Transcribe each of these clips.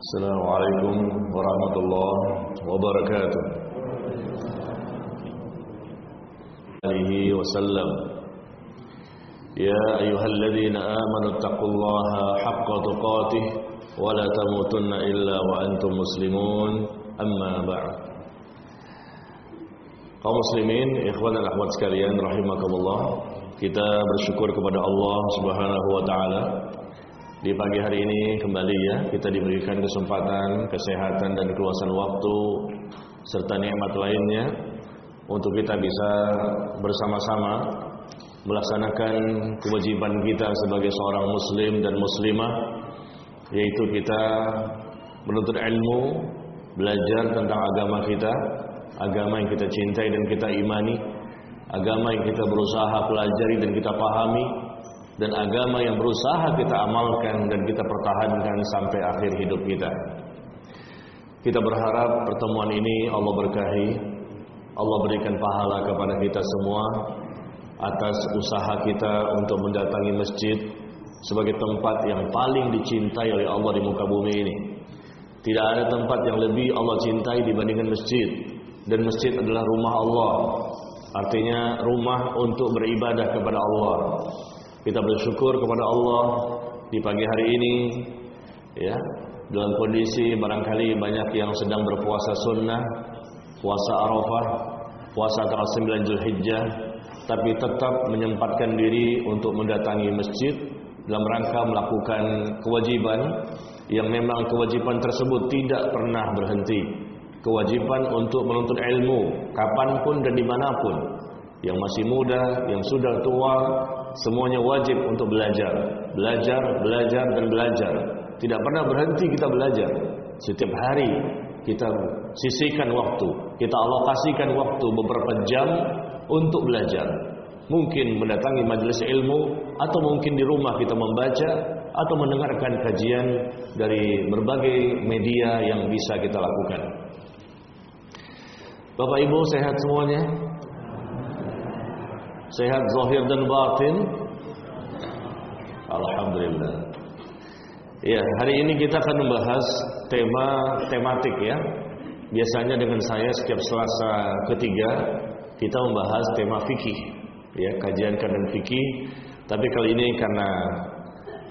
السلام عليكم ورحمة الله وبركاته. عليه وسلم. يا أيها الذين آمنوا اتقوا الله حق تقاته ولا تموتن إلا وأنتم مسلمون. أما بعد. kaum muslimin, ikhwan dan akhwat sekalian rahimakumullah. Kita bersyukur kepada Allah Subhanahu wa taala di pagi hari ini kembali ya kita diberikan kesempatan, kesehatan dan keluasan waktu serta nikmat lainnya untuk kita bisa bersama-sama melaksanakan kewajiban kita sebagai seorang muslim dan muslimah yaitu kita menuntut ilmu, belajar tentang agama kita, agama yang kita cintai dan kita imani, agama yang kita berusaha pelajari dan kita pahami dan agama yang berusaha kita amalkan dan kita pertahankan sampai akhir hidup kita. Kita berharap pertemuan ini Allah berkahi, Allah berikan pahala kepada kita semua atas usaha kita untuk mendatangi masjid sebagai tempat yang paling dicintai oleh Allah di muka bumi ini. Tidak ada tempat yang lebih Allah cintai dibandingkan masjid dan masjid adalah rumah Allah. Artinya rumah untuk beribadah kepada Allah. Kita bersyukur kepada Allah di pagi hari ini ya dalam kondisi barangkali banyak yang sedang berpuasa sunnah, puasa Arafah, puasa tanggal 9 Zulhijjah tapi tetap menyempatkan diri untuk mendatangi masjid dalam rangka melakukan kewajiban yang memang kewajiban tersebut tidak pernah berhenti. Kewajiban untuk menuntut ilmu kapanpun dan dimanapun. Yang masih muda, yang sudah tua, semuanya wajib untuk belajar. Belajar, belajar dan belajar. Tidak pernah berhenti kita belajar. Setiap hari kita sisihkan waktu, kita alokasikan waktu beberapa jam untuk belajar. Mungkin mendatangi majelis ilmu atau mungkin di rumah kita membaca atau mendengarkan kajian dari berbagai media yang bisa kita lakukan. Bapak Ibu sehat semuanya? Sehat zahir dan batin? Alhamdulillah. Ya, hari ini kita akan membahas tema tematik ya. Biasanya dengan saya setiap Selasa ketiga kita membahas tema fikih, ya kajian kajian fikih. Tapi kali ini karena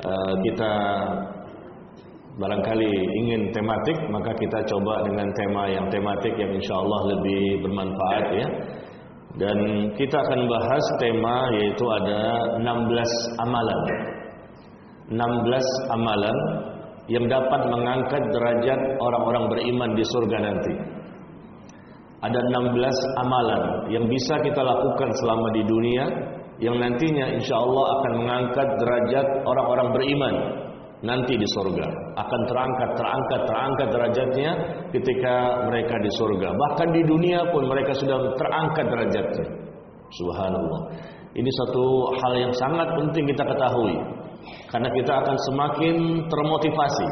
uh, kita barangkali ingin tematik, maka kita coba dengan tema yang tematik yang insya Allah lebih bermanfaat ya. Dan kita akan bahas tema yaitu ada 16 amalan. 16 amalan yang dapat mengangkat derajat orang-orang beriman di surga nanti. Ada 16 amalan yang bisa kita lakukan selama di dunia yang nantinya insya Allah akan mengangkat derajat orang-orang beriman nanti di surga. Akan terangkat, terangkat, terangkat derajatnya ketika mereka di surga. Bahkan di dunia pun mereka sudah terangkat derajatnya. Subhanallah. Ini satu hal yang sangat penting kita ketahui. Karena kita akan semakin termotivasi,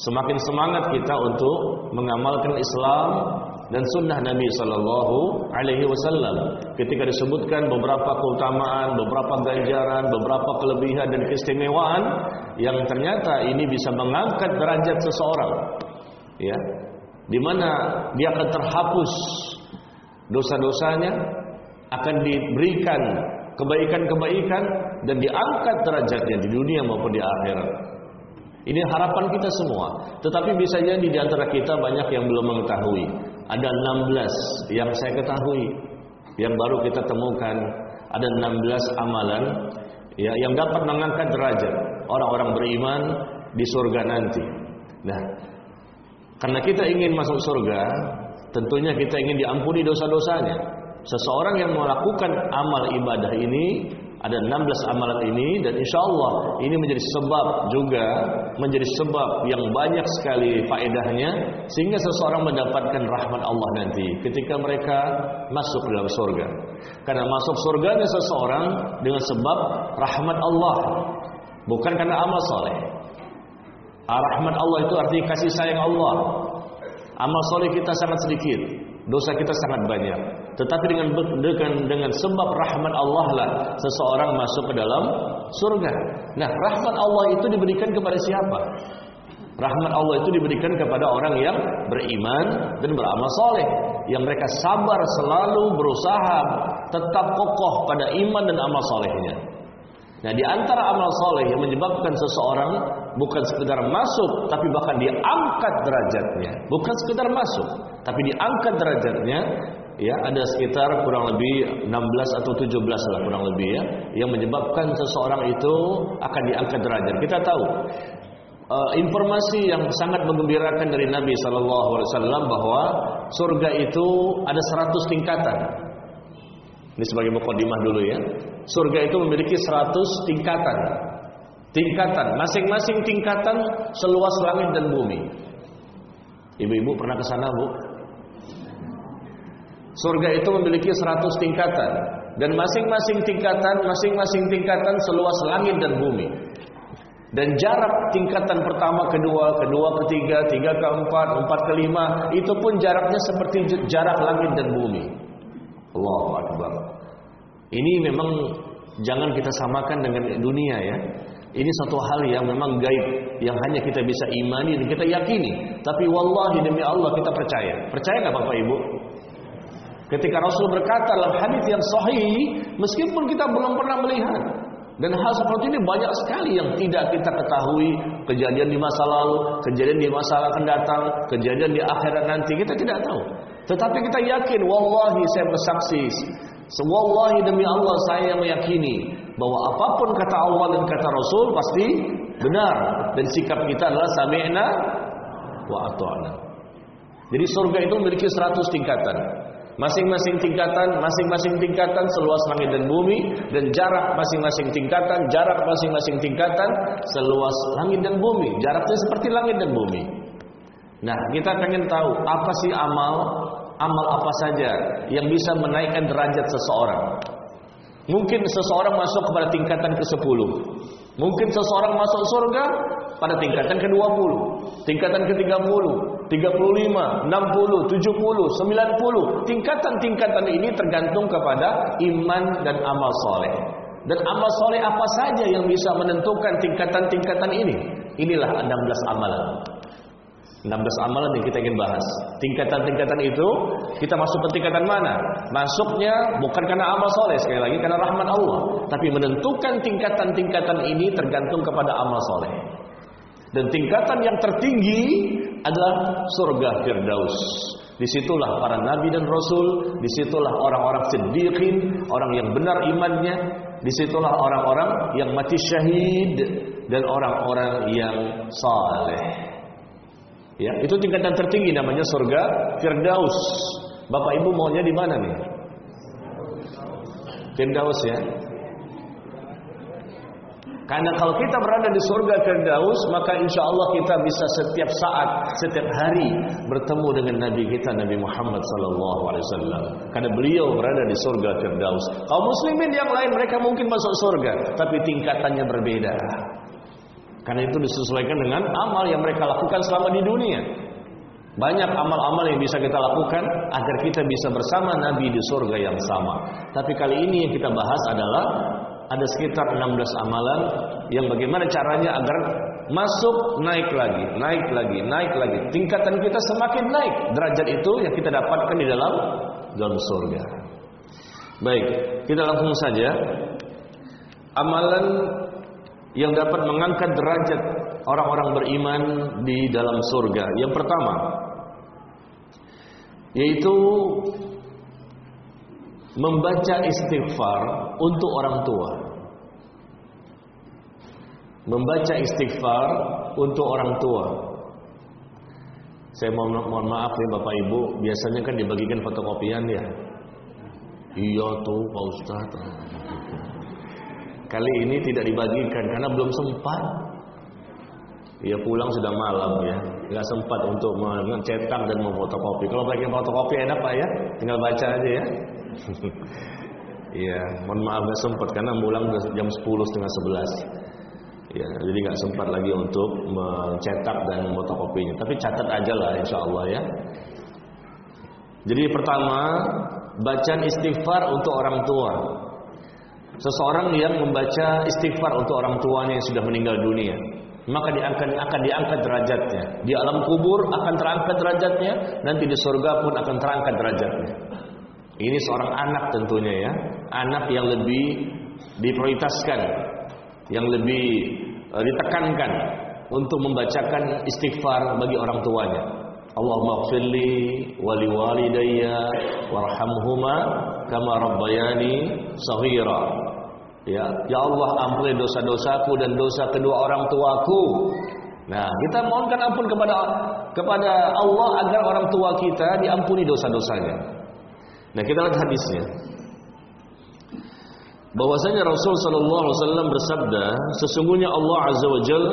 semakin semangat kita untuk mengamalkan Islam dan sunnah Nabi Sallallahu Alaihi Wasallam. Ketika disebutkan beberapa keutamaan, beberapa ganjaran, beberapa kelebihan dan keistimewaan yang ternyata ini bisa mengangkat derajat seseorang, ya, di mana dia akan terhapus dosa-dosanya, akan diberikan kebaikan-kebaikan dan diangkat derajatnya di dunia maupun di akhirat. Ini harapan kita semua. Tetapi bisa jadi di antara kita banyak yang belum mengetahui. Ada 16 yang saya ketahui yang baru kita temukan ada 16 amalan ya yang dapat mengangkat derajat orang-orang beriman di surga nanti. Nah, karena kita ingin masuk surga, tentunya kita ingin diampuni dosa-dosanya. Seseorang yang melakukan amal ibadah ini ada 16 amalan ini dan insya Allah ini menjadi sebab juga menjadi sebab yang banyak sekali faedahnya sehingga seseorang mendapatkan rahmat Allah nanti ketika mereka masuk dalam surga. Karena masuk surganya seseorang dengan sebab rahmat Allah bukan karena amal soleh. Rahmat Allah itu artinya kasih sayang Allah. Amal soleh kita sangat sedikit, dosa kita sangat banyak. Tetapi dengan dengan dengan sebab rahmat Allah lah seseorang masuk ke dalam surga. Nah, rahmat Allah itu diberikan kepada siapa? Rahmat Allah itu diberikan kepada orang yang beriman dan beramal soleh. Yang mereka sabar selalu berusaha tetap kokoh pada iman dan amal solehnya. Nah di antara amal soleh yang menyebabkan seseorang bukan sekedar masuk, tapi bahkan diangkat derajatnya. Bukan sekedar masuk, tapi diangkat derajatnya. Ya ada sekitar kurang lebih 16 atau 17 lah kurang lebih ya, yang menyebabkan seseorang itu akan diangkat derajat. Kita tahu uh, informasi yang sangat menggembirakan dari Nabi Shallallahu Alaihi Wasallam bahwa surga itu ada 100 tingkatan. Ini sebagai mukadimah dulu ya. Surga itu memiliki 100 tingkatan. Tingkatan, masing-masing tingkatan seluas langit dan bumi. Ibu-ibu pernah ke sana, Bu? Surga itu memiliki 100 tingkatan dan masing-masing tingkatan, masing-masing tingkatan seluas langit dan bumi. Dan jarak tingkatan pertama, kedua, kedua, ketiga, tiga, keempat, empat, kelima, itu pun jaraknya seperti jarak langit dan bumi. Allahu Akbar. Ini memang jangan kita samakan dengan dunia ya. Ini satu hal yang memang gaib yang hanya kita bisa imani dan kita yakini. Tapi wallahi demi Allah kita percaya. Percaya nggak Bapak Ibu? Ketika Rasul berkata dalam hadis yang sahih, meskipun kita belum pernah melihat, dan hal seperti ini banyak sekali yang tidak kita ketahui kejadian di masa lalu, kejadian di masa akan datang, kejadian di akhirat nanti kita tidak tahu. Tetapi kita yakin, wallahi saya bersaksi, wallahi demi Allah saya meyakini bahwa apa pun kata Allah dan kata Rasul pasti benar dan sikap kita adalah sami'na wa ata'na. Jadi surga itu memiliki 100 tingkatan. Masing-masing tingkatan, masing-masing tingkatan seluas langit dan bumi dan jarak masing-masing tingkatan, jarak masing-masing tingkatan seluas langit dan bumi. Jaraknya seperti langit dan bumi. Nah, kita pengen tahu apa sih amal, amal apa saja yang bisa menaikkan derajat seseorang. Mungkin seseorang masuk kepada tingkatan ke-10. Mungkin seseorang masuk surga pada tingkatan ke-20, tingkatan ke-30, 35, 60, 70, 90. Tingkatan-tingkatan ini tergantung kepada iman dan amal soleh. Dan amal soleh apa saja yang bisa menentukan tingkatan-tingkatan ini? Inilah 16 amalan. 16 amalan yang kita ingin bahas. Tingkatan-tingkatan itu kita masuk ke tingkatan mana? Masuknya bukan karena amal soleh sekali lagi karena rahmat Allah, tapi menentukan tingkatan-tingkatan ini tergantung kepada amal soleh. Dan tingkatan yang tertinggi adalah surga Firdaus. Di situlah para nabi dan rasul, di situlah orang-orang siddiqin, orang yang benar imannya, di situlah orang-orang yang mati syahid dan orang-orang yang saleh. Ya, itu tingkatan tertinggi namanya surga Firdaus. Bapak Ibu maunya di mana nih? Firdaus ya. Karena kalau kita berada di surga Firdaus, maka insya Allah kita bisa setiap saat, setiap hari bertemu dengan Nabi kita Nabi Muhammad Sallallahu Alaihi Wasallam. Karena beliau berada di surga Firdaus. Kaum muslimin yang lain mereka mungkin masuk surga, tapi tingkatannya berbeda. Karena itu disesuaikan dengan amal yang mereka lakukan selama di dunia. Banyak amal-amal yang bisa kita lakukan agar kita bisa bersama Nabi di surga yang sama. Tapi kali ini yang kita bahas adalah ada sekitar 16 amalan yang bagaimana caranya agar masuk naik lagi, naik lagi, naik lagi. Tingkatan kita semakin naik derajat itu yang kita dapatkan di dalam dalam surga. Baik, kita langsung saja amalan yang dapat mengangkat derajat orang-orang beriman di dalam surga. Yang pertama yaitu membaca istighfar untuk orang tua. Membaca istighfar untuk orang tua. Saya mohon, mohon maaf ya Bapak Ibu, biasanya kan dibagikan fotokopian ya. Iya tuh Pak Ustadz. Kali ini tidak dibagikan karena belum sempat. Ya pulang sudah malam ya, nggak sempat untuk mencetak dan memfotokopi. Kalau bagian fotokopi enak Pak ya, tinggal baca aja ya. Iya, mohon maaf nggak sempat karena pulang jam 10 setengah 11. Ya, jadi nggak sempat lagi untuk mencetak dan memfotokopinya. Tapi catat aja lah, insya Allah ya. Jadi pertama, bacaan istighfar untuk orang tua. Seseorang yang membaca istighfar untuk orang tuanya yang sudah meninggal dunia. maka diangkat akan diangkat derajatnya. Di alam kubur akan terangkat derajatnya, nanti di surga pun akan terangkat derajatnya. Ini seorang anak tentunya ya, anak yang lebih diprioritaskan, yang lebih uh, ditekankan untuk membacakan istighfar bagi orang tuanya. Allahumma gfirli wali walidayya warhamhuma kama rabbayani saghira. Ya, ya Allah ampuni dosa-dosaku dan dosa kedua orang tuaku. Nah, kita mohonkan ampun kepada kepada Allah agar orang tua kita diampuni dosa-dosanya. Nah, kita lihat hadisnya. Bahwasanya Rasul sallallahu alaihi wasallam bersabda, sesungguhnya Allah azza wajalla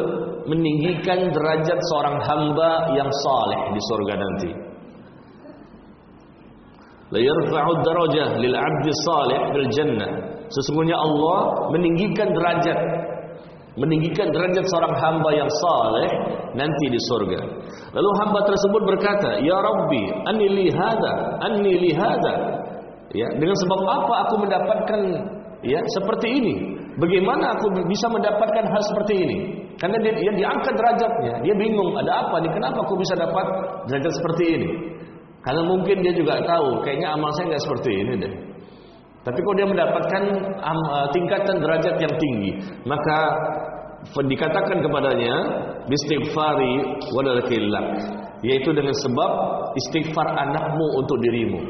meninggikan derajat seorang hamba yang saleh di surga nanti. Lil 'abdi salih fil jannah. Sesungguhnya Allah meninggikan derajat meninggikan derajat seorang hamba yang saleh nanti di surga. Lalu hamba tersebut berkata, "Ya Rabbi, anni li anni li hadza." Ya, dengan sebab apa aku mendapatkan ya seperti ini? Bagaimana aku bisa mendapatkan hal seperti ini? Karena dia, dia diangkat derajatnya, dia bingung ada apa nih? Kenapa aku bisa dapat derajat seperti ini? Karena mungkin dia juga tahu, kayaknya amal saya nggak seperti ini deh. Tapi kalau dia mendapatkan uh, tingkatan derajat yang tinggi, maka dikatakan kepadanya istighfari wadalakillah, yaitu dengan sebab istighfar anakmu untuk dirimu.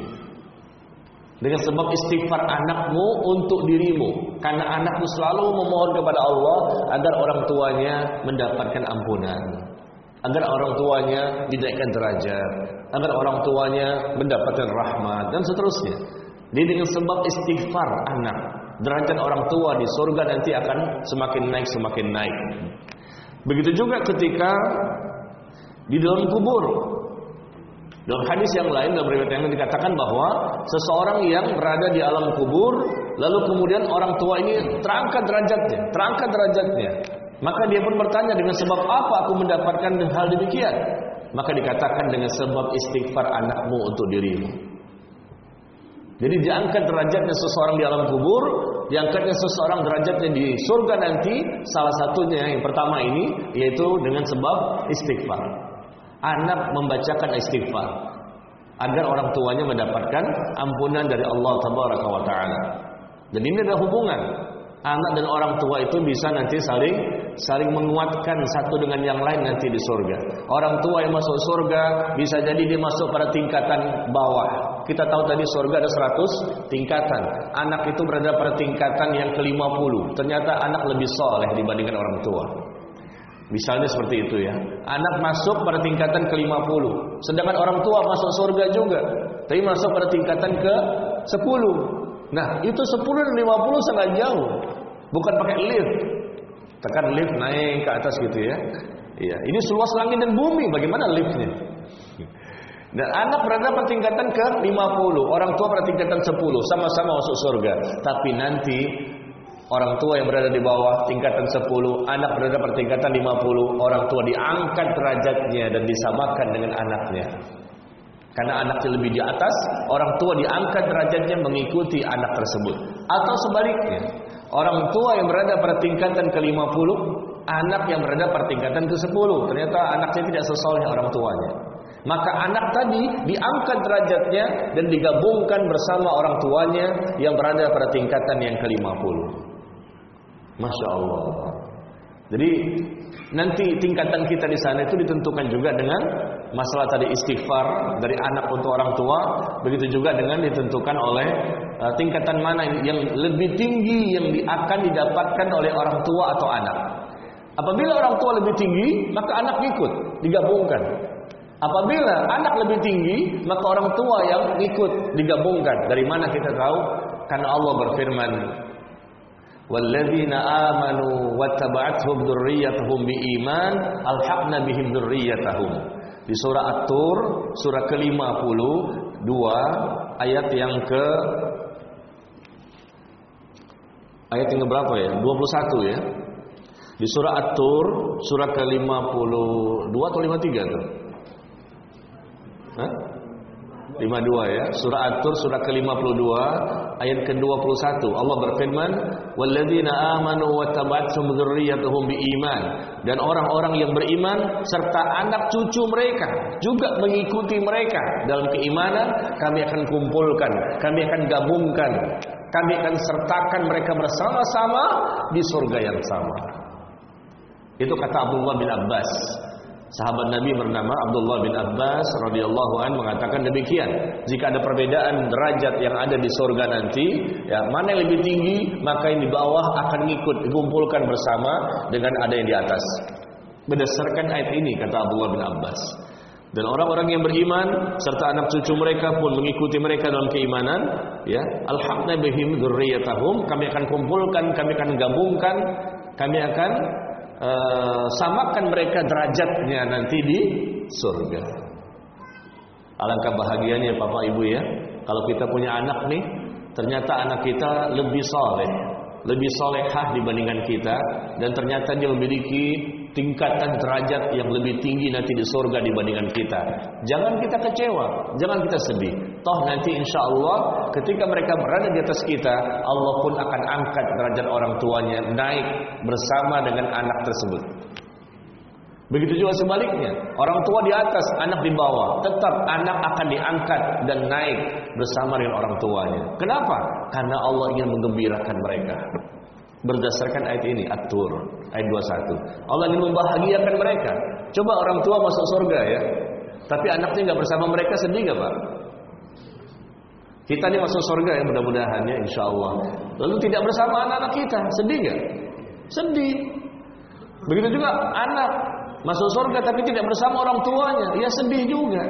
Dengan sebab istighfar anakmu untuk dirimu, karena anakmu selalu memohon kepada Allah agar orang tuanya mendapatkan ampunan, agar orang tuanya dinaikkan derajat, agar orang tuanya mendapatkan rahmat. Dan seterusnya. Jadi dengan sebab istighfar anak, derajat orang tua di surga nanti akan semakin naik semakin naik. Begitu juga ketika di dalam kubur. Dalam hadis yang lain dalam riwayat yang lain dikatakan bahwa seseorang yang berada di alam kubur lalu kemudian orang tua ini terangkat derajatnya, terangkat derajatnya. Maka dia pun bertanya dengan sebab apa aku mendapatkan hal demikian? Maka dikatakan dengan sebab istighfar anakmu untuk dirimu. Jadi diangkat derajatnya seseorang di alam kubur, diangkatnya seseorang derajatnya di surga nanti, salah satunya yang pertama ini yaitu dengan sebab istighfar. Anak membacakan istighfar agar orang tuanya mendapatkan ampunan dari Allah Tabaraka wa taala. Dan ini adalah hubungan anak dan orang tua itu bisa nanti saling saling menguatkan satu dengan yang lain nanti di surga. Orang tua yang masuk surga bisa jadi dia masuk pada tingkatan bawah. Kita tahu tadi surga ada 100 tingkatan. Anak itu berada pada tingkatan yang ke-50. Ternyata anak lebih soleh dibandingkan orang tua. Misalnya seperti itu ya. Anak masuk pada tingkatan ke-50. Sedangkan orang tua masuk surga juga. Tapi masuk pada tingkatan ke-10. Nah, itu 10 dan 50 sangat jauh. Bukan pakai lift. Tekan lift naik ke atas gitu ya. Iya, ini seluas langit dan bumi, bagaimana liftnya? Dan anak berada pada tingkatan ke-50, orang tua pada tingkatan 10, sama-sama masuk surga. Tapi nanti orang tua yang berada di bawah tingkatan 10, anak berada pada tingkatan 50, orang tua diangkat derajatnya dan disamakan dengan anaknya. Karena anaknya lebih di atas, orang tua diangkat derajatnya mengikuti anak tersebut. Atau sebaliknya, orang tua yang berada pada tingkatan ke-50, anak yang berada pada tingkatan ke-10. Ternyata anaknya tidak sesoleh orang tuanya. Maka anak tadi diangkat derajatnya dan digabungkan bersama orang tuanya yang berada pada tingkatan yang ke-50. Masya Allah. Jadi nanti tingkatan kita di sana itu ditentukan juga dengan masalah tadi istighfar dari anak untuk orang tua, begitu juga dengan ditentukan oleh uh, tingkatan mana yang lebih tinggi yang akan didapatkan oleh orang tua atau anak. Apabila orang tua lebih tinggi, maka anak ikut, digabungkan. Apabila anak lebih tinggi, maka orang tua yang ikut digabungkan. Dari mana kita tahu? Karena Allah berfirman, "Walladzina amanu wattaba'athum dzurriyyatuhum biiman, alhaqna bihim dzurriyyatahum." Di surah At-Tur, surah ke-52, ayat yang ke ayat yang berapa ya? 21 ya. Di surah At-Tur, surah ke-52 atau 53 tuh? Hah? 52 ya. Surah At-Tur surah ke-52 ayat ke-21. Allah berfirman, "Walladzina amanu wa tabattum dzurriyyatuhum biiman." Dan orang-orang yang beriman serta anak cucu mereka juga mengikuti mereka dalam keimanan, kami akan kumpulkan, kami akan gabungkan, kami akan sertakan mereka bersama-sama di surga yang sama. Itu kata Abdullah bin Abbas. Sahabat Nabi bernama Abdullah bin Abbas radhiyallahu an mengatakan demikian. Jika ada perbedaan derajat yang ada di surga nanti, ya mana yang lebih tinggi, maka yang di bawah akan ikut dikumpulkan bersama dengan ada yang di atas. Berdasarkan ayat ini kata Abdullah bin Abbas. Dan orang-orang yang beriman serta anak cucu mereka pun mengikuti mereka dalam keimanan, ya, alhamdulillah bihim kami akan kumpulkan, kami akan gabungkan, kami akan uh, samakan mereka derajatnya nanti di surga. Alangkah bahagianya Bapak Ibu ya, kalau kita punya anak nih, ternyata anak kita lebih soleh, lebih solehah dibandingkan kita, dan ternyata dia memiliki tingkatan derajat yang lebih tinggi nanti di surga dibandingkan kita. Jangan kita kecewa, jangan kita sedih. Toh nanti insya Allah ketika mereka berada di atas kita, Allah pun akan angkat derajat orang tuanya naik bersama dengan anak tersebut. Begitu juga sebaliknya, orang tua di atas, anak di bawah, tetap anak akan diangkat dan naik bersama dengan orang tuanya. Kenapa? Karena Allah ingin menggembirakan mereka. Berdasarkan ayat ini, At-Tur, ayat 21. Allah ingin membahagiakan mereka. Coba orang tua masuk surga ya. Tapi anaknya nggak bersama mereka sedih nggak Pak? Kita ini masuk surga ya mudah-mudahan ya insya Allah. Lalu tidak bersama anak-anak kita, sedih nggak? Sedih. Begitu juga anak masuk surga tapi tidak bersama orang tuanya, ya sedih juga.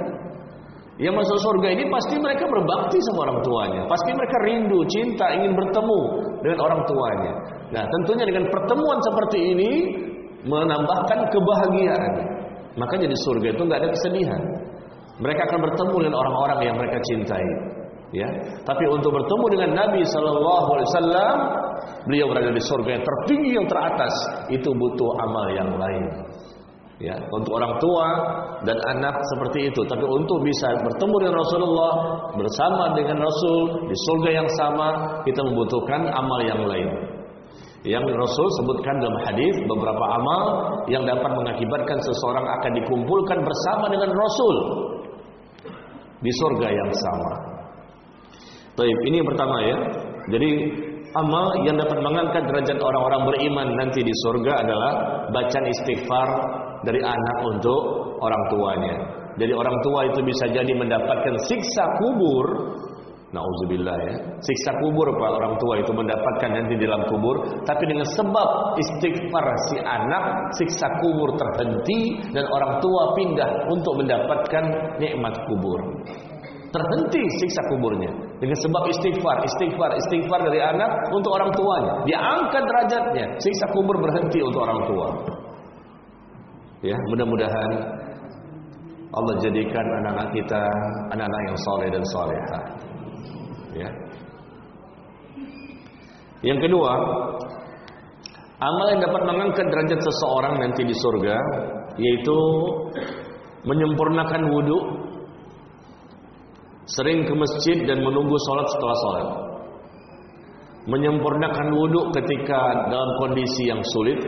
Yang masuk surga ini pasti mereka berbakti sama orang tuanya. Pasti mereka rindu, cinta, ingin bertemu dengan orang tuanya. Nah tentunya dengan pertemuan seperti ini menambahkan kebahagiaan. Makanya di surga itu nggak ada kesedihan. Mereka akan bertemu dengan orang-orang yang mereka cintai. Ya, tapi untuk bertemu dengan Nabi Shallallahu Alaihi Wasallam, beliau berada di surga yang tertinggi yang teratas. Itu butuh amal yang lain. Ya, untuk orang tua dan anak seperti itu. Tapi untuk bisa bertemu dengan Rasulullah bersama dengan Rasul di surga yang sama, kita membutuhkan amal yang lain. Yang Rasul sebutkan dalam hadis beberapa amal yang dapat mengakibatkan seseorang akan dikumpulkan bersama dengan Rasul di surga yang sama. Baik, ini yang pertama ya. Jadi amal yang dapat mengangkat derajat orang-orang beriman nanti di surga adalah bacaan istighfar dari anak untuk orang tuanya. Jadi orang tua itu bisa jadi mendapatkan siksa kubur. Nauzubillah ya. Siksa kubur Pak orang tua itu mendapatkan nanti di dalam kubur, tapi dengan sebab istighfar si anak, siksa kubur terhenti dan orang tua pindah untuk mendapatkan nikmat kubur. Terhenti siksa kuburnya dengan sebab istighfar, istighfar, istighfar dari anak untuk orang tuanya. Diangkat derajatnya, siksa kubur berhenti untuk orang tua. Ya, mudah-mudahan Allah jadikan anak-anak kita anak-anak yang soleh dan solehah. Ya. Yang kedua, amal yang dapat mengangkat derajat seseorang nanti di surga yaitu menyempurnakan wudhu, sering ke masjid dan menunggu sholat setelah sholat. Menyempurnakan wudhu ketika dalam kondisi yang sulit,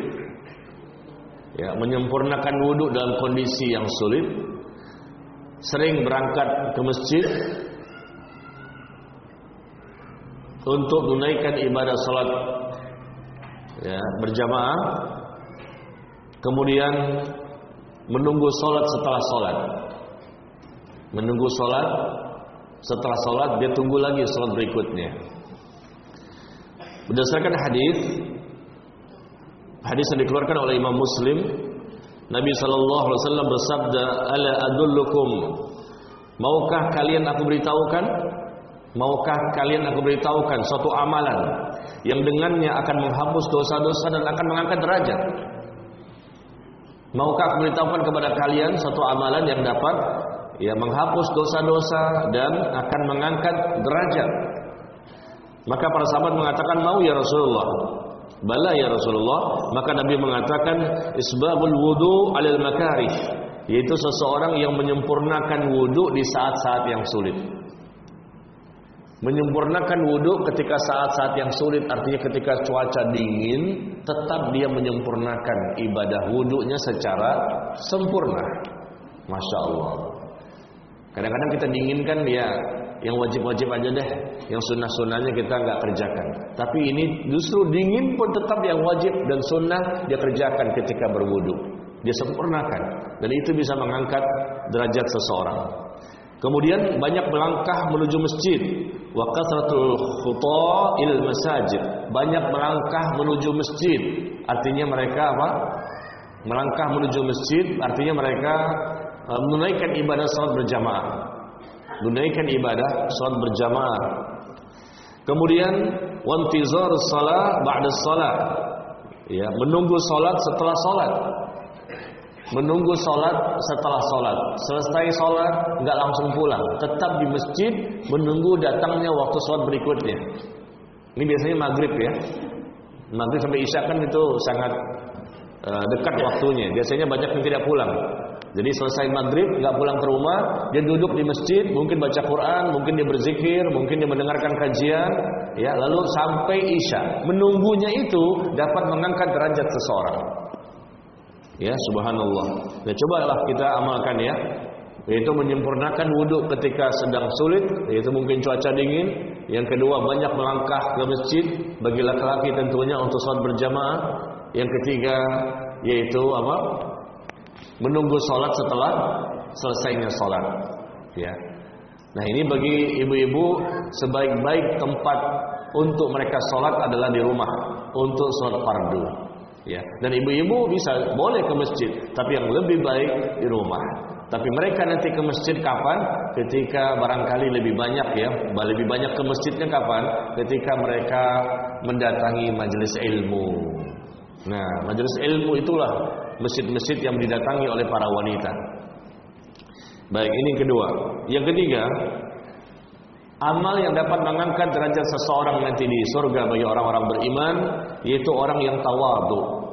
ya, menyempurnakan wudhu dalam kondisi yang sulit, sering berangkat ke masjid untuk menunaikan ibadah salat ya, berjamaah, kemudian menunggu salat setelah salat, menunggu salat setelah salat dia tunggu lagi salat berikutnya. Berdasarkan hadis Hadis yang dikeluarkan oleh Imam Muslim, Nabi sallallahu alaihi wasallam bersabda, "Ala adullukum Maukah kalian aku beritahukan? Maukah kalian aku beritahukan suatu amalan yang dengannya akan menghapus dosa-dosa dan akan mengangkat derajat? Maukah aku beritahukan kepada kalian suatu amalan yang dapat ya menghapus dosa-dosa dan akan mengangkat derajat? Maka para sahabat mengatakan mau ya Rasulullah. Bala ya Rasulullah. Maka Nabi mengatakan isbabul wudu alal makarih. yaitu seseorang yang menyempurnakan wudhu di saat-saat yang sulit. Menyempurnakan wudhu ketika saat-saat yang sulit artinya ketika cuaca dingin tetap dia menyempurnakan ibadah wudhunya secara sempurna. Masya Allah. Kadang-kadang kita dinginkan dia yang wajib-wajib aja deh, yang sunnah-sunnahnya kita nggak kerjakan. Tapi ini justru dingin pun tetap yang wajib dan sunnah dia kerjakan ketika berwudhu. Dia sempurnakan dan itu bisa mengangkat derajat seseorang. Kemudian banyak melangkah menuju masjid. Wa kasratul il masajid. Banyak melangkah menuju masjid. Artinya mereka apa? Melangkah menuju masjid artinya mereka e, menunaikan ibadah salat berjamaah. Menunaikan ibadah salat berjamaah. Kemudian wantizar salat ba'da salat. Ya, menunggu salat setelah salat menunggu sholat setelah sholat. Selesai sholat, nggak langsung pulang. Tetap di masjid, menunggu datangnya waktu sholat berikutnya. Ini biasanya maghrib ya. Maghrib sampai isya kan itu sangat uh, dekat waktunya. Biasanya banyak yang tidak pulang. Jadi selesai maghrib, nggak pulang ke rumah, dia duduk di masjid, mungkin baca Quran, mungkin dia berzikir, mungkin dia mendengarkan kajian, ya, lalu sampai isya. Menunggunya itu dapat mengangkat derajat seseorang. Ya, subhanallah. Nah, cobalah kita amalkan ya. Yaitu menyempurnakan wudhu ketika sedang sulit, yaitu mungkin cuaca dingin. Yang kedua, banyak melangkah ke masjid bagi laki-laki tentunya untuk sholat berjamaah. Yang ketiga, yaitu apa? Menunggu sholat setelah selesainya sholat. Ya. Nah ini bagi ibu-ibu sebaik-baik tempat untuk mereka sholat adalah di rumah untuk sholat fardu. Ya, dan ibu-ibu bisa boleh ke masjid, tapi yang lebih baik di rumah. Tapi mereka nanti ke masjid kapan? Ketika barangkali lebih banyak ya, lebih banyak ke masjidnya kapan? Ketika mereka mendatangi majelis ilmu. Nah, majelis ilmu itulah masjid-masjid yang didatangi oleh para wanita. Baik, ini kedua. Yang ketiga, Amal yang dapat mengangkat derajat seseorang nanti di surga bagi orang-orang beriman yaitu orang yang tawadu.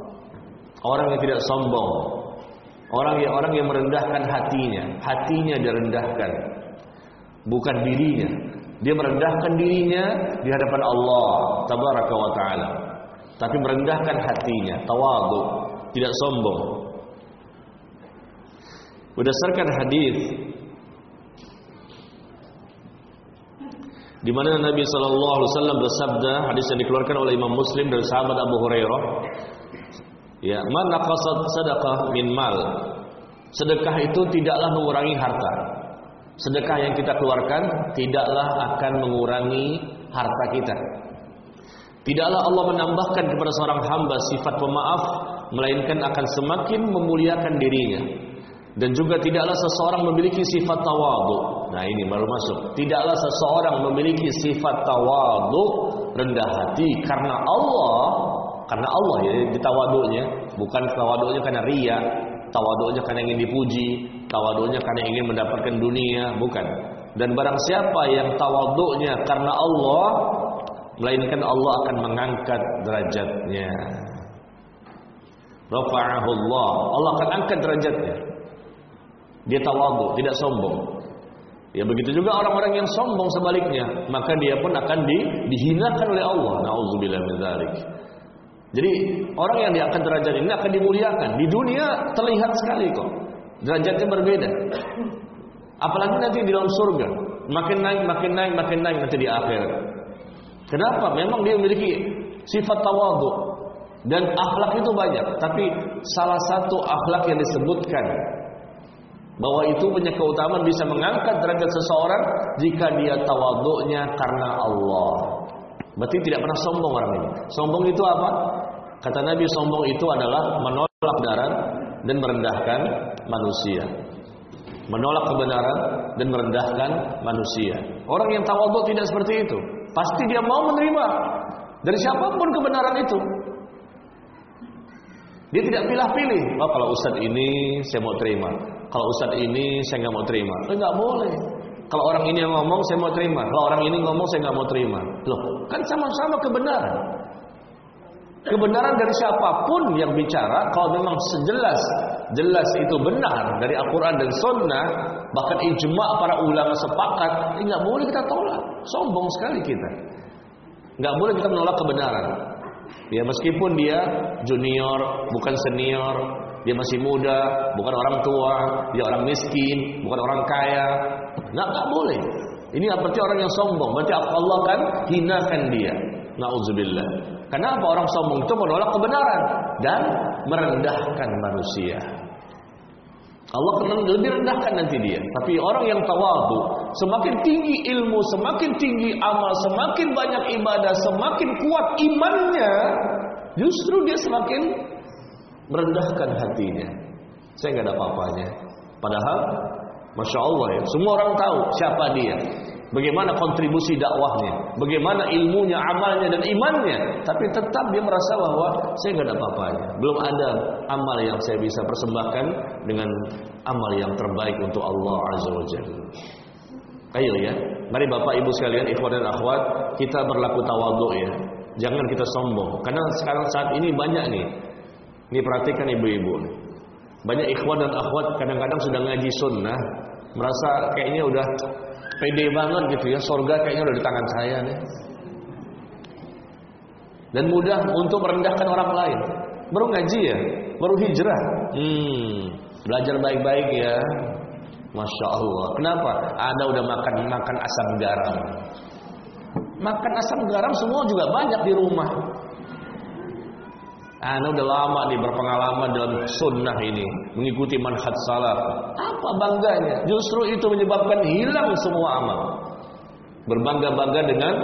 Orang yang tidak sombong. Orang yang orang yang merendahkan hatinya, hatinya direndahkan. Bukan dirinya. Dia merendahkan dirinya di hadapan Allah tabaraka wa taala. Tapi merendahkan hatinya, tawadu, tidak sombong. Berdasarkan hadis di mana Nabi sallallahu alaihi wasallam bersabda, hadis yang dikeluarkan oleh Imam Muslim dari sahabat Abu Hurairah, ya, "Man naqasat sadaqah min mal." Sedekah itu tidaklah mengurangi harta. Sedekah yang kita keluarkan tidaklah akan mengurangi harta kita. Tidaklah Allah menambahkan kepada seorang hamba sifat pemaaf, melainkan akan semakin memuliakan dirinya. Dan juga tidaklah seseorang memiliki sifat tawadu. Nah ini baru masuk. Tidaklah seseorang memiliki sifat tawadu rendah hati karena Allah, karena Allah ya ditawadunya, bukan tawadunya karena ria, tawadunya karena ingin dipuji, tawadunya karena ingin mendapatkan dunia, bukan. Dan barang siapa yang tawadunya karena Allah, melainkan Allah akan mengangkat derajatnya. Rafa'ahu Allah. Allah akan angkat derajatnya. Dia tawadu, tidak sombong. Ya begitu juga orang-orang yang sombong sebaliknya, maka dia pun akan di, dihinakan oleh Allah. Nauzubillah min dzalik. Jadi orang yang diangkat derajat ini akan dimuliakan. Di dunia terlihat sekali kok. Derajatnya berbeda. Apalagi nanti di dalam surga, makin naik, makin naik, makin naik nanti di akhir. Kenapa? Memang dia memiliki sifat tawadu dan akhlak itu banyak, tapi salah satu akhlak yang disebutkan bahwa itu punya keutamaan bisa mengangkat derajat seseorang jika dia tawaduknya karena Allah. Berarti tidak pernah sombong orang ini. Sombong itu apa? Kata Nabi sombong itu adalah menolak darat dan merendahkan manusia. Menolak kebenaran dan merendahkan manusia. Orang yang tawaduk tidak seperti itu. Pasti dia mau menerima dari siapa pun kebenaran itu. Dia tidak pilih-pilih. Oh kalau ustadz ini saya mau terima. Kalau ustadz ini saya nggak mau terima. Enggak eh, boleh. Kalau orang ini yang ngomong saya mau terima. Kalau orang ini ngomong saya nggak mau terima. Loh, kan sama-sama kebenaran. Kebenaran dari siapa pun yang bicara, kalau memang sejelas jelas itu benar dari Al-Quran dan Sunnah, bahkan ijma para ulama sepakat, eh, nggak boleh kita tolak. Sombong sekali kita. Nggak boleh kita menolak kebenaran. Ya meskipun dia junior, bukan senior, dia masih muda, bukan orang tua, dia orang miskin, bukan orang kaya, nggak boleh. Ini berarti orang yang sombong. Berarti Allah kan hinakan dia. Nauzubillah. Kenapa orang sombong itu menolak kebenaran dan merendahkan manusia? Allah akan lebih rendahkan nanti dia. Tapi orang yang tawadu, semakin tinggi ilmu, semakin tinggi amal, semakin banyak ibadah, semakin kuat imannya, justru dia semakin merendahkan hatinya. Saya nggak ada apa-apanya. Padahal, masya Allah ya, semua orang tahu siapa dia. Bagaimana kontribusi dakwahnya, bagaimana ilmunya, amalnya dan imannya, tapi tetap dia merasa bahwa saya nggak ada apa-apanya. Belum ada amal yang saya bisa persembahkan dengan amal yang terbaik untuk Allah Azza wa Jalla. Ayo ya, mari Bapak Ibu sekalian, ikhwan dan akhwat, kita berlaku tawadhu ya. Jangan kita sombong, karena sekarang saat ini banyak nih. Ini perhatikan ibu-ibu. Banyak ikhwan dan akhwat kadang-kadang sudah ngaji sunnah, merasa kayaknya udah pede banget gitu ya, surga kayaknya udah di tangan saya nih. Dan mudah untuk merendahkan orang lain. Baru ngaji ya, baru hijrah. Hmm, belajar baik-baik ya. Masya Allah. Kenapa? Anda udah makan makan asam garam. Makan asam garam semua juga banyak di rumah. Anda udah lama nih berpengalaman dalam sunnah ini, mengikuti manhaj salaf. Apa bangganya? Justru itu menyebabkan hilang semua amal. Berbangga-bangga dengan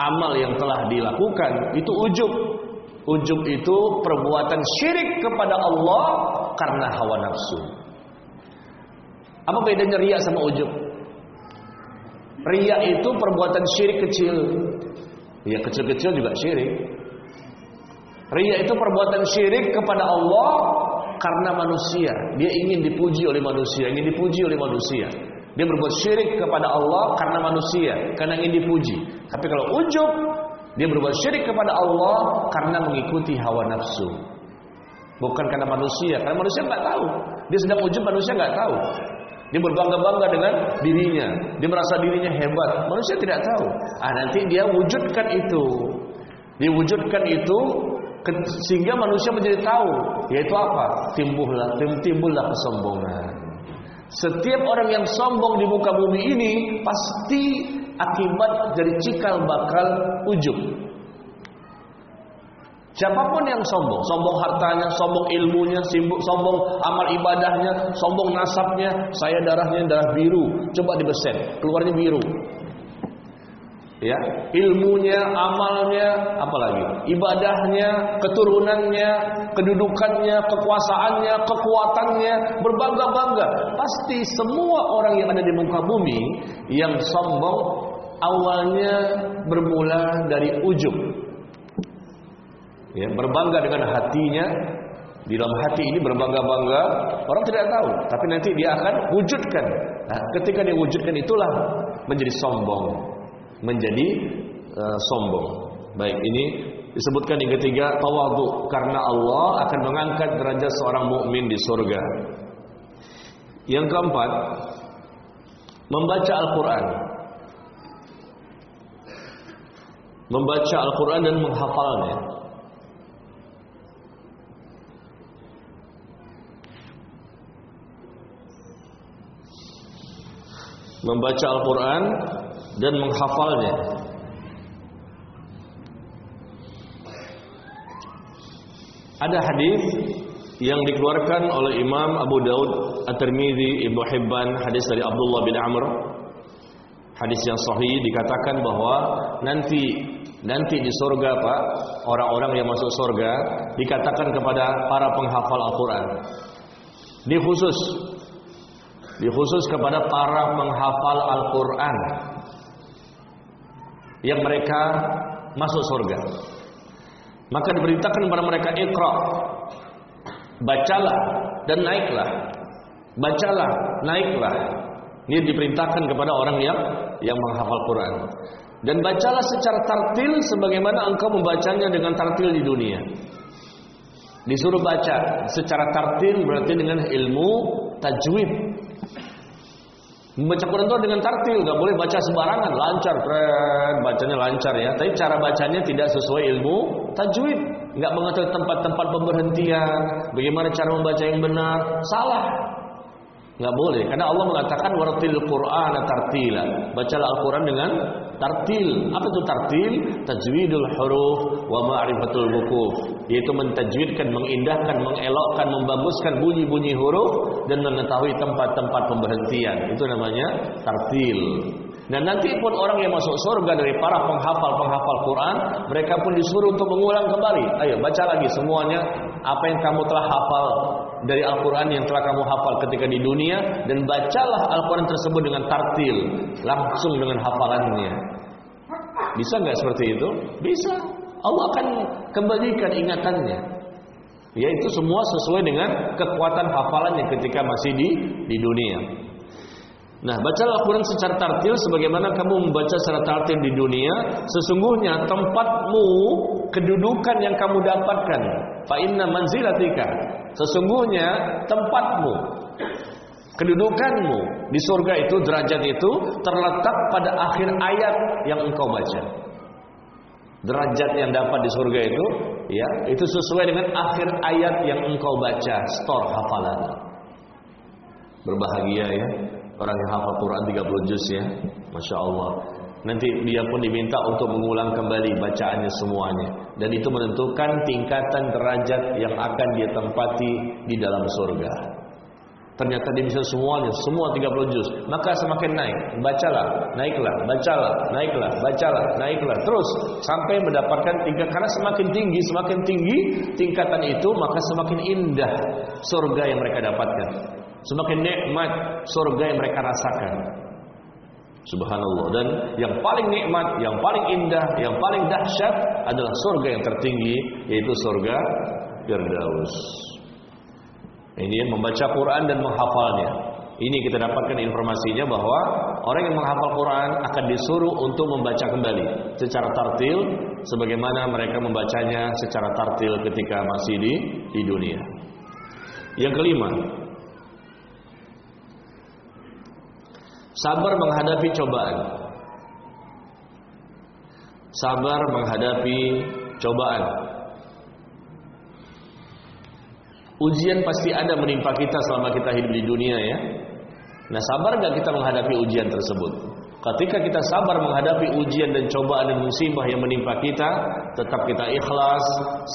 amal yang telah dilakukan, itu ujub. Ujub itu perbuatan syirik kepada Allah karena hawa nafsu. Apa bedanya riak sama ujub? Riak itu perbuatan syirik kecil. Ya kecil-kecil juga syirik. Ria itu perbuatan syirik kepada Allah karena manusia. Dia ingin dipuji oleh manusia, ingin dipuji oleh manusia. Dia berbuat syirik kepada Allah karena manusia, karena ingin dipuji. Tapi kalau ujub, dia berbuat syirik kepada Allah karena mengikuti hawa nafsu. Bukan karena manusia, karena manusia nggak tahu. Dia sedang ujub, manusia nggak tahu. Dia berbangga-bangga dengan dirinya. Dia merasa dirinya hebat. Manusia tidak tahu. Ah nanti dia wujudkan itu. Diwujudkan itu sehingga manusia menjadi tahu yaitu apa? Timbullah timbullah kesombongan. Setiap orang yang sombong di muka bumi ini pasti akibat dari cikal bakal ujub. Siapa pun yang sombong, sombong hartanya, sombong ilmunya, sombong amal ibadahnya, sombong nasabnya, saya darahnya darah biru, coba dibeset, keluarnya biru ya ilmunya amalnya apalagi? Ibadahnya keturunannya kedudukannya kekuasaannya kekuatannya berbangga-bangga. Pasti semua orang yang ada di muka bumi yang sombong awalnya bermula dari ujub. Ya berbangga dengan hatinya. Di dalam hati ini berbangga-bangga. Orang tidak tahu tapi nanti dia akan wujudkan. Nah, ketika dia wujudkan itulah menjadi sombong menjadi uh, sombong. Baik, ini disebutkan yang ketiga tawadhu karena Allah akan mengangkat derajat seorang mukmin di surga. Yang keempat, membaca Al-Qur'an. Membaca Al-Qur'an dan menghafalnya. Membaca Al-Qur'an dan menghafalnya. Ada hadis yang dikeluarkan oleh Imam Abu Daud At-Tirmizi, Ibnu Hibban, hadis dari Abdullah bin Amr. Hadis yang sahih dikatakan bahwa nanti nanti di surga Pak, orang-orang yang masuk surga dikatakan kepada para penghafal Al-Qur'an. Di khusus di khusus kepada para penghafal Al-Qur'an yang mereka masuk surga. Maka diberitakan kepada mereka Iqra. Bacalah dan naiklah. Bacalah, naiklah. Ini diperintahkan kepada orang yang yang menghafal Quran. Dan bacalah secara tartil sebagaimana engkau membacanya dengan tartil di dunia. Disuruh baca secara tartil berarti dengan ilmu tajwid. Membaca Quran itu dengan tartil, nggak boleh baca sembarangan, lancar, keren, bacanya lancar ya. Tapi cara bacanya tidak sesuai ilmu tajwid, nggak mengatur tempat-tempat pemberhentian, bagaimana cara membaca yang benar, salah. Nggak boleh, karena Allah mengatakan wartil Quran tartila. Bacalah Al-Quran dengan tartil. Apa itu tartil? Tajwidul huruf wa ma'rifatul wukuf. Yaitu mentajwidkan, mengindahkan, mengelokkan, membaguskan bunyi-bunyi huruf dan mengetahui tempat-tempat pemberhentian. Itu namanya tartil. Dan nanti pun orang yang masuk surga dari para penghafal-penghafal Quran, mereka pun disuruh untuk mengulang kembali. Ayo baca lagi semuanya apa yang kamu telah hafal dari Al-Quran yang telah kamu hafal ketika di dunia dan bacalah Al-Quran tersebut dengan tartil, langsung dengan hafalannya. Bisa nggak seperti itu? Bisa. Allah akan kembalikan ingatannya. Yaitu semua sesuai dengan kekuatan hafalannya ketika masih di di dunia. Nah, bacalah Al-Quran secara tartil sebagaimana kamu membaca secara tartil di dunia. Sesungguhnya tempatmu, kedudukan yang kamu dapatkan. Fa inna manzilatika. Sesungguhnya tempatmu, kedudukanmu di surga itu, derajat itu terletak pada akhir ayat yang engkau baca. Derajat yang dapat di surga itu, ya, itu sesuai dengan akhir ayat yang engkau baca, store hafalan. Berbahagia ya Orang yang hafal Quran 30 juz ya. Masya Allah. Nanti dia pun diminta untuk mengulang kembali bacaannya semuanya. Dan itu menentukan tingkatan derajat yang akan dia tempati di dalam surga. Ternyata dia bisa semuanya, semua 30 juz. Maka semakin naik, bacalah, naiklah, bacalah, naiklah, bacalah, naiklah. Terus sampai mendapatkan tingkat karena semakin tinggi, semakin tinggi tingkatan itu, maka semakin indah surga yang mereka dapatkan. Semakin nikmat surga yang mereka rasakan. Subhanallah. Dan yang paling nikmat, yang paling indah, yang paling dahsyat adalah surga yang tertinggi, yaitu surga Firdaus. Ini membaca Quran dan menghafalnya. Ini kita dapatkan informasinya bahwa orang yang menghafal Quran akan disuruh untuk membaca kembali secara tartil sebagaimana mereka membacanya secara tartil ketika masih di di dunia. Yang kelima, Sabar menghadapi cobaan. Sabar menghadapi cobaan. Ujian pasti ada menimpa kita selama kita hidup di dunia ya. Nah sabar gak kita menghadapi ujian tersebut? Ketika kita sabar menghadapi ujian dan cobaan dan musibah yang menimpa kita, tetap kita ikhlas,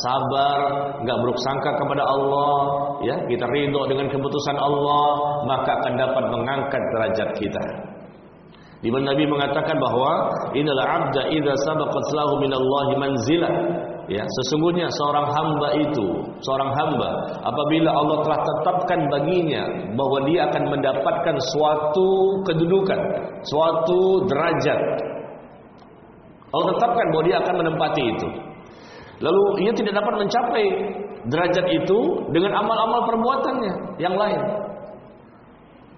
sabar, nggak buruk sangka kepada Allah, ya, kita ridho dengan keputusan Allah, maka akan dapat mengangkat derajat kita. Di mana Nabi mengatakan bahwa inilah abda idza sabaqat lahu minallahi manzilah. Ya, sesungguhnya seorang hamba itu, seorang hamba apabila Allah telah tetapkan baginya bahwa dia akan mendapatkan suatu kedudukan, suatu derajat. Allah tetapkan bahwa dia akan menempati itu. Lalu ia tidak dapat mencapai derajat itu dengan amal-amal perbuatannya yang lain.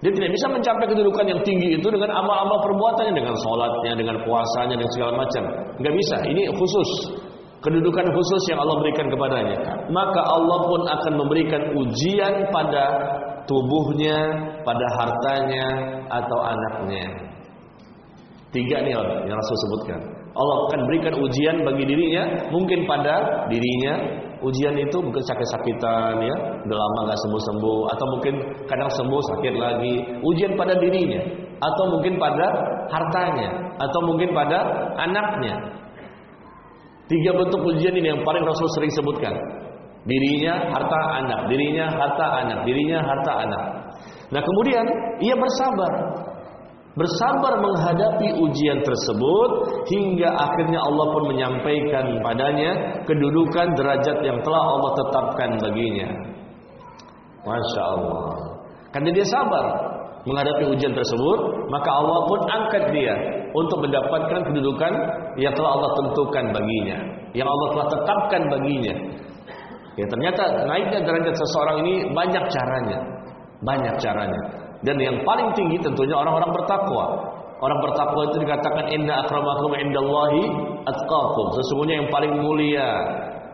Dia tidak bisa mencapai kedudukan yang tinggi itu dengan amal-amal perbuatannya, dengan sholatnya, dengan puasanya, dan segala macam. Enggak bisa. Ini khusus. Kedudukan khusus yang Allah berikan kepadanya. Maka Allah pun akan memberikan ujian pada tubuhnya, pada hartanya, atau anaknya. Tiga nih yang Rasul sebutkan. Allah akan berikan ujian bagi dirinya, mungkin pada dirinya, ujian itu mungkin sakit-sakitan ya, udah lama nggak sembuh-sembuh atau mungkin kadang sembuh sakit lagi, ujian pada dirinya atau mungkin pada hartanya atau mungkin pada anaknya. Tiga bentuk ujian ini yang paling Rasul sering sebutkan. Dirinya, harta anak, dirinya, harta anak, dirinya, harta anak. Nah, kemudian ia bersabar bersabar menghadapi ujian tersebut hingga akhirnya Allah pun menyampaikan padanya kedudukan derajat yang telah Allah tetapkan baginya. Masya Allah. Karena dia sabar menghadapi ujian tersebut, maka Allah pun angkat dia untuk mendapatkan kedudukan yang telah Allah tentukan baginya, yang Allah telah tetapkan baginya. Ya ternyata naiknya derajat seseorang ini banyak caranya, banyak caranya. Dan yang paling tinggi tentunya orang-orang bertakwa. Orang bertakwa itu dikatakan inna akramakum indallahi atqakum. Sesungguhnya yang paling mulia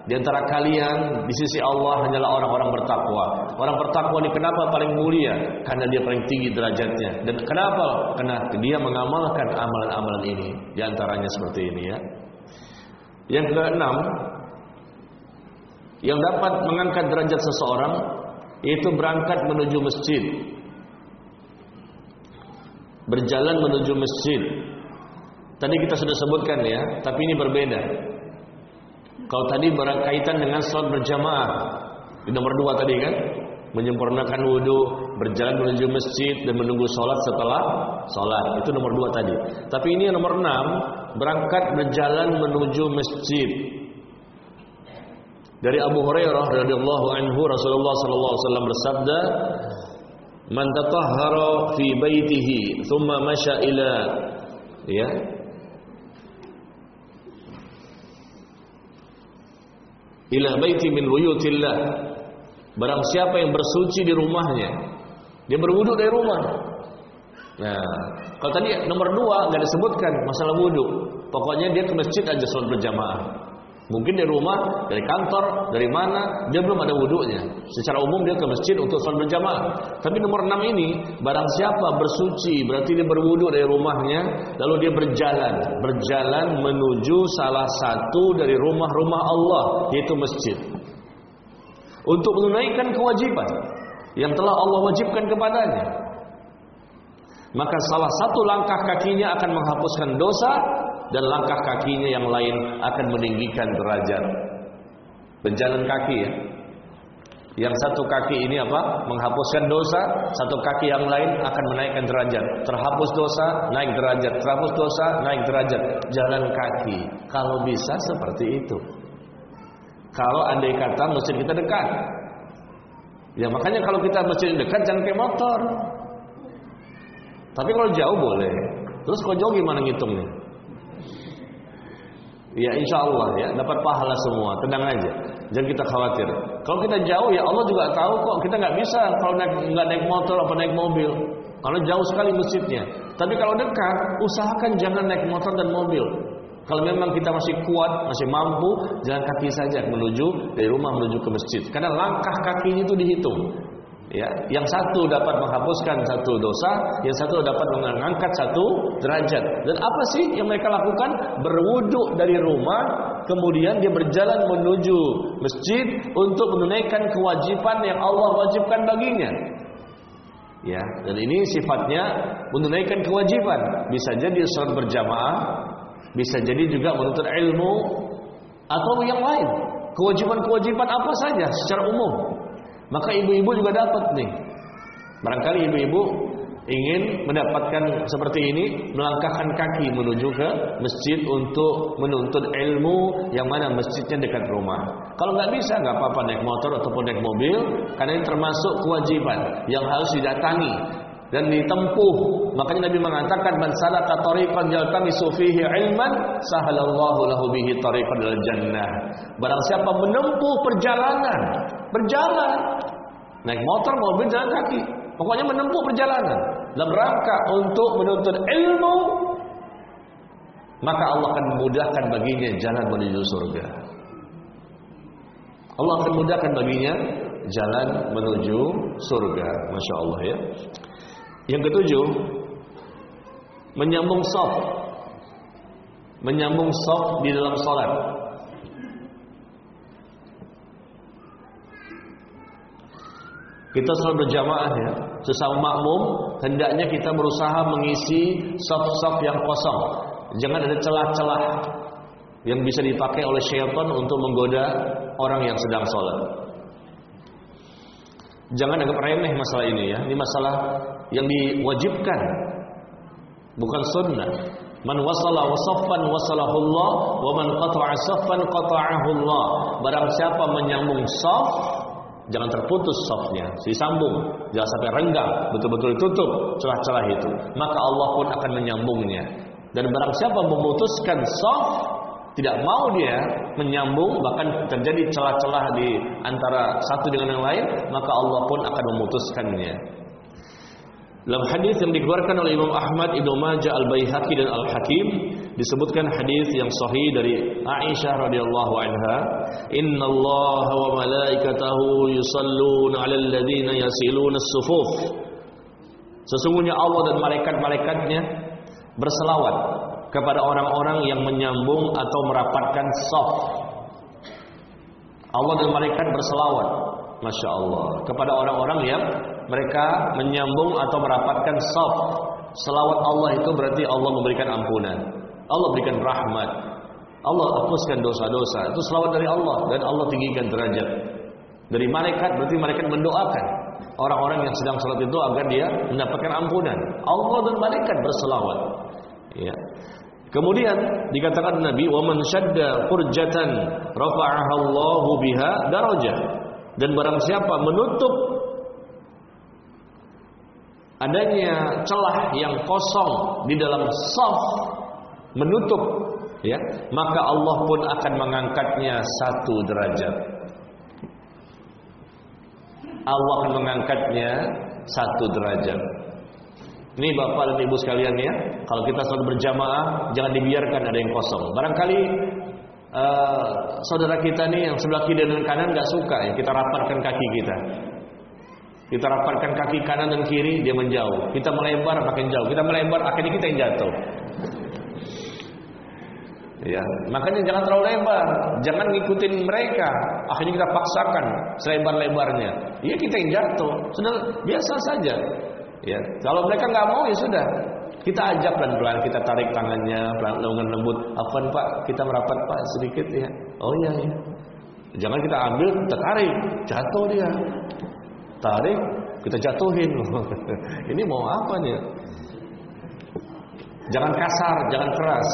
di antara kalian di sisi Allah hanyalah orang-orang bertakwa. Orang bertakwa ini kenapa paling mulia? Karena dia paling tinggi derajatnya. Dan kenapa? Karena dia mengamalkan amalan-amalan ini. Di antaranya seperti ini ya. Yang keenam, yang dapat mengangkat derajat seseorang yaitu berangkat menuju masjid berjalan menuju masjid. Tadi kita sudah sebutkan ya, tapi ini berbeda. Kalau tadi berkaitan dengan sholat berjamaah, di nomor dua tadi kan, menyempurnakan wudhu, berjalan menuju masjid dan menunggu sholat setelah sholat. Itu nomor dua tadi. Tapi ini nomor enam, berangkat berjalan menuju masjid. Dari Abu Hurairah radhiyallahu anhu Rasulullah sallallahu alaihi wasallam bersabda, man tatahhara fi baitihi thumma masya ila ya ila baiti min buyutillah. Barang siapa yang bersuci di rumahnya dia berwudu dari rumah. Nah kalau tadi nomor dua nggak disebutkan masalah wudu pokoknya dia ke masjid aja sholat berjamaah Mungkin dari rumah, dari kantor, dari mana, dia belum ada wudhunya. Secara umum dia ke masjid untuk sholat berjamaah. Tapi nomor enam ini, barang siapa bersuci, berarti dia berwudhu dari rumahnya, lalu dia berjalan, berjalan menuju salah satu dari rumah-rumah Allah, yaitu masjid. Untuk menunaikan kewajiban yang telah Allah wajibkan kepadanya. Maka salah satu langkah kakinya akan menghapuskan dosa dan langkah kakinya yang lain akan meninggikan derajat. Berjalan kaki ya. Yang satu kaki ini apa? Menghapuskan dosa, satu kaki yang lain akan menaikkan derajat. Terhapus dosa, naik derajat. Terhapus dosa, naik derajat. Jalan kaki. Kalau bisa seperti itu. Kalau andai kata masjid kita dekat. Ya makanya kalau kita masjid dekat jangan kayak motor. Tapi kalau jauh boleh. Terus kalau jauh gimana ngitungnya? Ya insya Allah ya dapat pahala semua, tenang aja, jangan kita khawatir. Kalau kita jauh ya Allah juga tahu kok kita nggak bisa kalau naik nggak naik motor apa naik mobil, karena jauh sekali masjidnya. Tapi kalau dekat, usahakan jangan naik motor dan mobil. Kalau memang kita masih kuat, masih mampu, jalan kaki saja menuju dari rumah menuju ke masjid. Karena langkah kakinya itu dihitung. Ya, yang satu dapat menghapuskan satu dosa, yang satu dapat mengangkat satu derajat. Dan apa sih yang mereka lakukan? Berwuduk dari rumah, kemudian dia berjalan menuju masjid untuk menunaikan kewajiban yang Allah wajibkan baginya. Ya, dan ini sifatnya menunaikan kewajiban. Bisa jadi sholat berjamaah, bisa jadi juga menuntut ilmu atau yang lain. Kewajiban-kewajiban apa saja secara umum. Maka ibu-ibu juga dapat nih. Barangkali ibu-ibu ingin mendapatkan seperti ini, melangkahkan kaki menuju ke masjid untuk menuntut ilmu yang mana masjidnya dekat rumah. Kalau nggak bisa, nggak apa-apa naik motor ataupun naik mobil, karena ini termasuk kewajiban yang harus didatangi dan ditempuh. Makanya Nabi mengatakan man salaka tariqan yaltamisu fihi ilman sahalallahu lahu bihi tariqan ilal jannah. Barang siapa menempuh perjalanan, berjalan naik motor, mobil, jalan kaki. Pokoknya menempuh perjalanan dalam rangka untuk menuntut ilmu maka Allah akan memudahkan baginya jalan menuju surga. Allah akan memudahkan baginya jalan menuju surga. Masya Allah ya. Yang ketujuh, menyambung soft. Menyambung soft di dalam salat. Kita selalu berjamaah ya, sesama makmum hendaknya kita berusaha mengisi soft-soft yang kosong. Jangan ada celah-celah yang bisa dipakai oleh syaitan untuk menggoda orang yang sedang sholat. Jangan anggap remeh masalah ini ya. Ini masalah yang diwajibkan bukan sunnah. Man wasala wasaffan wasalahullah wa man qata'a saffan qata'ahullah. Barang siapa menyambung saf jangan terputus safnya disambung jangan sampai renggang betul-betul tutup celah-celah itu. Maka Allah pun akan menyambungnya. Dan barang siapa memutuskan saf tidak mau dia menyambung bahkan terjadi celah-celah di antara satu dengan yang lain maka Allah pun akan memutuskannya Dalam hadis yang dikeluarkan oleh Imam Ahmad, Ibnu Majah, Al-Baihaqi dan Al-Hakim disebutkan hadis yang sahih dari Aisyah radhiyallahu anha, "Inna Allah wa malaikatahu yusalluna 'alal ladzina yasiluna as-sufuf." Sesungguhnya Allah dan malaikat-malaikatnya berselawat kepada orang-orang yang menyambung atau merapatkan saf. Allah dan malaikat berselawat, Masya Allah, kepada orang-orang yang mereka menyambung atau merapatkan saf. Selawat Allah itu berarti Allah memberikan ampunan. Allah berikan rahmat. Allah hapuskan dosa-dosa. Itu selawat dari Allah dan Allah tinggikan derajat. Dari malaikat berarti malaikat mendoakan orang-orang yang sedang salat itu agar dia mendapatkan ampunan. Allah dan malaikat berselawat. Ya. Kemudian dikatakan Nabi, "Wa man shadda furjatan rafa'aha biha darajah." Dan barang siapa menutup adanya celah yang kosong di dalam saf menutup ya maka Allah pun akan mengangkatnya satu derajat. Allah akan mengangkatnya satu derajat. Ini Bapak dan Ibu sekalian ya kalau kita selalu berjamaah jangan dibiarkan ada yang kosong. Barangkali uh, saudara kita nih yang sebelah kiri dan kanan nggak suka ya kita rapatkan kaki kita kita rapatkan kaki kanan dan kiri, dia menjauh. Kita melebar, makin jauh. Kita melebar, akhirnya kita yang jatuh. Ya, makanya jangan terlalu lebar, jangan ngikutin mereka. Akhirnya kita paksakan selebar-lebarnya. Ya kita yang jatuh. Sudah biasa saja. Ya, kalau mereka nggak mau ya sudah. Kita ajak pelan-pelan, kita tarik tangannya, pelan dengan lembut. Afwan Pak, kita merapat Pak sedikit ya. Oh iya ya. Jangan kita ambil, tarik, jatuh dia tarik, kita jatuhin. Ini mau apa nih? Jangan kasar, jangan keras.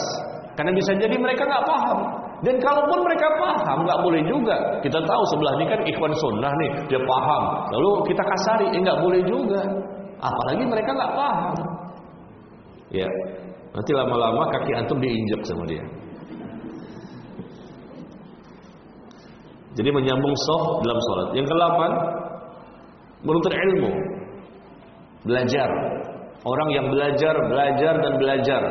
Karena bisa jadi mereka nggak paham. Dan kalaupun mereka paham, nggak boleh juga. Kita tahu sebelah ini kan ikhwan sunnah nih, dia paham. Lalu kita kasari, eh nggak boleh juga. Apalagi mereka nggak paham. Ya, nanti lama-lama kaki antum diinjak sama dia. Jadi menyambung soft dalam sholat. Yang ke-8 menuntut ilmu, belajar. Orang yang belajar, belajar dan belajar,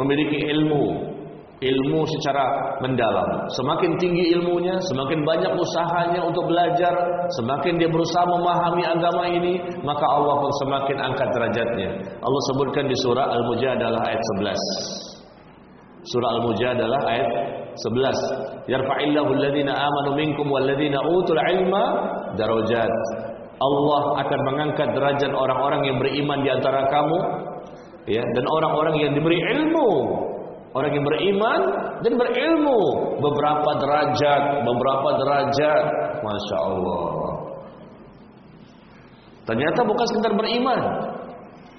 memiliki ilmu, ilmu secara mendalam. Semakin tinggi ilmunya, semakin banyak usahanya untuk belajar, semakin dia berusaha memahami agama ini, maka Allah pun semakin angkat derajatnya. Allah sebutkan di surah Al-Mujadalah ayat 11. Surah Al-Mujadalah ayat 11. Yarfa'illahu alladhina amanu minkum walladhina utul ilma darajat. Allah akan mengangkat derajat orang-orang yang beriman di antara kamu ya dan orang-orang yang diberi ilmu. Orang yang beriman dan berilmu. Beberapa derajat beberapa derajat. Masya Allah. Ternyata bukan sekedar beriman.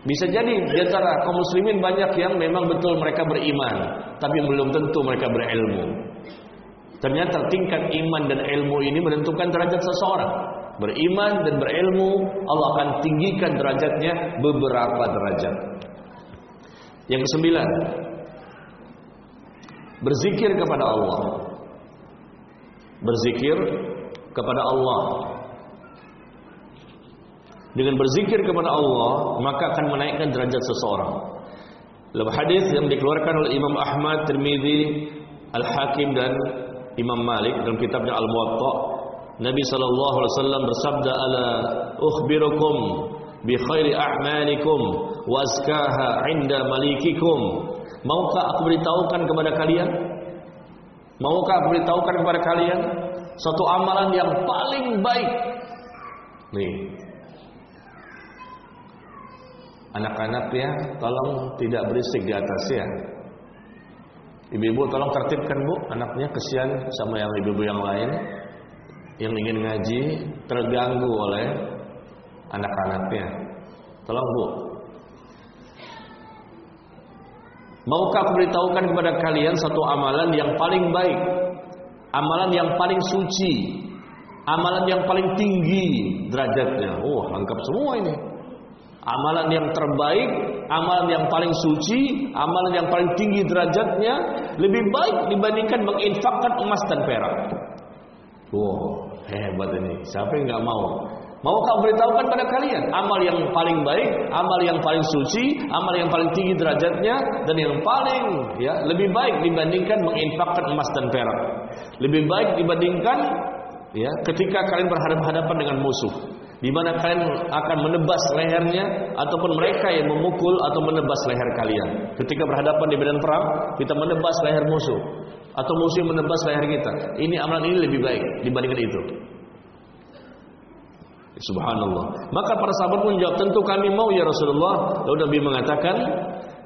Bisa jadi di antara kaum muslimin banyak yang memang betul mereka beriman tapi belum tentu mereka berilmu. Ternyata tingkat iman dan ilmu ini menentukan derajat seseorang beriman dan berilmu, Allah akan tinggikan derajatnya beberapa derajat. Yang kesembilan, berzikir kepada Allah. Berzikir kepada Allah. Dengan berzikir kepada Allah, maka akan menaikkan derajat seseorang. Dalam hadis yang dikeluarkan oleh Imam Ahmad, Tirmizi, Al-Hakim dan Imam Malik dalam kitabnya Al-Muwatta Nabi sallallahu alaihi wasallam bersabda ala ukhbirukum bi khairi a'malikum wa azkaha 'inda malikikum. Maukah aku beritahukan kepada kalian? Maukah aku beritahukan kepada kalian suatu amalan yang paling baik? Nih. Anak-anak ya, tolong tidak berisik di atas ya. Ibu-ibu tolong tertibkan Bu, anaknya kesian sama yang ibu-ibu yang lain yang ingin ngaji terganggu oleh anak-anaknya. Tolong Bu. Maukah aku beritahukan kepada kalian satu amalan yang paling baik, amalan yang paling suci, amalan yang paling tinggi derajatnya. Oh, lengkap semua ini. Amalan yang terbaik, amalan yang paling suci, amalan yang paling tinggi derajatnya lebih baik dibandingkan menginfakkan emas dan perak. Wow, hebat ini. Siapa yang nggak mau Maukah beritahukan pada kalian amal yang paling baik, amal yang paling suci, amal yang paling tinggi derajatnya dan yang paling ya lebih baik dibandingkan menginfakkan emas dan perak. Lebih baik dibandingkan ya ketika kalian berhadapan-hadapan dengan musuh di mana kalian akan menebas lehernya ataupun mereka yang memukul atau menebas leher kalian. Ketika berhadapan di medan perang, kita menebas leher musuh atau musuh menebas leher kita. Ini amalan ini lebih baik dibandingkan itu. Subhanallah. Maka para sahabat pun jawab, tentu kami mau ya Rasulullah. Lalu Nabi mengatakan,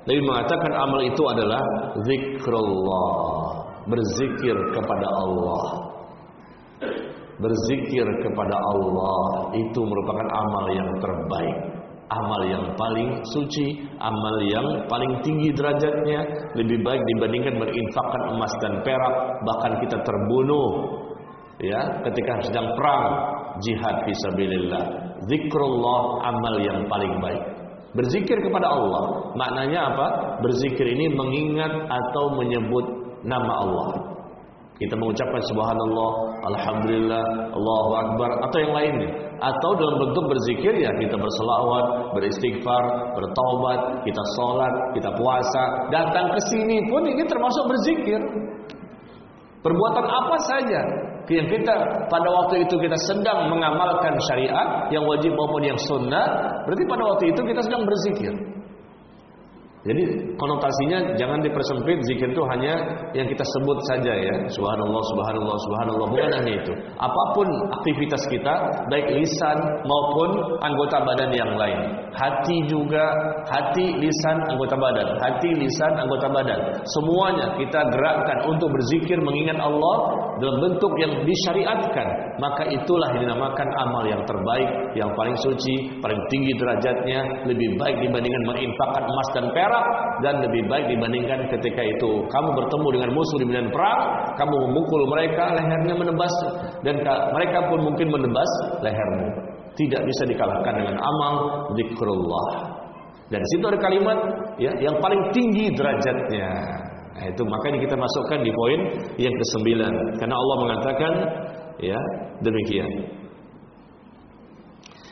Nabi mengatakan amal itu adalah zikrullah, berzikir kepada Allah. Berzikir kepada Allah itu merupakan amal yang terbaik, amal yang paling suci, amal yang paling tinggi derajatnya, lebih baik dibandingkan berinfakkan emas dan perak, bahkan kita terbunuh ya ketika sedang perang jihad fisabilillah zikrullah amal yang paling baik. Berzikir kepada Allah. Maknanya apa? Berzikir ini mengingat atau menyebut nama Allah kita mengucapkan subhanallah alhamdulillah Allahu akbar atau yang lainnya atau dalam bentuk berzikir ya kita berselawat beristighfar bertaubat kita sholat kita puasa datang ke sini pun ini termasuk berzikir Perbuatan apa saja yang kita pada waktu itu kita sedang mengamalkan syariat yang wajib maupun yang sunnah, berarti pada waktu itu kita sedang berzikir. Jadi konotasinya jangan dipersempit zikir itu hanya yang kita sebut saja ya. Subhanallah, subhanallah, subhanallah. Bukan hanya itu. Apa pun aktivitas kita, baik lisan maupun anggota badan yang lain. Hati juga, hati, lisan, anggota badan. Hati, lisan, anggota badan. Semuanya kita gerakkan untuk berzikir mengingat Allah dalam bentuk yang disyariatkan. Maka itulah yang dinamakan amal yang terbaik, yang paling suci, paling tinggi derajatnya, lebih baik dibandingkan menginfakkan emas dan perak perak dan lebih baik dibandingkan ketika itu kamu bertemu dengan musuh di medan perang, kamu memukul mereka, lehernya menebas dan mereka pun mungkin menebas lehermu. Tidak bisa dikalahkan dengan amal zikrullah. Dan situ ada kalimat ya yang paling tinggi derajatnya. Nah, itu makanya kita masukkan di poin yang kesembilan karena Allah mengatakan ya demikian.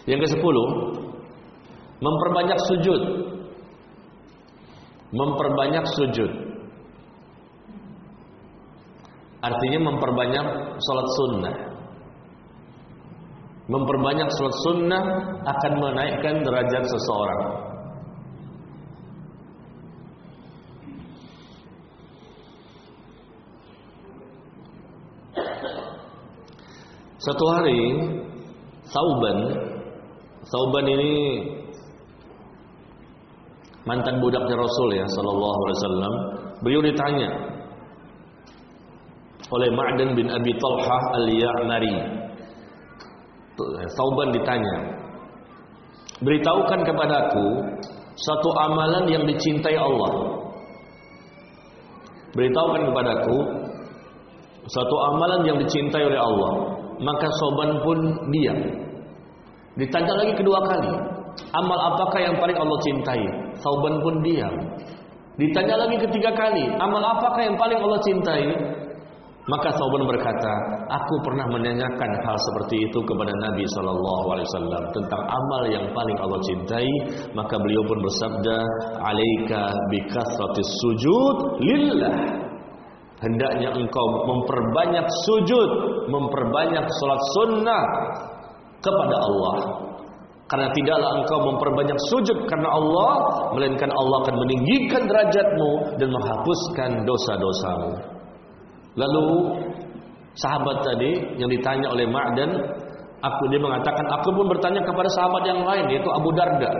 Yang ke sepuluh memperbanyak sujud memperbanyak sujud. Artinya memperbanyak sholat sunnah. Memperbanyak sholat sunnah akan menaikkan derajat seseorang. Satu hari Sauban Sauban ini mantan budaknya Rasul ya sallallahu alaihi wasallam. Beliau ditanya oleh Ma'dan bin Abi Talhah al-Ya'mari. Sauban ditanya beritahukan kepadaku satu amalan yang dicintai Allah. Beritahukan kepadaku satu amalan yang dicintai oleh Allah maka Sauban pun diam. Ditanya lagi kedua kali Amal apakah yang paling Allah cintai? Sauban pun diam. Ditanya lagi ketiga kali, amal apakah yang paling Allah cintai? Maka Sauban berkata, aku pernah menanyakan hal seperti itu kepada Nabi Shallallahu Alaihi Wasallam tentang amal yang paling Allah cintai. Maka beliau pun bersabda, "Alaika bikasratis sujud lillah." Hendaknya engkau memperbanyak sujud, memperbanyak sholat sunnah kepada Allah. Karena tidaklah engkau memperbanyak sujud karena Allah, melainkan Allah akan meninggikan derajatmu dan menghapuskan dosa-dosamu. Lalu sahabat tadi yang ditanya oleh Ma'dan, aku dia mengatakan aku pun bertanya kepada sahabat yang lain yaitu Abu Darda.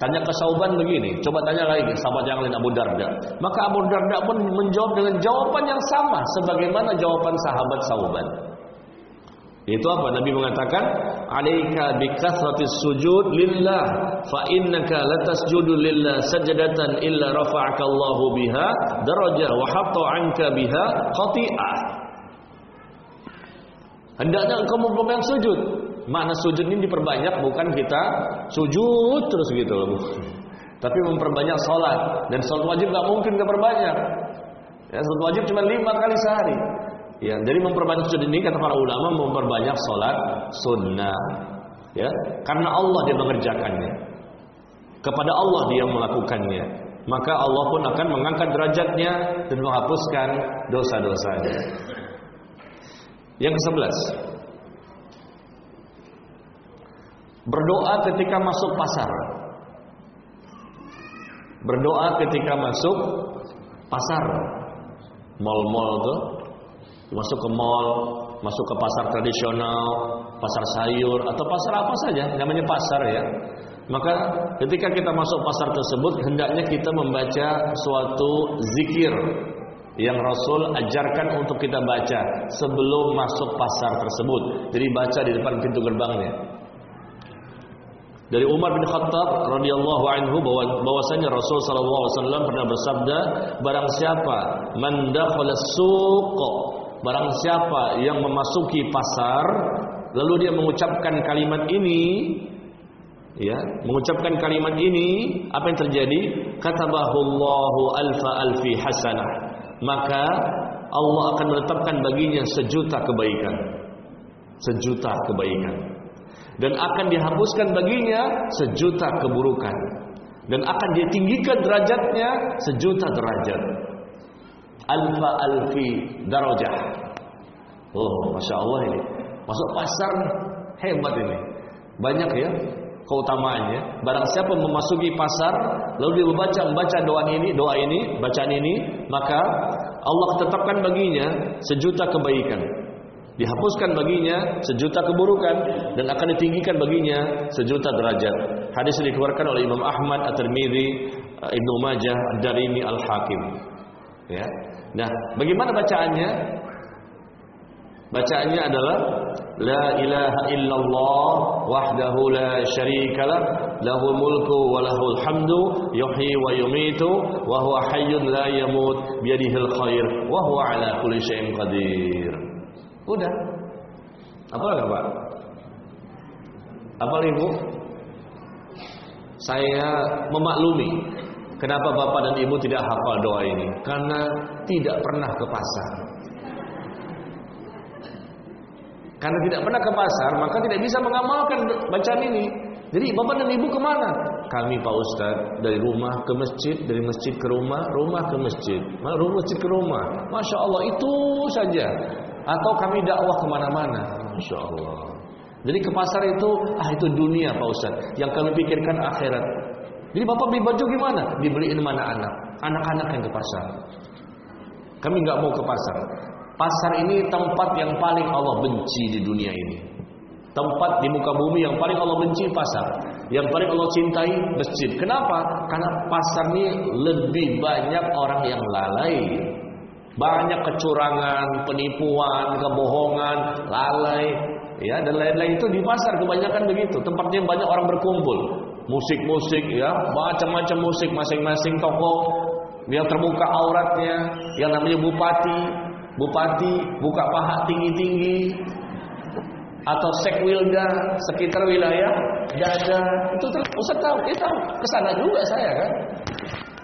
Tanya ke Sauban begini, coba tanya lagi sahabat yang lain Abu Darda. Maka Abu Darda pun menjawab dengan jawaban yang sama sebagaimana jawaban sahabat Sauban. Itu apa? Nabi mengatakan, "Alaika bikasratis sujud lillah, fa innaka latasjudu lillah sajadatan illa rafa'aka Allahu biha darajah wa hatta 'anka biha khati'ah." Hendaknya engkau memperbanyak sujud. Makna sujud ini diperbanyak bukan kita sujud terus gitu loh. Tapi memperbanyak salat dan salat wajib gak mungkin diperbanyak. Ya, salat wajib cuma lima kali sehari. Ya, jadi memperbanyak sujud ini kata para ulama memperbanyak sholat sunnah. Ya, karena Allah dia mengerjakannya. Kepada Allah dia melakukannya. Maka Allah pun akan mengangkat derajatnya dan menghapuskan dosa-dosanya. Yang ke-11. Berdoa ketika masuk pasar. Berdoa ketika masuk pasar. Mall-mall tuh masuk ke mall, masuk ke pasar tradisional, pasar sayur atau pasar apa saja, namanya pasar ya. Maka ketika kita masuk pasar tersebut hendaknya kita membaca suatu zikir yang Rasul ajarkan untuk kita baca sebelum masuk pasar tersebut. Jadi baca di depan pintu gerbangnya. Dari Umar bin Khattab radhiyallahu anhu bahwa bahwasanya Rasul sallallahu alaihi wasallam pernah bersabda, barang siapa man dakhala suq, barang siapa yang memasuki pasar lalu dia mengucapkan kalimat ini ya, mengucapkan kalimat ini apa yang terjadi? Katabahullahu alfa alfi hasanah. Maka Allah akan menetapkan baginya sejuta kebaikan. Sejuta kebaikan dan akan dihapuskan baginya sejuta keburukan dan akan ditinggikan derajatnya sejuta derajat alfa alfi darajah oh masya Allah ini masuk pasar hebat ini banyak ya keutamaannya barang siapa memasuki pasar lalu dia membaca membaca doa ini doa ini bacaan ini maka Allah tetapkan baginya sejuta kebaikan dihapuskan baginya sejuta keburukan dan akan ditinggikan baginya sejuta derajat. Hadis ini dikeluarkan oleh Imam Ahmad, At-Tirmidzi, Ibnu Majah, Darimi, Al-Hakim. Ya. Nah, bagaimana bacaannya? Bacaannya adalah La ilaha illallah wahdahu la syarikalah lahul mulku wa lahul hamdu yuhyi wa yumitu wa huwa hayyun la yamut biyadihil khair wa huwa ala kulli syai'in qadir. Udah. Apa lagi Pak? Apa Ibu? Saya memaklumi kenapa Bapak dan Ibu tidak hafal doa ini karena tidak pernah ke pasar. Karena tidak pernah ke pasar, maka tidak bisa mengamalkan bacaan ini. Jadi Bapak dan Ibu ke mana? Kami Pak Ustadz dari rumah ke masjid, dari masjid ke rumah, rumah ke masjid, rumah masjid ke rumah. Masya Allah itu saja atau kami dakwah ke mana-mana. Masya Allah. Jadi ke pasar itu, ah itu dunia Pak Ustaz. Yang kami pikirkan akhirat. Jadi Bapak beli baju gimana? Dibeliin mana anak? Anak-anak yang ke pasar. Kami nggak mau ke pasar. Pasar ini tempat yang paling Allah benci di dunia ini. Tempat di muka bumi yang paling Allah benci pasar. Yang paling Allah cintai masjid. Kenapa? Karena pasar ini lebih banyak orang yang lalai banyak kecurangan, penipuan, kebohongan, lalai, ya dan lain-lain itu di pasar kebanyakan begitu. Tempatnya banyak orang berkumpul. Musik-musik ya, macam-macam musik masing-masing toko yang terbuka auratnya, yang namanya bupati, bupati buka paha tinggi-tinggi atau sekwilda sekitar wilayah dada itu terus tahu kita ke sana juga saya kan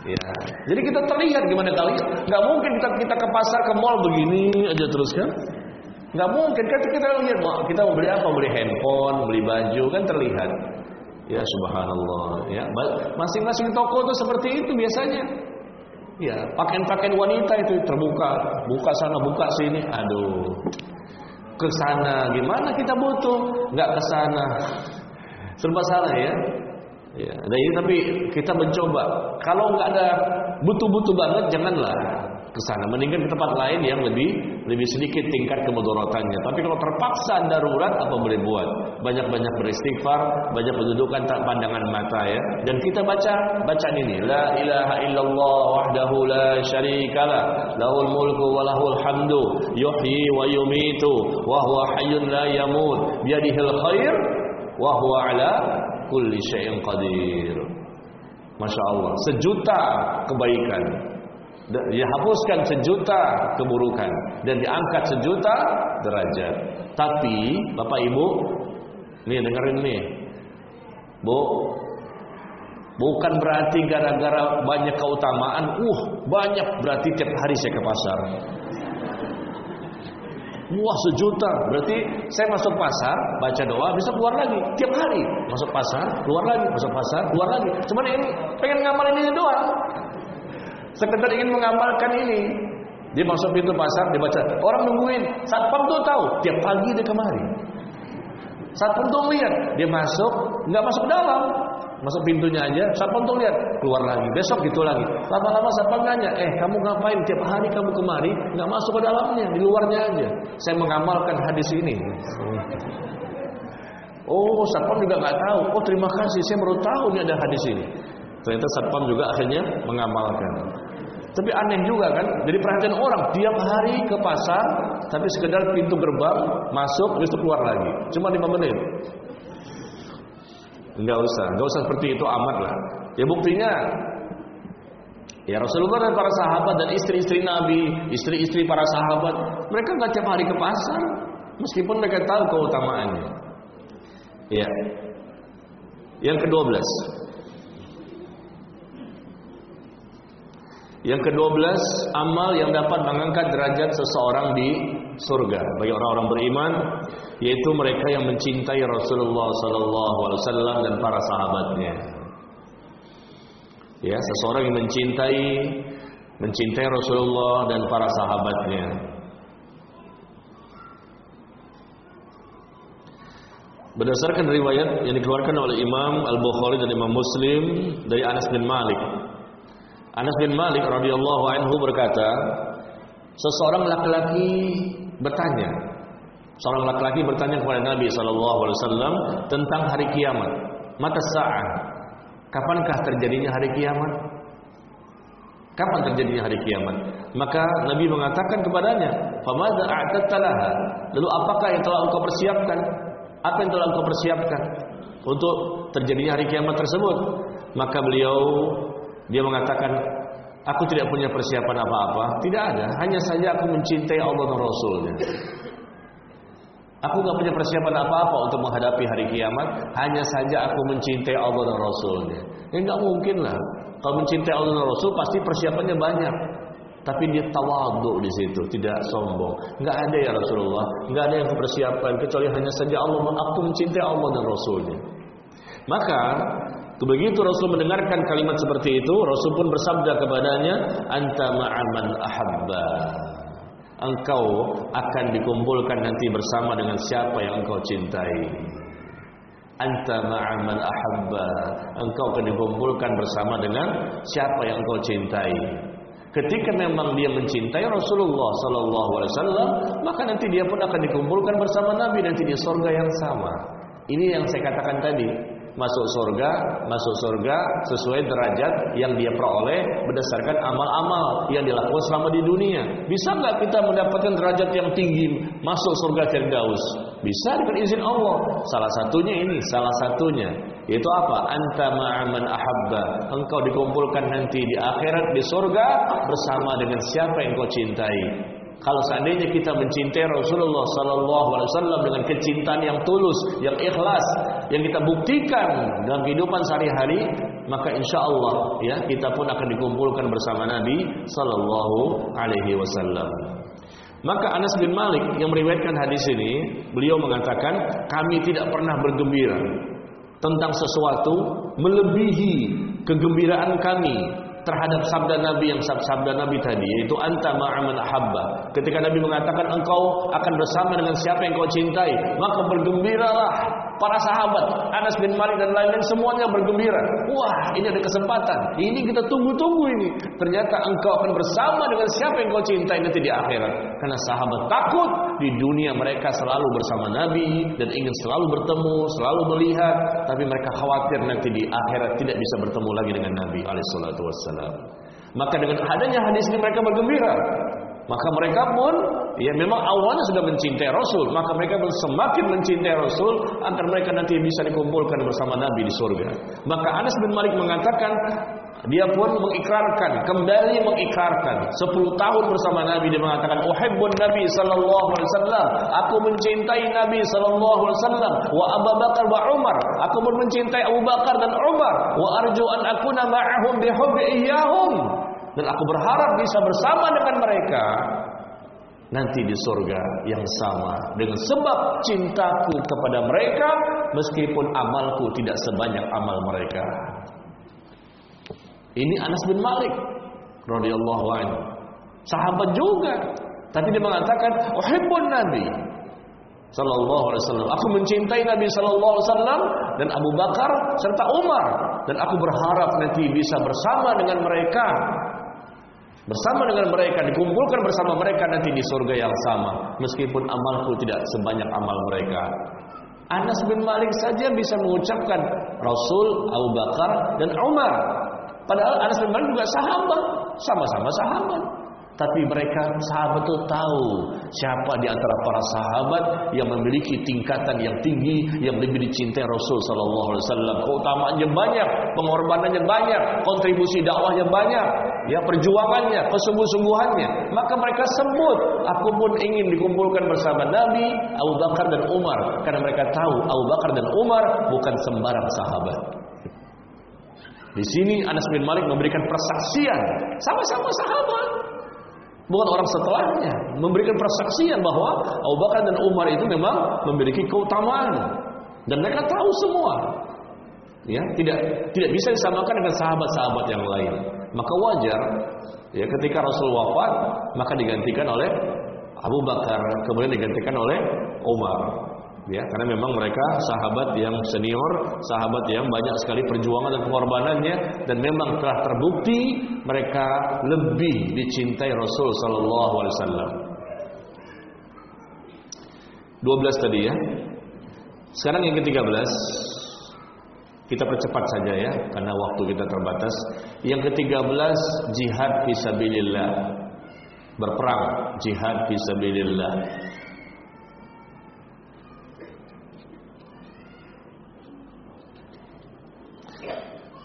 Ya. Jadi kita terlihat gimana kali? Gak mungkin kita kita ke pasar ke mall begini aja terus kan? Gak mungkin kan kita lihat kita mau beli apa? Beli handphone, beli baju kan terlihat. Ya subhanallah. Ya masing-masing toko itu seperti itu biasanya. Ya pakaian-pakaian wanita itu terbuka, buka sana, buka sini. Aduh, ke sana gimana kita butuh? Gak ke sana. Serba salah ya. Ya, dan ini tapi kita mencoba. Kalau nggak ada butuh-butuh banget, janganlah ke sana. Mendingan ke tempat lain yang lebih lebih sedikit tingkat kemudorotannya. Tapi kalau terpaksa darurat, apa boleh buat? Banyak-banyak beristighfar, banyak mendudukan tak pandangan mata ya. Dan kita baca bacaan ini, la ilaha illallah wahdahu la syarikalah, lahul mulku wa lahul hamdu, yuhyi wa yumitu, wa huwa hayyun la yamut, biyadihil khair, wa huwa ala kulli syai'in qadir. Masya Allah, sejuta kebaikan. Dihapuskan sejuta keburukan dan diangkat sejuta derajat. Tapi Bapak Ibu, nih dengerin nih. Bu, bukan berarti gara-gara banyak keutamaan, uh, banyak berarti tiap hari saya ke pasar. Wah sejuta. Berarti saya masuk pasar, baca doa, bisa keluar lagi. Tiap hari. Masuk pasar, keluar lagi. Masuk pasar, keluar lagi. Cuman ini pengen ngamalin ini doang. Sekedar ingin mengamalkan ini. Dia masuk pintu pasar, dia baca. Orang nungguin. Satpam tuh tahu. Tiap pagi dia kemari. Satpam tuh lihat. Dia masuk, nggak masuk dalam. Masuk pintunya aja, satpam tuh lihat, keluar lagi. Besok gitu lagi. Lama-lama satpam nanya, eh kamu ngapain tiap hari kamu kemari, nggak masuk ke dalamnya, di luarnya aja. Saya mengamalkan hadis ini. Oh, satpam juga nggak tahu. Oh, terima kasih, saya baru tahu ini ada hadis ini. Ternyata satpam juga akhirnya mengamalkan. Tapi aneh juga kan, jadi perhatian orang tiap hari ke pasar, tapi sekedar pintu gerbang masuk terus keluar lagi, cuma lima menit. Enggak usah, enggak usah seperti itu amat lah. Ya buktinya Ya Rasulullah dan para sahabat dan istri-istri Nabi, istri-istri para sahabat, mereka nggak tiap hari ke pasar, meskipun mereka tahu keutamaannya. Ya. Yang ke-12. Yang kedua belas, amal yang dapat mengangkat derajat seseorang di surga bagi orang-orang beriman yaitu mereka yang mencintai Rasulullah sallallahu alaihi wasallam dan para sahabatnya. Ya, seseorang yang mencintai mencintai Rasulullah dan para sahabatnya. Berdasarkan riwayat yang dikeluarkan oleh Imam Al-Bukhari dan Imam Muslim dari Anas bin Malik. Anas bin Malik radhiyallahu anhu berkata, seseorang laki-laki bertanya. Seorang laki-laki bertanya kepada Nabi wasallam tentang hari kiamat. Mata sa'ah. Kapankah terjadinya hari kiamat? Kapan terjadinya hari kiamat? Maka Nabi mengatakan kepadanya, "Famadza a'tatta Lalu apakah yang telah engkau persiapkan? Apa yang telah engkau persiapkan untuk terjadinya hari kiamat tersebut? Maka beliau dia mengatakan, Aku tidak punya persiapan apa-apa. Tidak ada. Hanya saja aku mencintai Allah dan Rasulnya. Aku nggak punya persiapan apa-apa untuk menghadapi hari kiamat. Hanya saja aku mencintai Allah dan Rasulnya. Ya nggak mungkin lah. Kalau mencintai Allah dan Rasul pasti persiapannya banyak. Tapi dia tawaduk di situ, tidak sombong. Nggak ada ya Rasulullah, nggak ada yang persiapan kecuali hanya saja Allah. Aku mencintai Allah dan Rasulnya. Maka Begitu Rasul mendengarkan kalimat seperti itu, Rasul pun bersabda kepadanya, "Anta ma'aman ahabba." Engkau akan dikumpulkan nanti bersama dengan siapa yang engkau cintai. Anta ma'aman ahabba. Engkau akan dikumpulkan bersama dengan siapa yang engkau cintai. Ketika memang dia mencintai Rasulullah sallallahu alaihi wasallam, maka nanti dia pun akan dikumpulkan bersama Nabi nanti di surga yang sama. Ini yang saya katakan tadi, masuk surga, masuk surga sesuai derajat yang dia peroleh berdasarkan amal-amal yang dilakukan selama di dunia. Bisa nggak kita mendapatkan derajat yang tinggi masuk surga Firdaus? Bisa dengan izin Allah. Salah satunya ini, salah satunya yaitu apa? Anta ma'aman ahabba. Engkau dikumpulkan nanti di akhirat di surga bersama dengan siapa yang kau cintai. Kalau seandainya kita mencintai Rasulullah sallallahu alaihi wasallam dengan kecintaan yang tulus, yang ikhlas, yang kita buktikan dalam kehidupan sehari-hari, maka insya Allah ya kita pun akan dikumpulkan bersama Nabi sallallahu alaihi wasallam. Maka Anas bin Malik yang meriwayatkan hadis ini, beliau mengatakan, kami tidak pernah bergembira tentang sesuatu melebihi kegembiraan kami terhadap sabda Nabi yang sabda Nabi tadi yaitu anta ma'aman ahabba. Ketika Nabi mengatakan engkau akan bersama dengan siapa yang kau cintai maka bergembiralah para sahabat Anas bin Malik dan lain-lain semuanya bergembira. Wah ini ada kesempatan. Ini kita tunggu-tunggu ini. Ternyata engkau akan bersama dengan siapa yang kau cintai nanti di akhirat. Karena sahabat takut di dunia mereka selalu bersama Nabi dan ingin selalu bertemu selalu melihat. Tapi mereka khawatir nanti di akhirat tidak bisa bertemu lagi dengan Nabi alaihissalatu wassalam. Maka dengan adanya hadis ini mereka bergembira maka mereka pun ya memang awalnya sudah mencintai Rasul, maka mereka pun semakin mencintai Rasul agar mereka nanti bisa dikumpulkan bersama Nabi di surga. Maka Anas bin Malik mengatakan dia pun mengikrarkan, kembali mengikrarkan 10 tahun bersama Nabi dia mengatakan uhibbun Nabi sallallahu alaihi wasallam, aku mencintai Nabi sallallahu alaihi wasallam wa Abu Bakar wa Umar, aku pun mencintai Abu Bakar dan Umar wa arju an akuna ma'ahum bihubbi iyyahum dan aku berharap bisa bersama dengan mereka nanti di surga yang sama dengan sebab cintaku kepada mereka meskipun amalku tidak sebanyak amal mereka. Ini Anas bin Malik radhiyallahu anhu. Sahabat juga, tapi dia mengatakan uhibbun nabi sallallahu alaihi wasallam. Aku mencintai Nabi sallallahu alaihi wasallam dan Abu Bakar serta Umar dan aku berharap nanti bisa bersama dengan mereka bersama dengan mereka dikumpulkan bersama mereka nanti di surga yang sama. Meskipun amalku tidak sebanyak amal mereka. Anas bin Malik saja bisa mengucapkan Rasul, Abu Bakar dan Umar. Padahal Anas bin Malik juga sahabat. Sama-sama sahabat tapi mereka sahabat itu tahu siapa di antara para sahabat yang memiliki tingkatan yang tinggi yang lebih dicintai Rasul sallallahu alaihi wasallam. Keutamaannya banyak, pengorbanannya banyak, kontribusi dakwahnya banyak, ya perjuangannya, kesungguh-sungguhannya. Maka mereka sebut, aku pun ingin dikumpulkan bersama Nabi, Abu Bakar dan Umar karena mereka tahu Abu Bakar dan Umar bukan sembarang sahabat. Di sini Anas bin Malik memberikan persaksian sama-sama sahabat bukan orang setelahnya. Memberikan persaksian bahwa Abu Bakar dan Umar itu memang memiliki keutamaan. Dan mereka tahu semua. Ya tidak tidak bisa disamakan dengan sahabat-sahabat yang lain. Maka wajar ya ketika Rasul wafat maka digantikan oleh Abu Bakar kemudian digantikan oleh Umar ya karena memang mereka sahabat yang senior, sahabat yang banyak sekali perjuangan dan pengorbanannya dan memang telah terbukti mereka lebih dicintai Rasul sallallahu alaihi wasallam. 12 tadi ya. Sekarang yang ke-13 kita percepat saja ya karena waktu kita terbatas. Yang ke-13 jihad fisabilillah. Berperang jihad fisabilillah.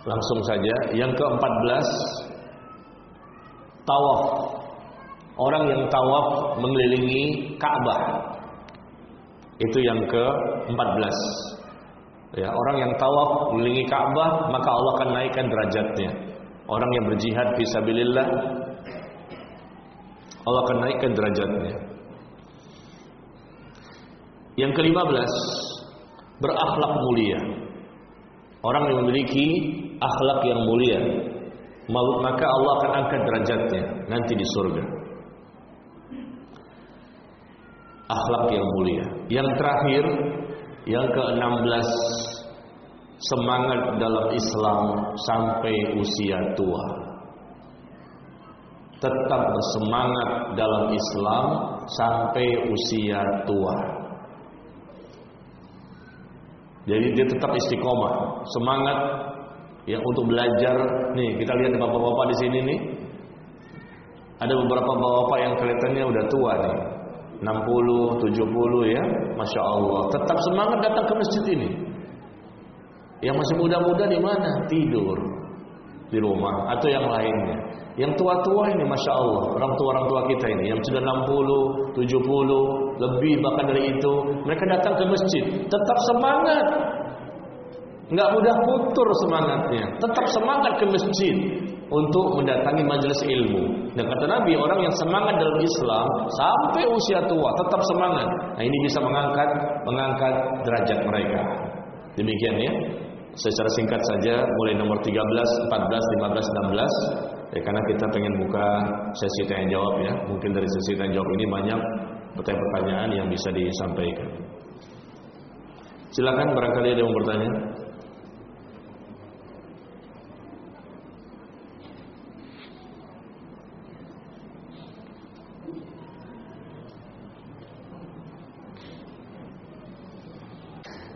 Langsung saja yang ke-14 tawaf. Orang yang tawaf mengelilingi Ka'bah. Itu yang ke-14. Ya, orang yang tawaf mengelilingi Ka'bah maka Allah akan naikkan derajatnya. Orang yang berjihad fisabilillah Allah akan naikkan derajatnya. Yang ke-15 berakhlak mulia. Orang yang memiliki akhlak yang mulia, maka Allah akan angkat derajatnya nanti di surga. Akhlak yang mulia. Yang terakhir, yang ke-16 semangat dalam Islam sampai usia tua. Tetap bersemangat dalam Islam sampai usia tua. Jadi dia tetap istiqomah, semangat ya untuk belajar. Nih kita lihat bapak-bapak di sini nih. Ada beberapa bapak-bapak yang kelihatannya udah tua nih. 60, 70 ya. Masya Allah. Tetap semangat datang ke masjid ini. Yang masih muda-muda di mana? tidur. Di rumah. Atau yang lainnya. Yang tua-tua ini Masya Allah. Orang tua-orang tua kita ini. Yang sudah 60, 70 lebih bahkan dari itu. Mereka datang ke masjid. Tetap semangat nggak mudah putur semangatnya, tetap semangat ke masjid untuk mendatangi majelis ilmu. Dan kata Nabi, orang yang semangat dalam Islam sampai usia tua tetap semangat. Nah, ini bisa mengangkat mengangkat derajat mereka. Demikian ya. Secara singkat saja mulai nomor 13, 14, 15, 16 ya karena kita pengen buka sesi tanya jawab ya. Mungkin dari sesi tanya jawab ini banyak pertanyaan-pertanyaan yang bisa disampaikan. Silakan barangkali ada yang bertanya.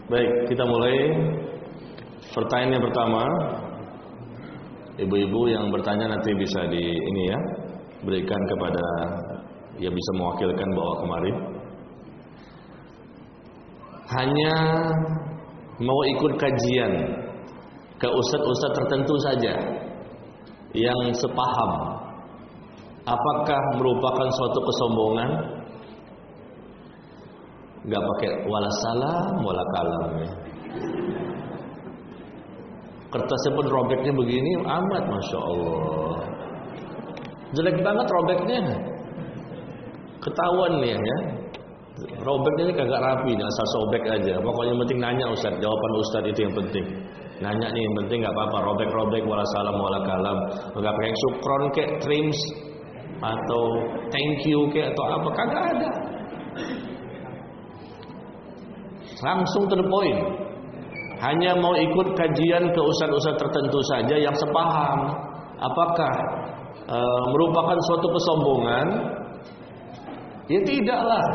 Baik, kita mulai pertanyaan yang pertama. Ibu-ibu yang bertanya nanti bisa di ini ya, berikan kepada yang bisa mewakilkan bawa kemari. Hanya mau ikut kajian ke ustadz-ustadz tertentu saja yang sepaham. Apakah merupakan suatu kesombongan nggak pakai wala salam wala kalam ya. Kertasnya pun robeknya begini amat masya Allah. Jelek banget robeknya. Ketahuan nih ya. Robeknya ini kagak rapi, asal sobek aja. Pokoknya penting nanya Ustaz, jawaban Ustaz itu yang penting. Nanya nih yang penting nggak apa-apa, robek-robek wala salam wala kalam. Enggak pakai sukron kek, trims atau thank you kek atau apa kagak ada. Langsung to the point. Hanya mau ikut kajian ke ustaz-ustaz tertentu saja yang sepaham. Apakah e, merupakan suatu kesombongan? Ya tidaklah.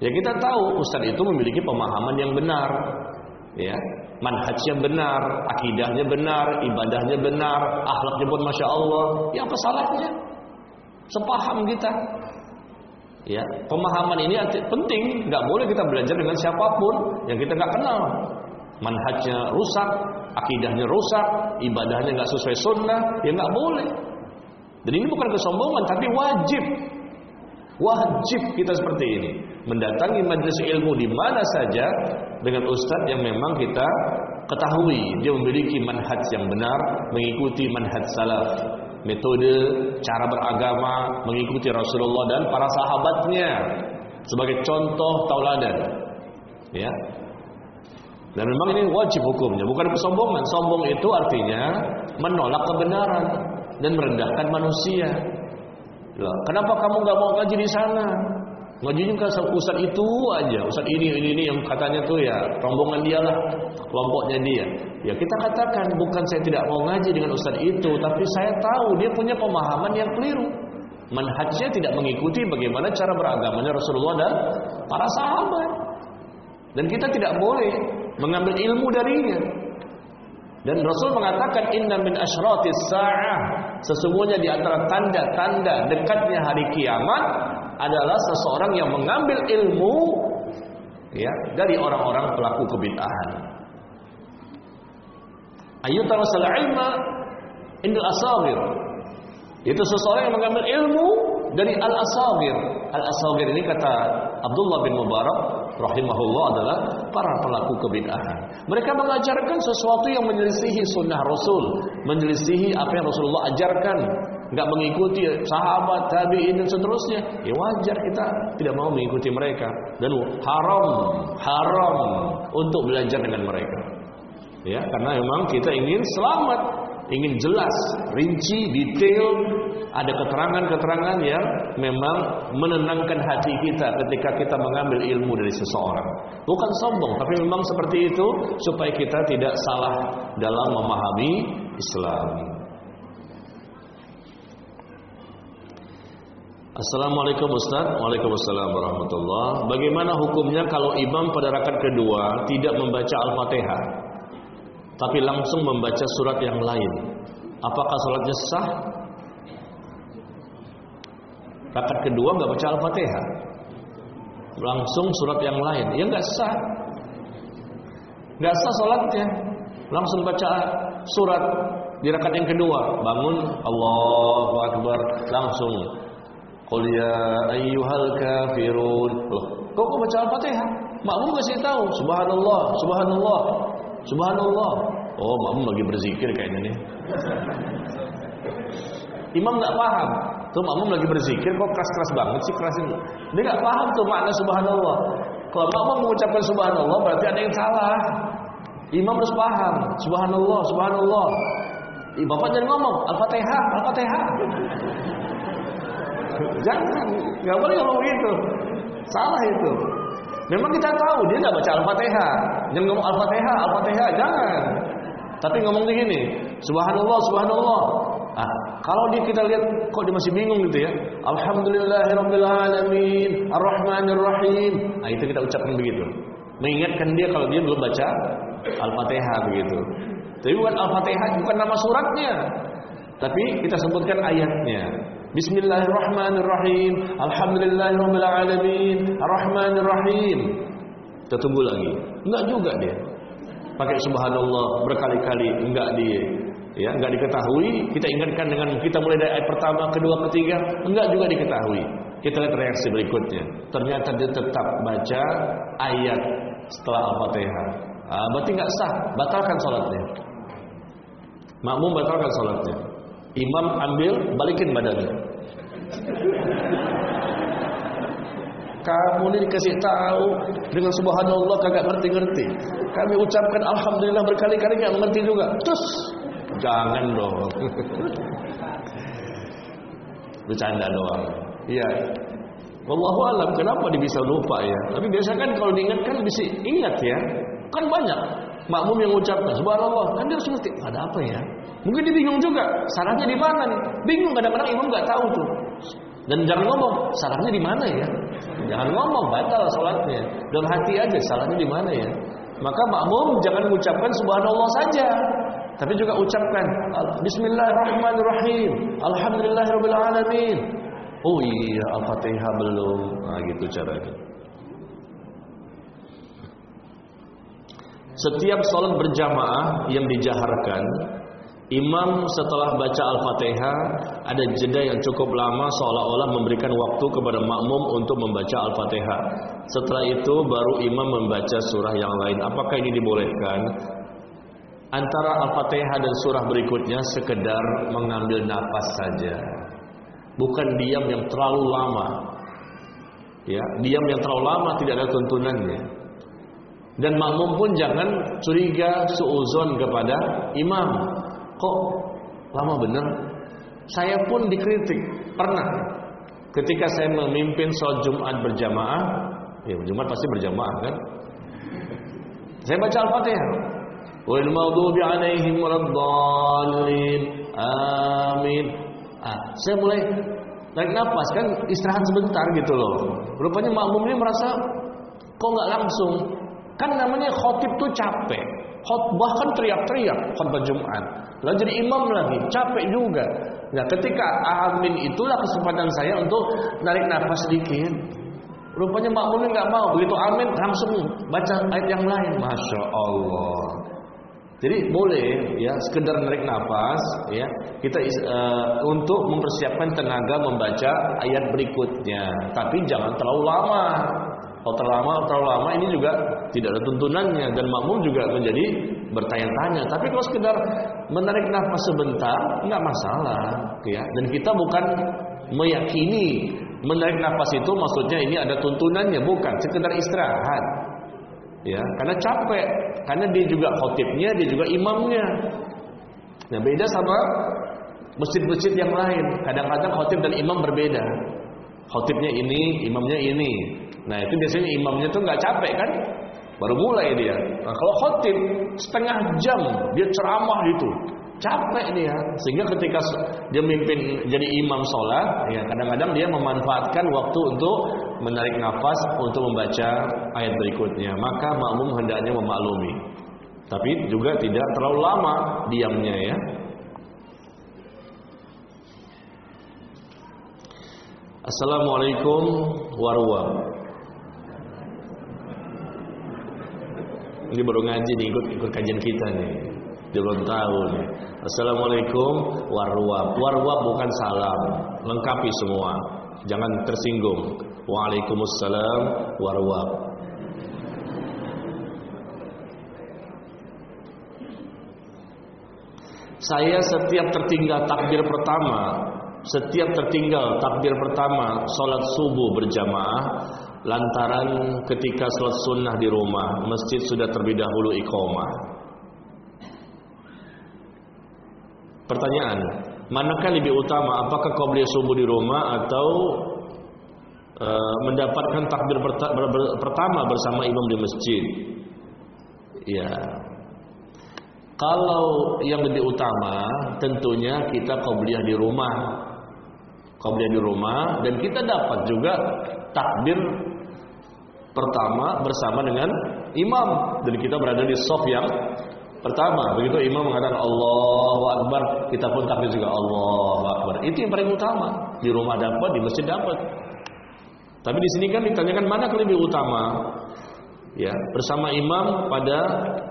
Ya kita tahu ustaz itu memiliki pemahaman yang benar. Ya, manhajnya benar, akidahnya benar, ibadahnya benar, akhlaknya pun masya Allah. Ya apa salahnya? Sepaham kita. Ya, pemahaman ini penting, nggak boleh kita belajar dengan siapa pun yang kita nggak kenal. Manhajnya rusak, akidahnya rusak, ibadahnya nggak sesuai sunnah, ya nggak boleh. Dan ini bukan kesombongan, tapi wajib. Wajib kita seperti ini, mendatangi majelis ilmu di mana saja dengan ustadz yang memang kita ketahui dia memiliki manhaj yang benar, mengikuti manhaj salaf metode cara beragama mengikuti Rasulullah dan para sahabatnya sebagai contoh tauladan. Ya. Dan memang ini wajib hukumnya bukan kesombongan. Sombong itu artinya menolak kebenaran dan merendahkan manusia. Loh, kenapa kamu nggak mau ngaji di sana Ngajinya kan ustaz itu aja, ustaz ini ini ini yang katanya tuh ya rombongan dia lah, kelompoknya dia. Ya kita katakan bukan saya tidak mau ngaji dengan ustaz itu, tapi saya tahu dia punya pemahaman yang keliru. Manhajnya tidak mengikuti bagaimana cara beragamanya Rasulullah dan para sahabat. Dan kita tidak boleh mengambil ilmu darinya. Dan Rasul mengatakan inna min asyratis sa'ah sesungguhnya di antara tanda-tanda dekatnya hari kiamat adalah seseorang yang mengambil ilmu ya dari orang-orang pelaku kebid'ahan. Ayyutarasal ilma indal asagir. Itu seseorang yang mengambil ilmu dari al-asagir. Al-asagir ini kata Abdullah bin Mubarak rahimahullah adalah para pelaku kebid'ahan. Mereka mengajarkan sesuatu yang menyelisihi sunnah Rasul, menyelisihi apa yang Rasulullah ajarkan nggak mengikuti sahabat, tabi'in dan seterusnya, ya wajar kita tidak mau mengikuti mereka dan haram, haram untuk belajar dengan mereka. Ya, karena memang kita ingin selamat, ingin jelas, rinci, detail, ada keterangan-keterangan yang memang menenangkan hati kita ketika kita mengambil ilmu dari seseorang. Bukan sombong, tapi memang seperti itu supaya kita tidak salah dalam memahami Islam. Assalamualaikum Ustaz Waalaikumsalam warahmatullah Bagaimana hukumnya kalau imam pada rakaat kedua Tidak membaca Al-Fatihah Tapi langsung membaca surat yang lain. Apakah sholatnya sah? Rakaat kedua nggak baca Al-Fatihah. Langsung surat yang lain. Ya nggak sah. Nggak sah sholatnya Langsung baca surat di rakaat yang kedua. Bangun Allahu Akbar. Langsung. Qul ya ayyuhal kafirun. Loh, kok kok baca Al-Fatihah? Makmum kasih tahu, subhanallah, subhanallah, subhanallah. Oh, makmum lagi berzikir kayaknya nih. Imam nggak paham. Tuh makmum lagi berzikir kok keras-keras banget sih kerasin. Dia nggak paham tuh makna subhanallah. Kalau makmum mengucapkan subhanallah berarti ada yang salah. Imam harus paham. Subhanallah, subhanallah. Bapak jangan ngomong Al-Fatihah, Al-Fatihah. Jangan, nggak boleh ngomong begitu. Salah itu. Memang kita tahu dia nggak baca Al-Fatihah. Jangan ngomong Al-Fatihah, Al-Fatihah, jangan. Tapi ngomong begini, Subhanallah, Subhanallah. Ah, kalau dia kita lihat kok dia masih bingung gitu ya. Alhamdulillahirabbil alamin, Rahim. Nah, itu kita ucapkan begitu. Mengingatkan dia kalau dia belum baca Al-Fatihah begitu. Tapi bukan Al-Fatihah, bukan nama suratnya. Tapi kita sebutkan ayatnya. Bismillahirrahmanirrahim. Alhamdulillahirabbil alamin. Arrahmanirrahim. Kita tunggu lagi. Enggak juga dia. Pakai subhanallah berkali-kali enggak dia. Ya, enggak diketahui, kita ingatkan dengan kita mulai dari ayat pertama, kedua, ketiga, enggak juga diketahui. Kita lihat reaksi berikutnya. Ternyata dia tetap baca ayat setelah Al-Fatihah. Ah, berarti enggak sah, batalkan salatnya. Makmum batalkan salatnya. Imam ambil balikin badannya. Kamu ini dikasih tahu dengan subhanallah kagak ngerti-ngerti. Kami ucapkan alhamdulillah berkali-kali nggak mengerti juga. Terus jangan dong. Bercanda doang. Iya. Wallahu alam kenapa dia bisa lupa ya? Tapi biasa kan kalau diingatkan bisa ingat ya. Kan banyak makmum yang ucapkan subhanallah, kan dia harus ngerti ada apa ya? Mungkin dia bingung juga, salahnya di mana nih? Bingung kadang-kadang imam nggak tahu tuh. Dan jangan ngomong salahnya di mana ya? Jangan ngomong batal salatnya. Dalam hati aja salahnya di mana ya? Maka makmum jangan mengucapkan subhanallah saja, tapi juga ucapkan bismillahirrahmanirrahim. Alhamdulillahirabbil alamin. Oh iya, Al-Fatihah belum. Nah, gitu caranya. Setiap sholat berjamaah yang dijaharkan Imam setelah baca Al-Fatihah ada jeda yang cukup lama seolah-olah memberikan waktu kepada makmum untuk membaca Al-Fatihah. Setelah itu baru imam membaca surah yang lain. Apakah ini dibolehkan? Antara Al-Fatihah dan surah berikutnya sekedar mengambil nafas saja. Bukan diam yang terlalu lama. Ya, diam yang terlalu lama tidak ada tuntunannya. Dan makmum pun jangan curiga suuzon kepada imam Kok lama bener? Saya pun dikritik pernah ketika saya memimpin sholat Jumat berjamaah, ya Jumat pasti berjamaah kan? Saya baca Al-Fatihah. Wal. Amin. Ah, saya mulai naik nafas kan istirahat sebentar gitu loh. Rupanya makmum ini merasa kok nggak langsung. Kan namanya khotib tuh capek. Khotbah kan teriak-teriak khotbah Jumat. Lalu jadi imam lagi, capek juga. Nah, ketika amin itulah kesempatan saya untuk narik nafas sedikit. Rupanya makmumnya nggak mau. Begitu amin langsung baca ayat yang lain. Masya Allah. Jadi boleh ya sekedar narik nafas ya kita uh, untuk mempersiapkan tenaga membaca ayat berikutnya. Tapi jangan terlalu lama. Kalau terlalu lama, terlalu lama ini juga tidak ada tuntunannya dan makmum juga menjadi bertanya-tanya. Tapi kalau sekedar menarik nafas sebentar, nggak masalah, ya. Dan kita bukan meyakini menarik nafas itu maksudnya ini ada tuntunannya, bukan sekedar istirahat. Ya, karena capek, karena dia juga khotibnya, dia juga imamnya. Nah, beda sama masjid-masjid yang lain. Kadang-kadang khotib dan imam berbeda. Khotibnya ini, imamnya ini. Nah, itu biasanya imamnya tuh nggak capek kan? Baru mulai dia. Nah, kalau khotib setengah jam dia ceramah itu, capek dia. Sehingga ketika dia mimpin jadi imam sholat, ya kadang-kadang dia memanfaatkan waktu untuk menarik nafas untuk membaca ayat berikutnya. Maka makmum hendaknya memaklumi. Tapi juga tidak terlalu lama diamnya ya. Assalamualaikum warahmatullahi Ini baru ngaji nih ikut ikut kajian kita nih. Dia belum tahu nih. Assalamualaikum warwab. Warwab bukan salam. Lengkapi semua. Jangan tersinggung. Waalaikumsalam warwab. Saya setiap tertinggal takbir pertama, setiap tertinggal takbir pertama salat subuh berjamaah lantaran ketika sholat sunnah di rumah masjid sudah terlebih dahulu iqamah. Pertanyaan, manakah lebih utama apakah beli subuh di rumah atau e, mendapatkan takbir pertama bersama imam di masjid? Ya. Kalau yang lebih utama tentunya kita qabliyah di rumah. Qabliyah di rumah dan kita dapat juga takbir pertama bersama dengan imam. Dan kita berada di soft yang pertama. Begitu imam mengatakan Allahu Akbar. Kita pun takbir juga Allahu Akbar. Itu yang paling utama. Di rumah dapat di masjid dapat. Tapi di sini kan ditanyakan mana yang lebih utama? Ya bersama imam pada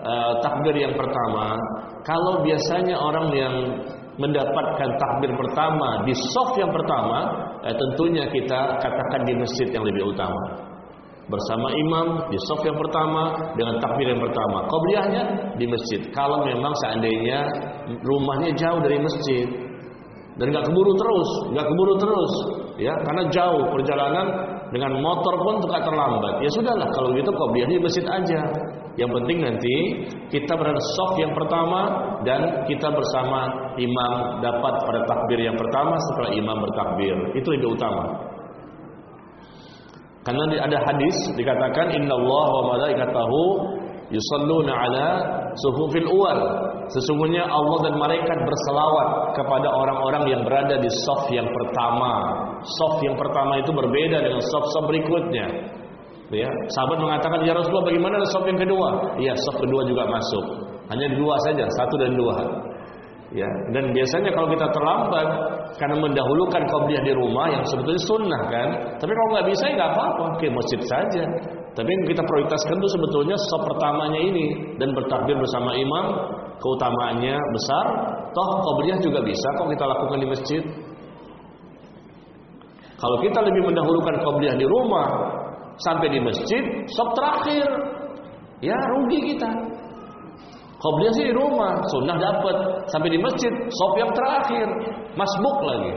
uh, takbir yang pertama. Kalau biasanya orang yang mendapatkan takbir pertama di soft yang pertama eh, tentunya kita katakan di masjid yang lebih utama bersama imam di soft yang pertama dengan takbir yang pertama. Qabliyahnya di masjid. Kalau memang seandainya rumahnya jauh dari masjid dan nggak keburu terus, nggak keburu terus, Ya, karena jauh perjalanan dengan motor pun suka terlambat. Ya sudahlah kalau gitu kau di masjid aja. Yang penting nanti kita berada soft yang pertama dan kita bersama imam dapat pada takbir yang pertama setelah imam bertakbir. Itu lebih utama. Karena ada hadis dikatakan Allah wa malaikatahu yusalluna ala suhufil uwal. Sesungguhnya Allah dan malaikat berselawat kepada orang-orang yang berada di saf yang pertama. Saf yang pertama itu berbeda dengan saf-saf berikutnya. Ya, sahabat mengatakan ya Rasulullah bagaimana saf yang kedua? Iya, saf kedua juga masuk. Hanya dua saja, satu dan dua. Ya, dan biasanya kalau kita terlambat karena mendahulukan qabliyah di rumah yang sebetulnya sunnah kan. Tapi kalau nggak bisa ya nggak apa-apa, ke masjid saja. Tapi yang kita prioritaskan itu sebetulnya sop pertamanya ini dan bertakbir bersama imam keutamaannya besar. Toh qabliyah juga bisa kok kita lakukan di masjid. Kalau kita lebih mendahulukan qabliyah di rumah sampai di masjid, sop terakhir. Ya rugi kita. Qobliyah sih di rumah, sunnah dapat. Sampai di masjid, sop yang terakhir, masbuk lagi.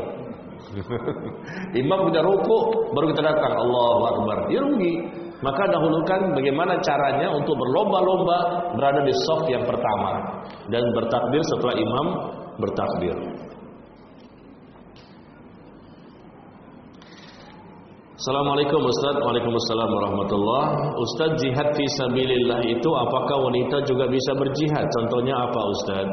Imam sudah ruku, baru kita datang. Allahu Akbar. Dia rugi. Maka dahulukan bagaimana caranya untuk berlomba-lomba berada di sop yang pertama dan bertakbir setelah imam bertakbir. Assalamualaikum Ustaz. Waalaikumsalam warahmatullah. Ustaz jihad fi sabilillah itu Apakah wanita juga bisa berjihad? Contohnya apa Ustaz?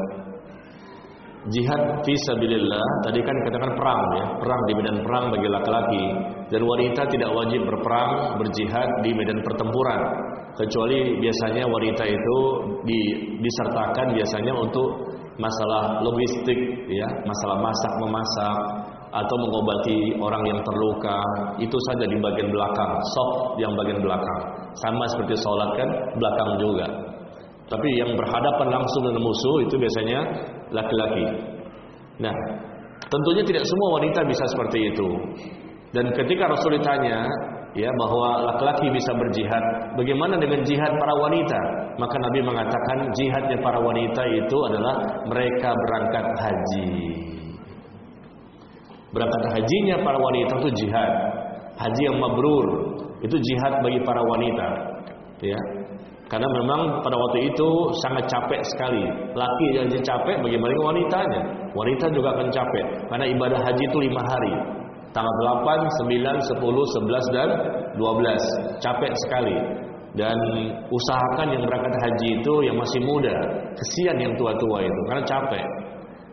Jihad fi sabilillah Tadi kan katakan perang ya. Perang di medan perang bagi laki-laki. Dan wanita tidak wajib berperang Berjihad di medan pertempuran. Kecuali biasanya wanita itu di, Disertakan biasanya untuk Masalah logistik ya. Masalah masak memasak atau mengobati orang yang terluka itu saja di bagian belakang soft yang bagian belakang. Sama seperti sholat kan belakang juga. Tapi yang berhadapan langsung dengan musuh itu biasanya laki-laki. Nah tentunya tidak semua wanita bisa seperti itu. Dan ketika Rasul ditanya ya bahwa laki-laki bisa berjihad bagaimana dengan jihad para wanita? Maka Nabi mengatakan jihadnya para wanita itu adalah mereka berangkat haji Berangkat hajinya para wanita itu jihad. Haji yang mabrur itu jihad bagi para wanita. Ya. Karena memang pada waktu itu sangat capek sekali. Laki yang capek bagaimana wanitanya? Wanita juga akan capek. Karena ibadah haji itu lima hari. Tanggal 8, 9, 10, 11 dan 12. Capek sekali. Dan usahakan yang berangkat haji itu yang masih muda. Kesian yang tua-tua itu karena capek.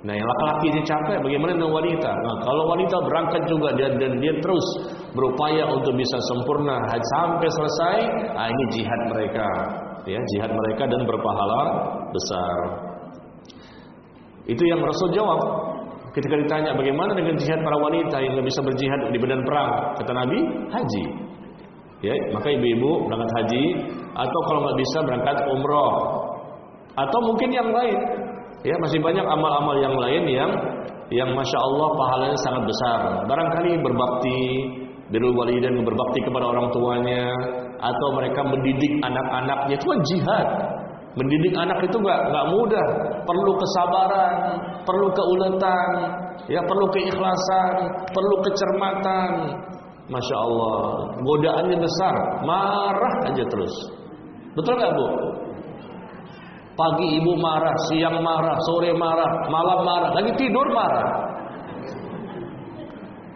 Nah yang laki-laki dia capek bagaimana dengan wanita? Nah kalau wanita berangkat juga dan, dan dia terus berupaya untuk bisa sempurna sampai selesai Nah ini jihad mereka. Ya Jihad mereka dan berpahala besar. Itu yang Rasul jawab. Ketika ditanya bagaimana dengan jihad para wanita yang bisa berjihad di badan perang? Kata Nabi haji. Ya, maka ibu-ibu berangkat haji atau kalau nggak bisa berangkat umroh. Atau mungkin yang lain Ya, masih banyak amal-amal yang lain yang yang masya Allah pahalanya sangat besar. Barangkali berbakti, birrul walidain berbakti kepada orang tuanya, atau mereka mendidik anak-anaknya itu kan jihad. Mendidik anak itu nggak nggak mudah, perlu kesabaran, perlu keuletan, ya perlu keikhlasan, perlu kecermatan. Masya Allah, godaannya besar, marah aja terus. Betul nggak bu? Pagi ibu marah, siang marah, sore marah, malam marah, lagi tidur marah.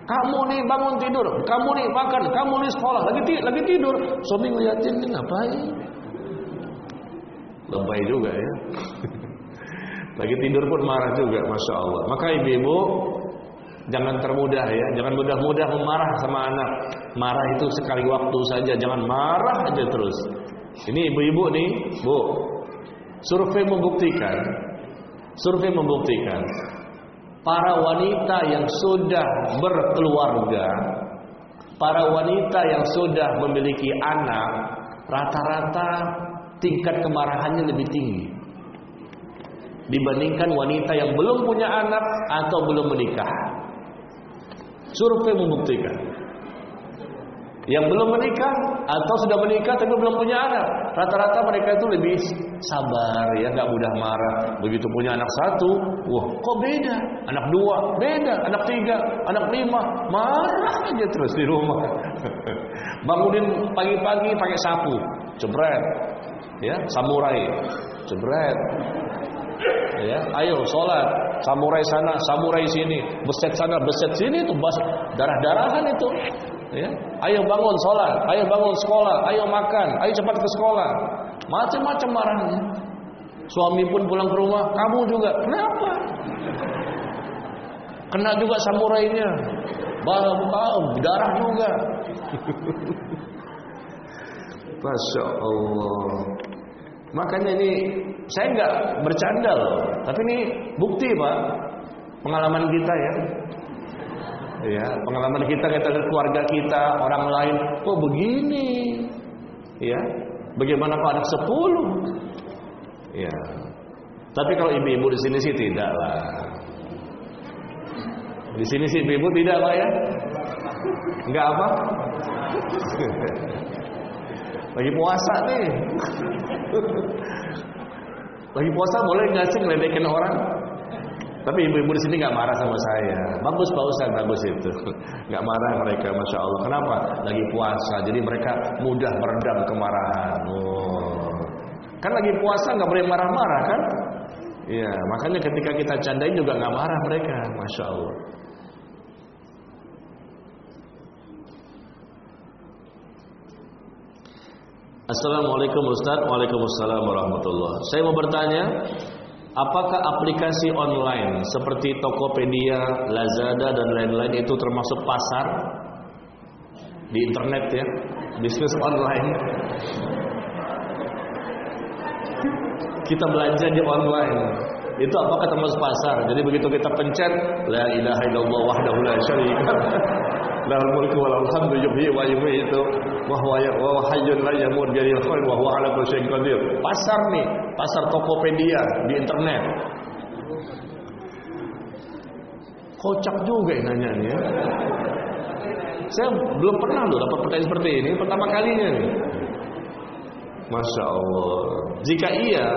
Kamu nih bangun tidur, kamu nih makan, kamu nih sekolah, lagi lagi tidur. Suami ngeliatin nih ngapain? Lebay juga ya. lagi tidur pun marah juga, masya Allah. Maka ibu-ibu jangan termudah ya, jangan mudah-mudah memarah sama anak. Marah itu sekali waktu saja, jangan marah aja terus. Ini ibu-ibu nih, bu, Survei membuktikan survei membuktikan para wanita yang sudah berkeluarga, para wanita yang sudah memiliki anak, rata-rata tingkat kemarahannya lebih tinggi dibandingkan wanita yang belum punya anak atau belum menikah. Survei membuktikan. Yang belum menikah atau sudah menikah tapi belum punya anak, rata-rata mereka itu lebih sabar ya, nggak mudah marah. Begitu punya anak satu, wah kok beda? Anak dua beda, anak tiga, anak lima marah aja terus di rumah. Bangunin pagi-pagi pakai sapu, jebret, ya samurai, jebret. Ya, ayo sholat, samurai sana, samurai sini, beset sana, beset sini itu darah-darahan itu. Ya. Ayo bangun sholat, ayo bangun sekolah, ayo makan, ayo cepat ke sekolah. Macam-macam marahnya. Suami pun pulang ke rumah, kamu juga. Kenapa? Kena juga samurainya. Bau darah juga. Masya Allah. Makanya ini saya nggak bercanda loh, tapi ini bukti pak pengalaman kita ya ya pengalaman kita kita keluarga kita orang lain oh begini? Ya bagaimana kalau anak sepuluh? Ya tapi kalau ibu-ibu di sini sih tidak lah di sini sih ibu-ibu tidak lah ya? Enggak apa? Lagi puasa nih. Lagi puasa boleh nggak sih ngeledekin orang tapi ibu-ibu di sini nggak marah sama saya. Bagus Pak Ustaz, bagus itu. Nggak marah mereka, masya Allah. Kenapa? Lagi puasa, jadi mereka mudah meredam kemarahan. Oh. Kan lagi puasa nggak boleh marah-marah kan? Iya, makanya ketika kita candain juga nggak marah mereka, masya Allah. Assalamualaikum Ustaz Waalaikumsalam warahmatullah Saya mau bertanya Apakah aplikasi online seperti Tokopedia, Lazada dan lain-lain itu termasuk pasar di internet ya, bisnis online? Kita belanja di online. Itu apakah termasuk pasar? Jadi begitu kita pencet la ilaha illallah wahdahu la syarika wa yumiitu wa huwa ya, wa hayyun la yamut bi yadil khair wa huwa ala kulli syai'in qadir. Pasar nih, pasar Tokopedia di internet. Kocak juga yang nanya nih ya. Saya belum pernah loh dapat pertanyaan seperti ini, pertama kalinya nih. Masya Allah. Jika iya,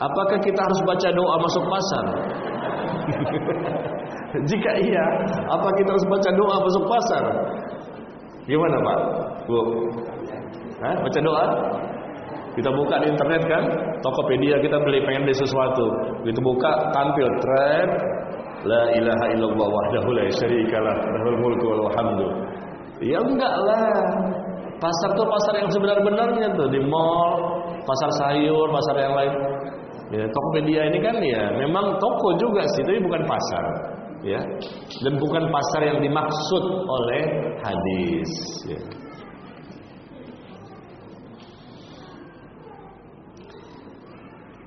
apakah kita harus baca doa masuk pasar? Jika iya, apa kita harus baca doa masuk pasar? Gimana Pak? Bu? Hah? Baca doa? Kita buka di internet kan, Tokopedia kita beli pengen beli sesuatu. Begitu buka tampil tren La ilaha illallah wahdahu la syarikalah lahul mulku wal. Ya enggak lah. Pasar tuh pasar yang sebenar-benarnya tuh di mall, pasar sayur, pasar yang lain. Ya, Tokopedia ini kan ya memang toko juga sih, tapi bukan pasar. Ya. Dan bukan pasar yang dimaksud oleh hadis, ya.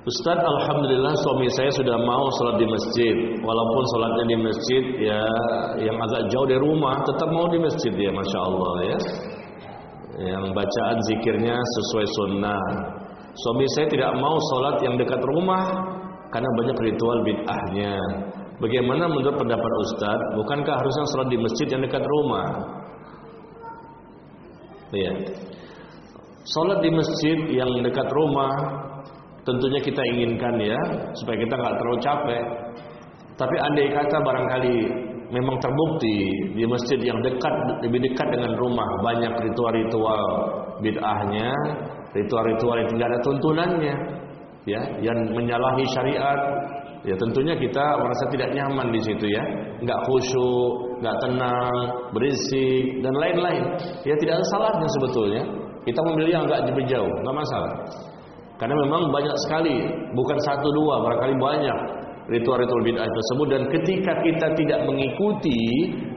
Ustaz, Alhamdulillah suami saya sudah mau sholat di masjid Walaupun sholatnya di masjid ya yang agak jauh dari rumah Tetap mau di masjid ya Masya Allah ya Yang bacaan zikirnya sesuai sunnah Suami saya tidak mau sholat yang dekat rumah Karena banyak ritual bid'ahnya Bagaimana menurut pendapat Ustaz Bukankah harusnya sholat di masjid yang dekat rumah Iya Sholat di masjid yang dekat rumah tentunya kita inginkan ya supaya kita nggak terlalu capek. Tapi andai kata barangkali memang terbukti di masjid yang dekat lebih dekat dengan rumah banyak ritual-ritual bid'ahnya, ritual-ritual yang tidak ada tuntunannya, ya, yang menyalahi syariat, ya tentunya kita merasa tidak nyaman di situ ya, nggak khusyuk, nggak tenang, berisik dan lain-lain. Ya tidak ada salahnya sebetulnya. Kita memilih yang nggak jauh, nggak masalah. Karena memang banyak sekali, bukan satu dua, barangkali banyak ritual-ritual bid'ah tersebut dan ketika kita tidak mengikuti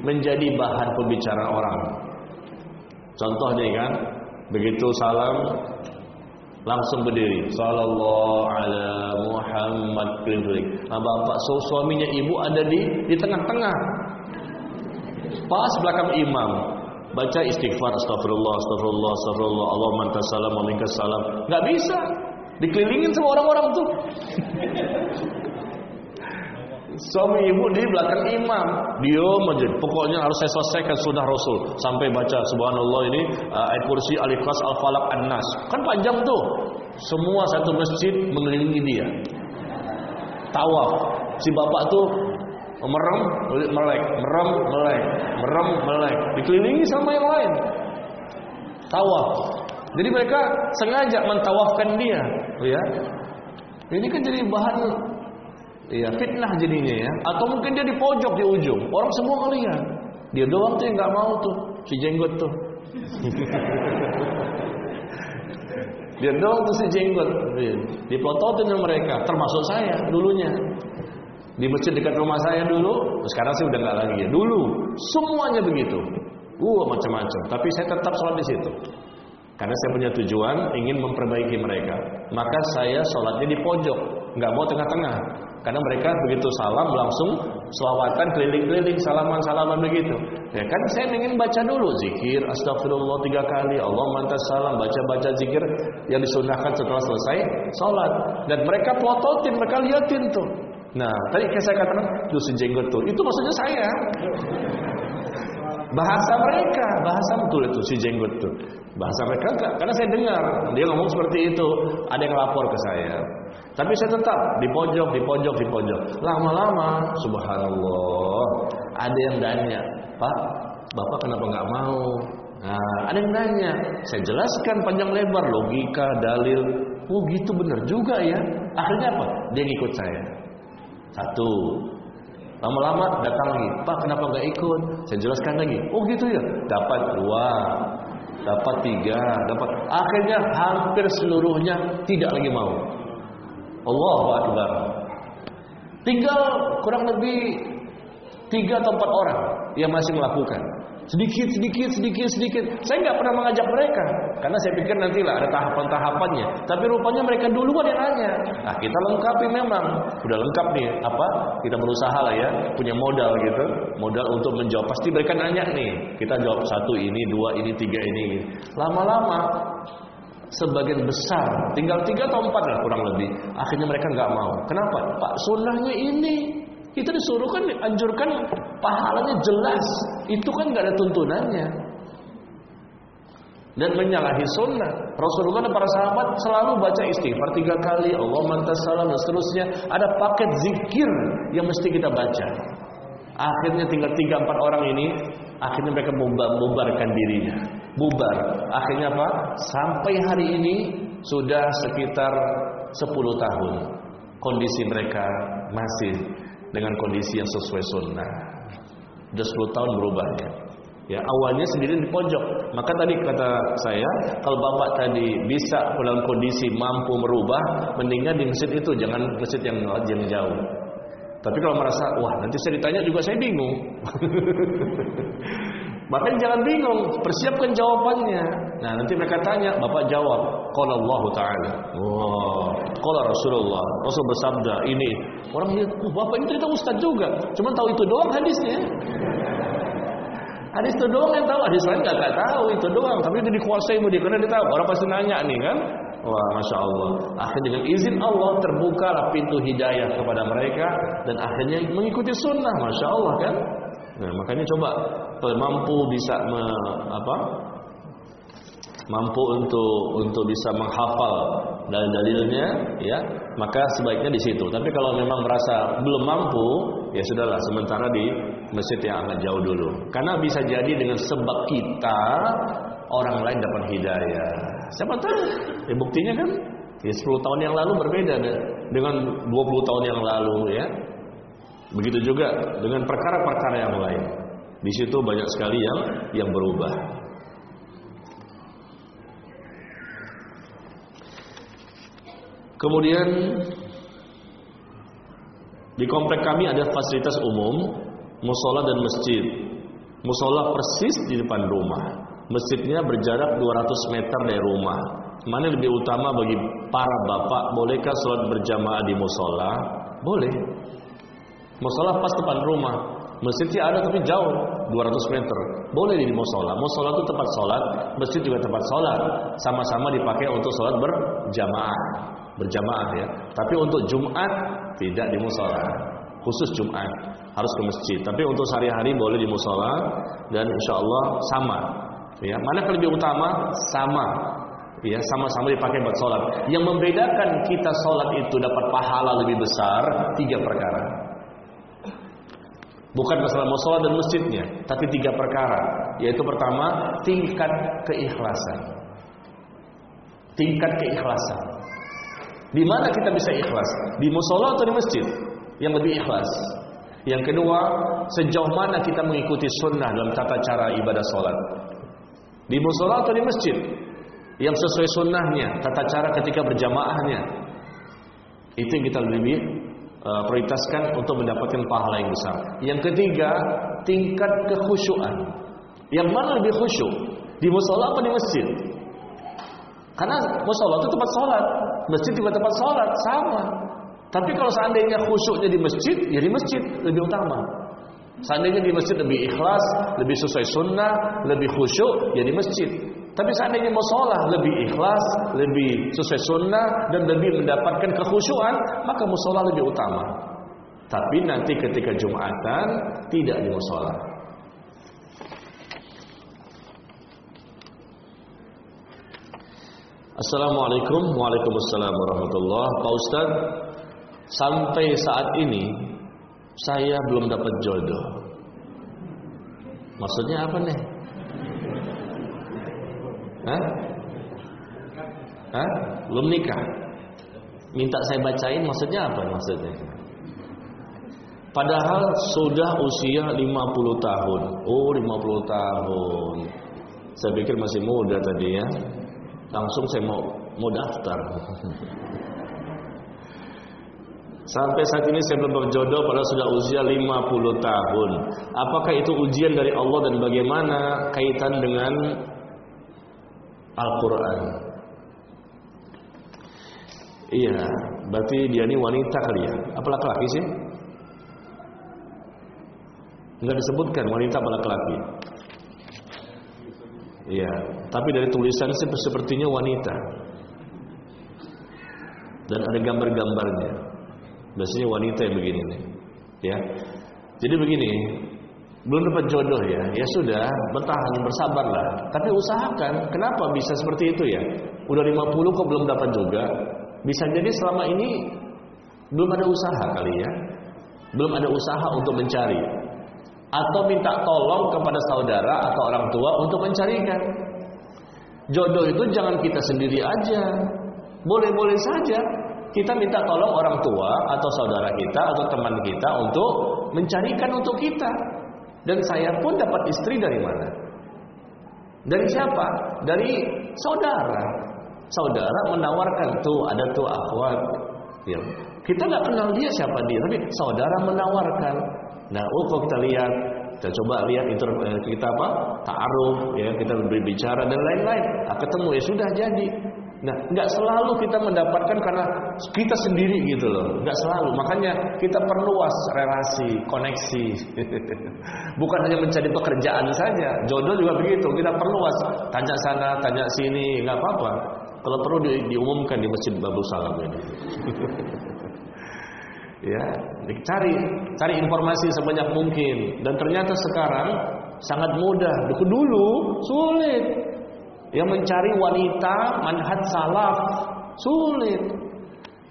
menjadi bahan pembicaraan orang. Contohnya kan, begitu salam langsung berdiri. Sallallahu ala Muhammad keliling Nah, bapak so, suaminya ibu ada di di tengah-tengah. Pas belakang imam. Baca istighfar astagfirullah astagfirullah astagfirullah Allahumma antas salam wa minkas salam. Enggak bisa. Dikelilingin sama orang-orang tuh. Suami ibu di belakang imam, dia aja. Pokoknya harus saya selesaikan sunnah Rasul sampai baca subhanallah ini uh, ayat kursi al-ikhlas al-falaq an-nas. Kan panjang tuh. Semua satu masjid mengelilingi dia. Tawaf. Si bapak tuh merem, melek, merem, melek, merem, melek. Dikelilingi sama yang lain. Tawaf. Jadi mereka sengaja mentawafkan dia, ya. Ini kan jadi bahan Iya, fitnah jadinya ya. Atau mungkin dia di pojok di ujung. Orang semua ngelihat. Dia doang tuh yang nggak mau tuh, si jenggot tuh. dia doang tuh si jenggot. Iya. Dipototin sama mereka, termasuk saya dulunya. Di masjid dekat rumah saya dulu, sekarang sih udah nggak lagi ya. Dulu semuanya begitu. Uh, macam-macam. Tapi saya tetap sholat di situ. Karena saya punya tujuan ingin memperbaiki mereka. Maka saya sholatnya di pojok, nggak mau tengah-tengah. Karena mereka begitu salam langsung selawatan keliling-keliling salaman-salaman begitu. Ya kan saya ingin baca dulu zikir astagfirullah tiga kali Allah mantas salam baca-baca zikir yang disunahkan setelah selesai sholat dan mereka plototin mereka liatin tuh. Nah tadi kayak saya katakan itu jenggot tuh itu maksudnya saya. Bahasa mereka, bahasa betul itu si jenggot tuh. Bahasa mereka enggak, karena saya dengar dia ngomong seperti itu. Ada yang lapor ke saya. Tapi saya tetap di pojok, di pojok, di pojok. Lama-lama, subhanallah, ada yang nanya, Pak, Bapak kenapa nggak mau? Nah, ada yang nanya, saya jelaskan panjang lebar, logika, dalil. Oh gitu benar juga ya. Akhirnya apa? Dia ngikut saya. Satu. Lama-lama datang lagi, Pak kenapa nggak ikut? Saya jelaskan lagi. Oh gitu ya. Dapat dua, dapat tiga, dapat. Akhirnya hampir seluruhnya tidak lagi mau. Allahu Akbar. Tinggal kurang lebih tiga atau empat orang yang masih melakukan. Sedikit, sedikit, sedikit, sedikit. Saya nggak pernah mengajak mereka karena saya pikir nantilah ada tahapan-tahapannya. Tapi rupanya mereka duluan yang nanya. Nah kita lengkapi memang, udah lengkap nih. Apa? Kita berusaha lah ya, punya modal gitu, modal untuk menjawab. Pasti mereka nanya nih. Kita jawab satu ini, dua ini, tiga ini. Lama-lama sebagian besar, tinggal tiga atau empat lah kurang lebih. Akhirnya mereka nggak mau. Kenapa? Pak sunnahnya ini kita disuruh kan anjurkan pahalanya jelas. Itu kan nggak ada tuntunannya. Dan menyalahi sunnah. Rasulullah dan para sahabat selalu baca istighfar tiga kali. Allah mantas salam dan seterusnya. Ada paket zikir yang mesti kita baca. Akhirnya tinggal tiga empat orang ini. Akhirnya mereka membubarkan dirinya bubar. Akhirnya apa? Sampai hari ini sudah sekitar 10 tahun. Kondisi mereka masih dengan kondisi yang sesuai sunnah. Sudah 10 tahun berubahnya. Ya, awalnya sendiri di pojok. Maka tadi kata saya, kalau bapak tadi bisa dalam kondisi mampu merubah, mendingan di masjid itu, jangan masjid yang yang jauh. Tapi kalau merasa, wah nanti saya ditanya juga saya bingung. Makanya jangan bingung, persiapkan jawabannya. Nah, nanti mereka tanya, Bapak jawab, qala Allah taala. Wah, qala Rasulullah. Rasul bersabda ini. Orang lihat, oh, Bapak ini ternyata ustaz juga. Cuma tahu itu doang hadisnya. Hadis itu doang yang tahu, hadis lain enggak tahu itu doang. Tapi itu dikuasai mau dia karena dia tahu. Orang pasti nanya nih kan. Wah, masya Allah. Akhirnya dengan izin Allah terbuka pintu hidayah kepada mereka dan akhirnya mengikuti sunnah, masya Allah kan. Nah, makanya coba mampu bisa me, apa? mampu untuk untuk bisa menghafal dalil-dalilnya ya maka sebaiknya di situ. Tapi kalau memang merasa belum mampu ya sudahlah sementara di masjid yang agak jauh dulu. Karena bisa jadi dengan sebab kita orang lain dapat hidayah. Siapa tahu ya buktinya kan ya 10 tahun yang lalu berbeda dengan 20 tahun yang lalu ya Begitu juga dengan perkara-perkara yang lain. Di situ banyak sekali yang yang berubah. Kemudian di komplek kami ada fasilitas umum, musola dan masjid. Musola persis di depan rumah. Masjidnya berjarak 200 meter dari rumah. Mana lebih utama bagi para bapak? Bolehkah sholat berjamaah di musola? Boleh. Musola pas depan rumah. Masjidnya ada tapi jauh, 200 meter. Boleh di musola. Musola itu tempat sholat, masjid juga tempat sholat. Sama-sama dipakai untuk sholat berjamaah, berjamaah ya. Tapi untuk Jumat tidak di musola. khusus Jumat harus ke masjid. Tapi untuk sehari-hari boleh di musola dan insya Allah sama. Ya, mana lebih utama? Sama. Ya, sama-sama dipakai buat sholat. Yang membedakan kita sholat itu dapat pahala lebih besar tiga perkara. Bukan masalah musola dan masjidnya, tapi tiga perkara. Yaitu pertama, tingkat keikhlasan. Tingkat keikhlasan. Di mana kita bisa ikhlas? Di musola atau di masjid? Yang lebih ikhlas. Yang kedua, sejauh mana kita mengikuti sunnah dalam tata cara ibadah solat. Di musola atau di masjid? Yang sesuai sunnahnya, tata cara ketika berjamaahnya. Itu yang kita lebih uh, prioritaskan untuk mendapatkan pahala yang besar. Yang ketiga, tingkat kekhusyuan. Yang mana lebih khusyuk? Di musola atau di masjid? Karena musola itu tempat sholat, masjid juga tempat sholat, sama. Tapi kalau seandainya khusyuknya di masjid, ya di masjid lebih utama. Seandainya di masjid lebih ikhlas, lebih sesuai sunnah, lebih khusyuk, ya di masjid. Tapi seandainya musola lebih ikhlas, lebih sesuai sunnah, dan lebih mendapatkan kekhusyuan, maka musola lebih utama. Tapi nanti ketika Jumatan, tidak di musola. Assalamualaikum Waalaikumsalam warahmatullah Pak Ustaz Sampai saat ini Saya belum dapat jodoh Maksudnya apa nih? Hah? Hah? Belum nikah Minta saya bacain maksudnya apa maksudnya? Padahal sudah usia 50 tahun Oh 50 tahun Saya pikir masih muda tadi ya langsung saya mau mau daftar. Sampai saat ini saya belum berjodoh padahal sudah usia 50 tahun. Apakah itu ujian dari Allah dan bagaimana kaitan dengan Al-Quran? Iya, berarti dia ini wanita kali ya? Apa laki-laki sih? Enggak disebutkan wanita apa laki-laki. Iya, tapi dari tulisan sepertinya wanita. Dan ada gambar-gambarnya. Biasanya wanita yang begini nih. Ya. Jadi begini, belum dapat jodoh ya. Ya sudah, bertahan, bersabarlah. Tapi usahakan. Kenapa bisa seperti itu ya? Udah 50 kok belum dapat juga. Bisa jadi selama ini belum ada usaha kali ya. Belum ada usaha untuk mencari atau minta tolong kepada saudara atau orang tua untuk mencarikan. Jodoh itu jangan kita sendiri aja. Boleh-boleh saja kita minta tolong orang tua atau saudara kita atau teman kita untuk mencarikan untuk kita. Dan saya pun dapat istri dari mana? Dari siapa? Dari saudara. Saudara menawarkan tuh ada tuh akhwat. Ya. Kita nggak kenal dia siapa dia, tapi saudara menawarkan. Nah, oh kalau kita lihat, kita coba lihat itu eh, kita apa? Ta'aruf, ya, kita berbicara dan lain-lain. Nah, ketemu ya sudah jadi. Nah, nggak selalu kita mendapatkan karena kita sendiri gitu loh. Nggak selalu. Makanya kita perluas relasi, koneksi. Bukan hanya mencari pekerjaan saja. Jodoh juga begitu. Kita perluas. Tanya sana, tanya sini, nggak apa-apa. Kalau perlu di, diumumkan di masjid Babul Salam ini. ya dicari cari informasi sebanyak mungkin dan ternyata sekarang sangat mudah dulu sulit yang mencari wanita manhat salaf sulit.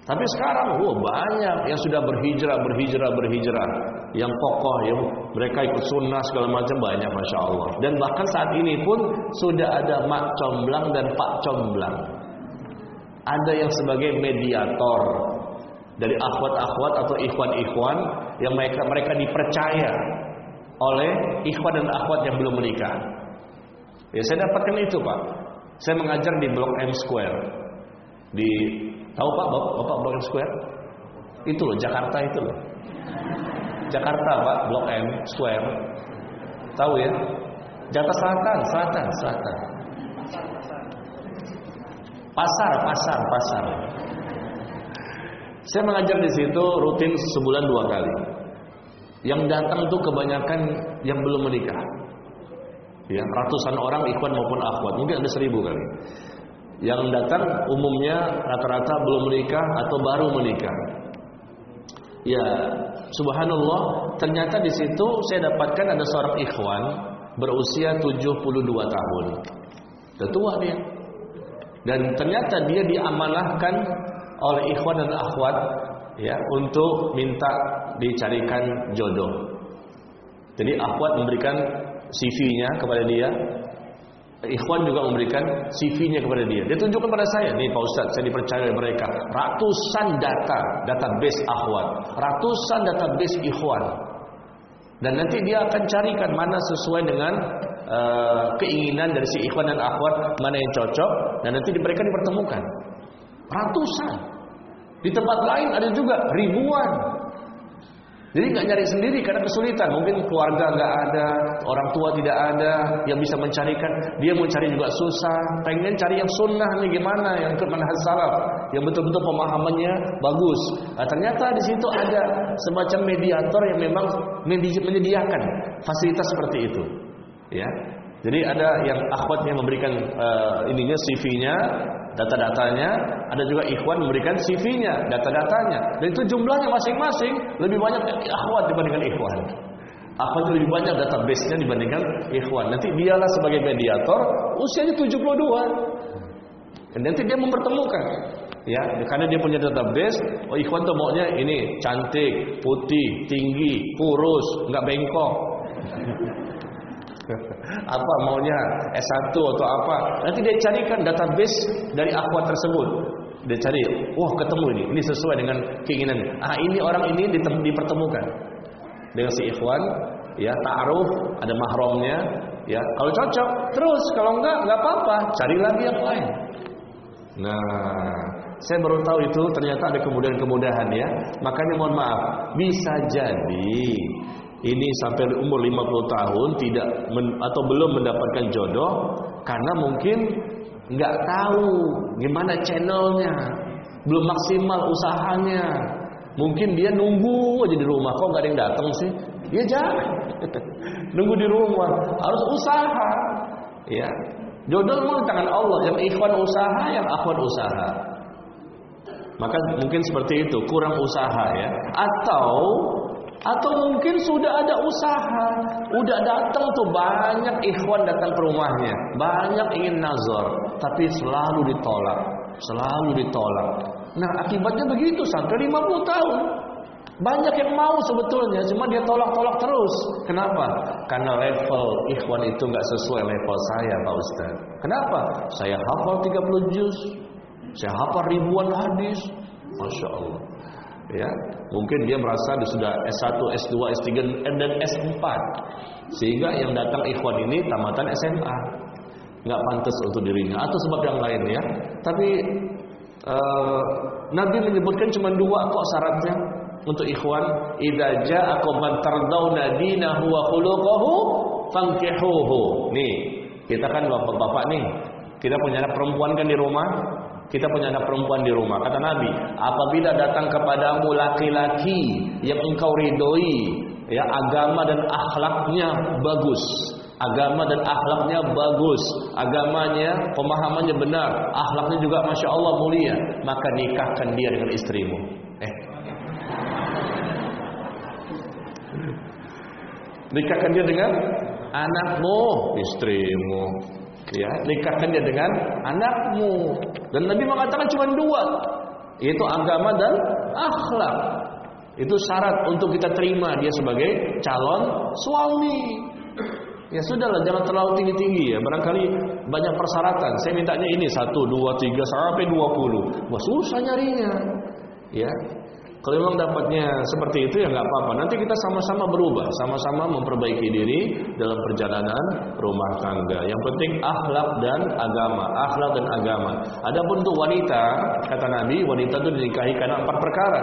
Tapi sekarang wah banyak yang sudah berhijrah berhijrah berhijrah. Yang kokoh yang mereka ikut sunnah segala macam banyak masya Allah. Dan bahkan saat ini pun sudah ada mak comblang dan pak comblang. Ada yang sebagai mediator dari akhwat-akhwat atau ikhwan-ikhwan yang mereka mereka dipercaya oleh ikhwan dan akhwat yang belum menikah. Ya saya dapatkan itu pak. Saya mengajar di Blok M Square. Di tahu pak bapak, bapak Blok M Square? Itu loh Jakarta itu loh. Jakarta pak Blok M Square. Tahu ya? Jakarta Selatan, Selatan, Selatan. Pasar, pasar, pasar. Saya mengajar di situ rutin sebulan dua kali. Yang datang tuh kebanyakan yang belum menikah. Ya, ratusan orang ikhwan maupun akhwat, mungkin ada seribu kali. Yang datang umumnya rata-rata belum menikah atau baru menikah. Ya, subhanallah, ternyata di situ saya dapatkan ada seorang ikhwan berusia 72 tahun. Sudah tua dia. Dan ternyata dia diamanahkan oleh ikhwan dan akhwat ya untuk minta dicarikan jodoh. Jadi akhwat memberikan CV-nya kepada dia, Ikhwan juga memberikan CV-nya kepada dia. Dia tunjukkan kepada saya, nih Pak Ustaz, saya dipercaya oleh mereka. Ratusan data, database akhwat. Ratusan database ikhwan. Dan nanti dia akan carikan mana sesuai dengan uh, keinginan dari si ikhwan dan akhwat, mana yang cocok. Dan nanti mereka dipertemukan. Ratusan. Di tempat lain ada juga ribuan. Jadi nggak nyari sendiri karena kesulitan. Mungkin keluarga nggak ada, orang tua tidak ada yang bisa mencarikan. Dia mau cari juga susah. Pengen cari yang sunnah nih gimana, yang ke manhaj salaf, yang betul-betul pemahamannya bagus. Nah, ternyata di situ ada semacam mediator yang memang menyediakan fasilitas seperti itu. Ya, jadi ada yang akhwat yang memberikan uh, ininya CV-nya, data-datanya, ada juga ikhwan memberikan CV-nya, data-datanya. Dan itu jumlahnya masing-masing lebih banyak akhwat dibandingkan ikhwan. Akhwat itu lebih banyak database-nya dibandingkan ikhwan. Nanti dialah sebagai mediator, usianya 72. Dan nanti dia mempertemukan. Ya, karena dia punya database, oh ikhwan tuh maunya ini cantik, putih, tinggi, kurus, nggak bengkok. apa maunya S1 atau apa. Nanti dia carikan database dari akhwat tersebut. Dia cari, wah ketemu ini, ini sesuai dengan keinginannya. Ah ini orang ini dipertemukan dengan si ikhwan, ya ta'aruf, ada mahramnya, ya. Kalau cocok, terus kalau enggak enggak apa-apa, cari lagi yang lain. Nah, saya baru tahu itu ternyata ada kemudahan-kemudahan ya. Makanya mohon maaf, bisa jadi ini sampai umur 50 tahun tidak men, atau belum mendapatkan jodoh karena mungkin nggak tahu gimana channelnya, belum maksimal usahanya. Mungkin dia nunggu aja di rumah, kok nggak ada yang datang sih? Ya jangan, nunggu di rumah, harus usaha. Ya, jodoh memang tangan Allah, yang ikhwan usaha, yang akhwat usaha. Maka mungkin seperti itu, kurang usaha ya. Atau atau mungkin sudah ada usaha, udah datang tuh banyak ikhwan datang ke rumahnya, banyak ingin nazar, tapi selalu ditolak, selalu ditolak. Nah akibatnya begitu sampai 50 tahun. Banyak yang mau sebetulnya, cuma dia tolak-tolak terus. Kenapa? Karena level ikhwan itu nggak sesuai level saya, Pak Ustaz. Kenapa? Saya hafal 30 juz, saya hafal ribuan hadis, masya Allah ya. Mungkin dia merasa dia sudah S1, S2, S3 dan S4 sehingga yang datang ikhwan ini tamatan SMA nggak pantas untuk dirinya. Atau sebab yang lain ya. Tapi uh, Nabi menyebutkan cuma dua kok syaratnya untuk ikhwan. Idza ja'akum man tardawna dinahu wa khuluquhu fankihuhu. Nih kita kan bapak-bapak nih kita punya anak perempuan kan di rumah kita punya anak perempuan di rumah. Kata Nabi, apabila datang kepadamu laki-laki yang engkau ridhoi, ya agama dan akhlaknya bagus, agama dan akhlaknya bagus, agamanya, pemahamannya benar, akhlaknya juga masya Allah mulia, maka nikahkan dia dengan istrimu. Eh, nikahkan dia dengan anakmu, istrimu ya nikahkan dia dengan anakmu. Dan Nabi mengatakan cuma dua. Yaitu agama dan akhlak. Itu syarat untuk kita terima dia sebagai calon suami. Ya sudahlah jangan terlalu tinggi-tinggi ya. Barangkali banyak persyaratan. Saya mintanya ini satu dua tiga sampai dua puluh. Wah susah nyarinya. Ya kalau memang dapatnya seperti itu ya nggak apa-apa. Nanti kita sama-sama berubah, sama-sama memperbaiki diri dalam perjalanan rumah tangga. Yang penting akhlak dan agama, akhlak dan agama. Adapun untuk wanita, kata Nabi, wanita itu dinikahi karena empat perkara.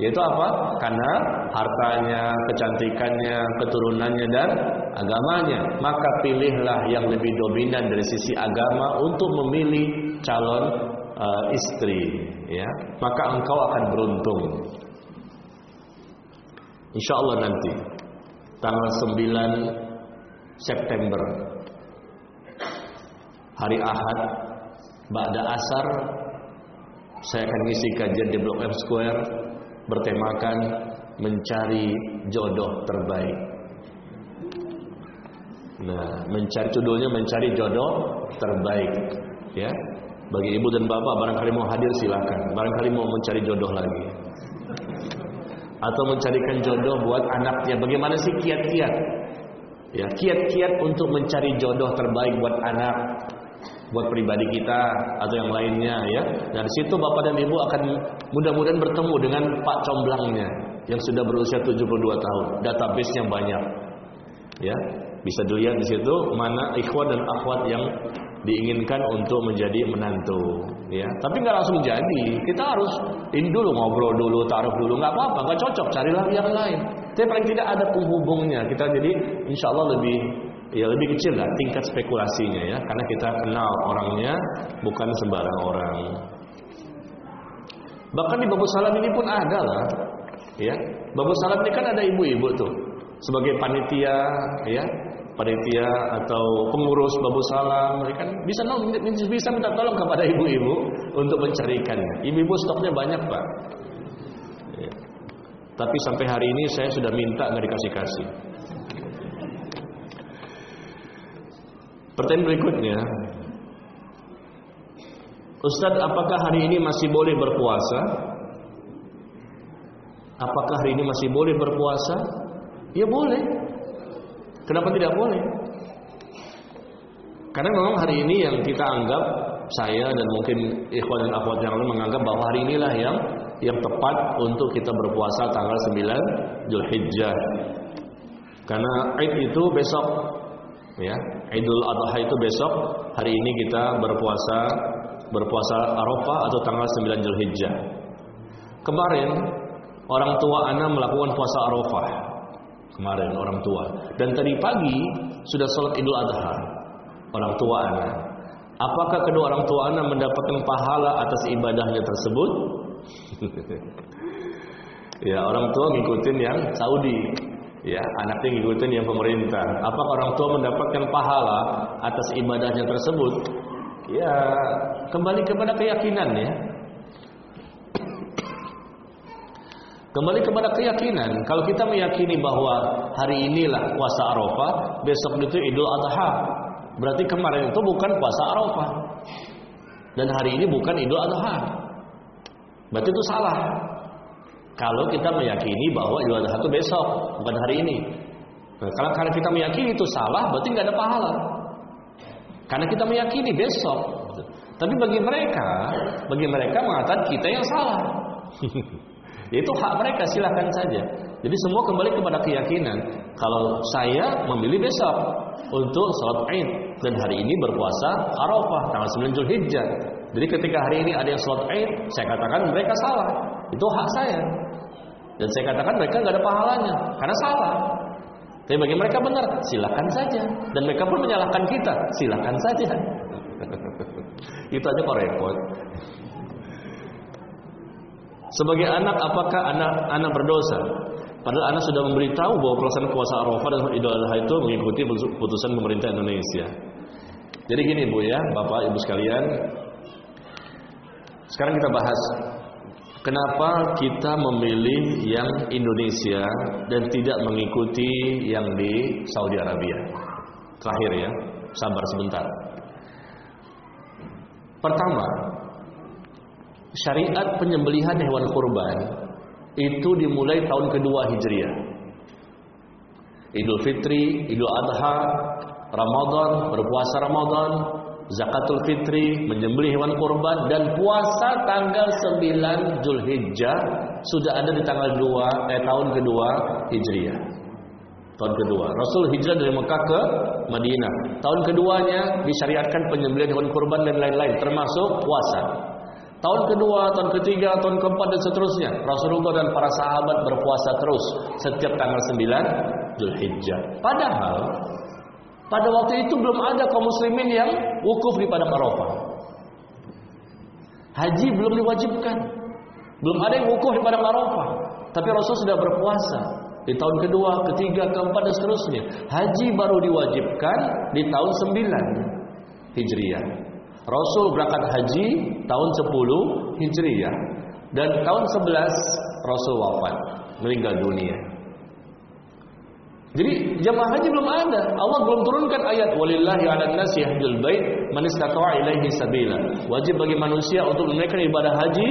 Yaitu apa? Karena hartanya, kecantikannya, keturunannya dan agamanya. Maka pilihlah yang lebih dominan dari sisi agama untuk memilih calon uh, istri ya maka engkau akan beruntung Insya Allah nanti tanggal 9 September hari Ahad Ba'da Asar saya akan ngisi kajian di Blok M Square bertemakan mencari jodoh terbaik. Nah, mencari judulnya mencari jodoh terbaik, ya. Bagi ibu dan bapak barangkali mau hadir silakan. Barangkali mau mencari jodoh lagi. Atau mencarikan jodoh buat anaknya. Bagaimana sih kiat-kiat? Ya, kiat-kiat untuk mencari jodoh terbaik buat anak, buat pribadi kita atau yang lainnya ya. Dari situ bapak dan ibu akan mudah-mudahan bertemu dengan Pak Comblangnya yang sudah berusia 72 tahun. Database-nya banyak. Ya, bisa dilihat di situ mana ikhwan dan akhwat yang diinginkan untuk menjadi menantu ya. Tapi nggak langsung jadi. Kita harus ini dulu ngobrol dulu taruh dulu. Nggak apa-apa nggak cocok carilah yang lain. Tapi paling tidak ada penghubungnya. Kita jadi insya Allah lebih ya lebih kecil lah tingkat spekulasinya ya. Karena kita kenal orangnya bukan sembarang orang. Bahkan di babu salam ini pun ada lah ya. Babu salam ini kan ada ibu-ibu tuh sebagai panitia ya panitia atau pengurus babu salam mereka bisa bisa minta tolong kepada ibu-ibu untuk mencarikannya. Ibu-ibu stoknya banyak pak. Ya. Tapi sampai hari ini saya sudah minta nggak dikasih kasih. Pertanyaan berikutnya, Ustadz, apakah hari ini masih boleh berpuasa? Apakah hari ini masih boleh berpuasa? Ya boleh. Kenapa tidak boleh? Karena memang hari ini yang kita anggap saya dan mungkin ikhwan dan akhwat yang lain menganggap bahwa hari inilah yang yang tepat untuk kita berpuasa tanggal 9 Zulhijjah. Karena Id itu besok ya, Idul Adha itu besok. Hari ini kita berpuasa berpuasa Arafah atau tanggal 9 Zulhijjah. Kemarin orang tua Ana melakukan puasa Arafah kemarin orang tua. Dan tadi pagi sudah sholat idul adha. Orang tua anak apakah kedua orang tua anak mendapatkan pahala atas ibadahnya tersebut? Ya orang tua ngikutin yang Saudi. Ya anaknya ngikutin yang pemerintah. Apakah orang tua mendapatkan pahala atas ibadahnya tersebut? Ya kembali kepada keyakinan ya Kembali kepada keyakinan. Kalau kita meyakini bahwa hari inilah puasa Arafah, besok itu Idul Adha. Berarti kemarin itu bukan puasa Arafah. Dan hari ini bukan Idul Adha. Berarti itu salah. Kalau kita meyakini bahwa Idul Adha itu besok, bukan hari ini. Nah, karena kita meyakini itu salah, berarti nggak ada pahala. Karena kita meyakini besok. Tapi bagi mereka, bagi mereka mengatakan kita yang salah. Itu hak mereka silahkan saja. Jadi semua kembali kepada keyakinan. Kalau saya memilih besok untuk sholat Id dan hari ini berpuasa Arafah tanggal 9 Zulhijjah. Jadi ketika hari ini ada yang sholat Id, saya katakan mereka salah. Itu hak saya. Dan saya katakan mereka nggak ada pahalanya karena salah. Tapi bagi mereka benar, silakan saja. Dan mereka pun menyalahkan kita, silakan saja. Itu aja kok repot. Sebagai anak apakah anak anak berdosa? Padahal anak sudah memberitahu bahwa pelaksanaan puasa Arafah dan Idul Adha itu mengikuti putusan pemerintah Indonesia. Jadi gini Bu ya, Bapak Ibu sekalian. Sekarang kita bahas kenapa kita memilih yang Indonesia dan tidak mengikuti yang di Saudi Arabia. Terakhir ya, sabar sebentar. Pertama, syariat penyembelihan hewan kurban itu dimulai tahun kedua Hijriah. Idul Fitri, Idul Adha, Ramadan, berpuasa Ramadan, Zakatul Fitri, menyembelih hewan kurban dan puasa tanggal 9 Zulhijjah sudah ada di tanggal 2 eh tahun kedua Hijriah. Tahun kedua. Rasul hijrah dari Mekah ke Madinah. Tahun keduanya disyariatkan penyembelihan hewan kurban dan lain-lain termasuk puasa. Tahun kedua, tahun ketiga, tahun keempat dan seterusnya. Rasulullah dan para sahabat berpuasa terus setiap tanggal 9 Zulhijjah. Padahal pada waktu itu belum ada kaum muslimin yang wukuf di padang Arafah. Haji belum diwajibkan. Belum ada yang wukuf di padang Arafah. Tapi Rasul sudah berpuasa di tahun kedua, ketiga, keempat dan seterusnya. Haji baru diwajibkan di tahun 9 Hijriah. Rasul berangkat haji tahun 10 Hijriah dan tahun 11 Rasul wafat, meninggal dunia. Jadi jamaah haji belum ada. Allah belum turunkan ayat walillahi 'alan nasi hajjul bait man istata'a ilaihi sabila. Wajib bagi manusia untuk menunaikan ibadah haji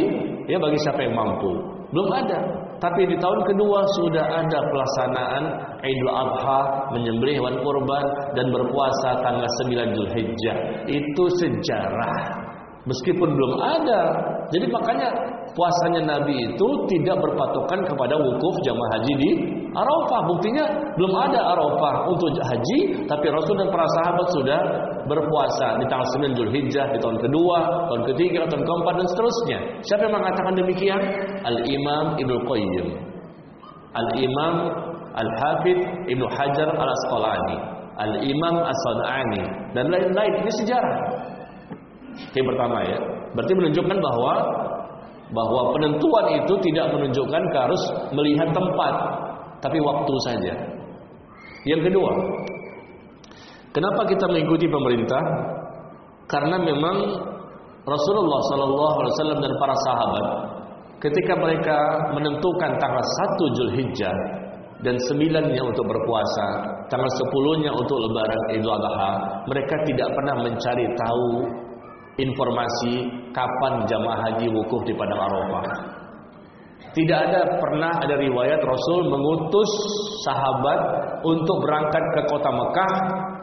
ya bagi siapa yang mampu. Belum ada. Tapi di tahun kedua sudah ada pelaksanaan Idul Adha, menyembelih hewan kurban dan berpuasa tanggal 9 Zulhijjah. Itu sejarah. Meskipun belum ada. Jadi makanya puasanya Nabi itu tidak berpatokan kepada wukuf jamaah haji di Arafah. Buktinya belum ada Arafah untuk haji, tapi Rasul dan para sahabat sudah berpuasa di tanggal 9 Zulhijjah di tahun kedua, tahun ketiga, tahun keempat dan seterusnya. Siapa yang mengatakan demikian? Al-Imam Ibnu Qayyim. Al-Imam Al-Hafidh Ibnu Hajar Al-Asqalani, Al-Imam As-San'ani dan lain-lain. Ini sejarah. Yang pertama ya. Berarti menunjukkan bahwa bahwa penentuan itu tidak menunjukkan harus melihat tempat, tapi waktu saja. Yang kedua, kenapa kita mengikuti pemerintah? Karena memang Rasulullah Sallallahu Alaihi Wasallam dan para sahabat ketika mereka menentukan tanggal 1 Zulhijjah dan sembilannya untuk berpuasa, tanggal sepuluhnya untuk lebaran Idul Adha, mereka tidak pernah mencari tahu informasi kapan jamaah haji wukuf di padang Arafah. Tidak ada pernah ada riwayat Rasul mengutus sahabat untuk berangkat ke kota Mekah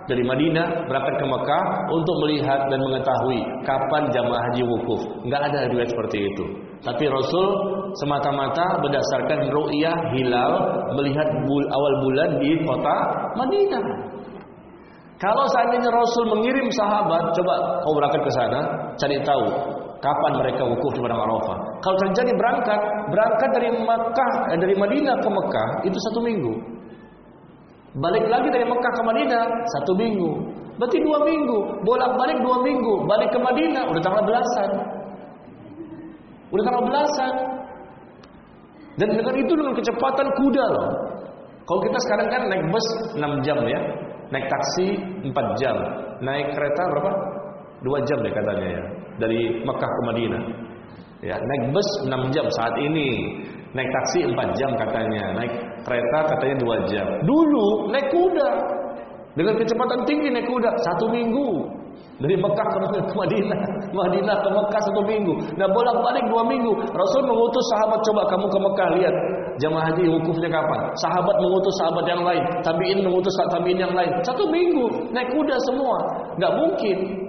dari Madinah berangkat ke Mekah untuk melihat dan mengetahui kapan jamaah haji wukuf. Enggak ada riwayat seperti itu. Tapi Rasul semata-mata berdasarkan ru'yah hilal melihat bul awal bulan di kota Madinah. Kalau seandainya Rasul mengirim sahabat, coba kau berangkat ke sana, cari tahu kapan mereka wukuf di padang Arafah. Kalau terjadi berangkat, berangkat dari Makkah, eh, dari Madinah ke Mekah itu satu minggu. Balik lagi dari Mekah ke Madinah satu minggu. Berarti dua minggu. Bolak balik dua minggu. Balik ke Madinah udah tanggal belasan. Udah tanggal belasan. Dan dengan itu dengan kecepatan kuda loh. Kalau kita sekarang kan naik bus 6 jam ya. Naik taksi 4 jam. Naik kereta berapa? 2 jam deh katanya ya. Dari Mekah ke Madinah. Ya, naik bus 6 jam saat ini. Naik taksi 4 jam katanya. Naik kereta katanya 2 jam. Dulu naik kuda. Dengan kecepatan tinggi naik kuda satu minggu. Dari Mekah ke Madinah, Madinah ke Mekah satu minggu. Nah bolak-balik dua minggu. Rasul mengutus sahabat coba kamu ke Mekah lihat jamaah haji wukufnya kapan. Sahabat mengutus sahabat yang lain, tabiin mengutus tabiin yang lain. Satu minggu naik kuda semua, nggak mungkin.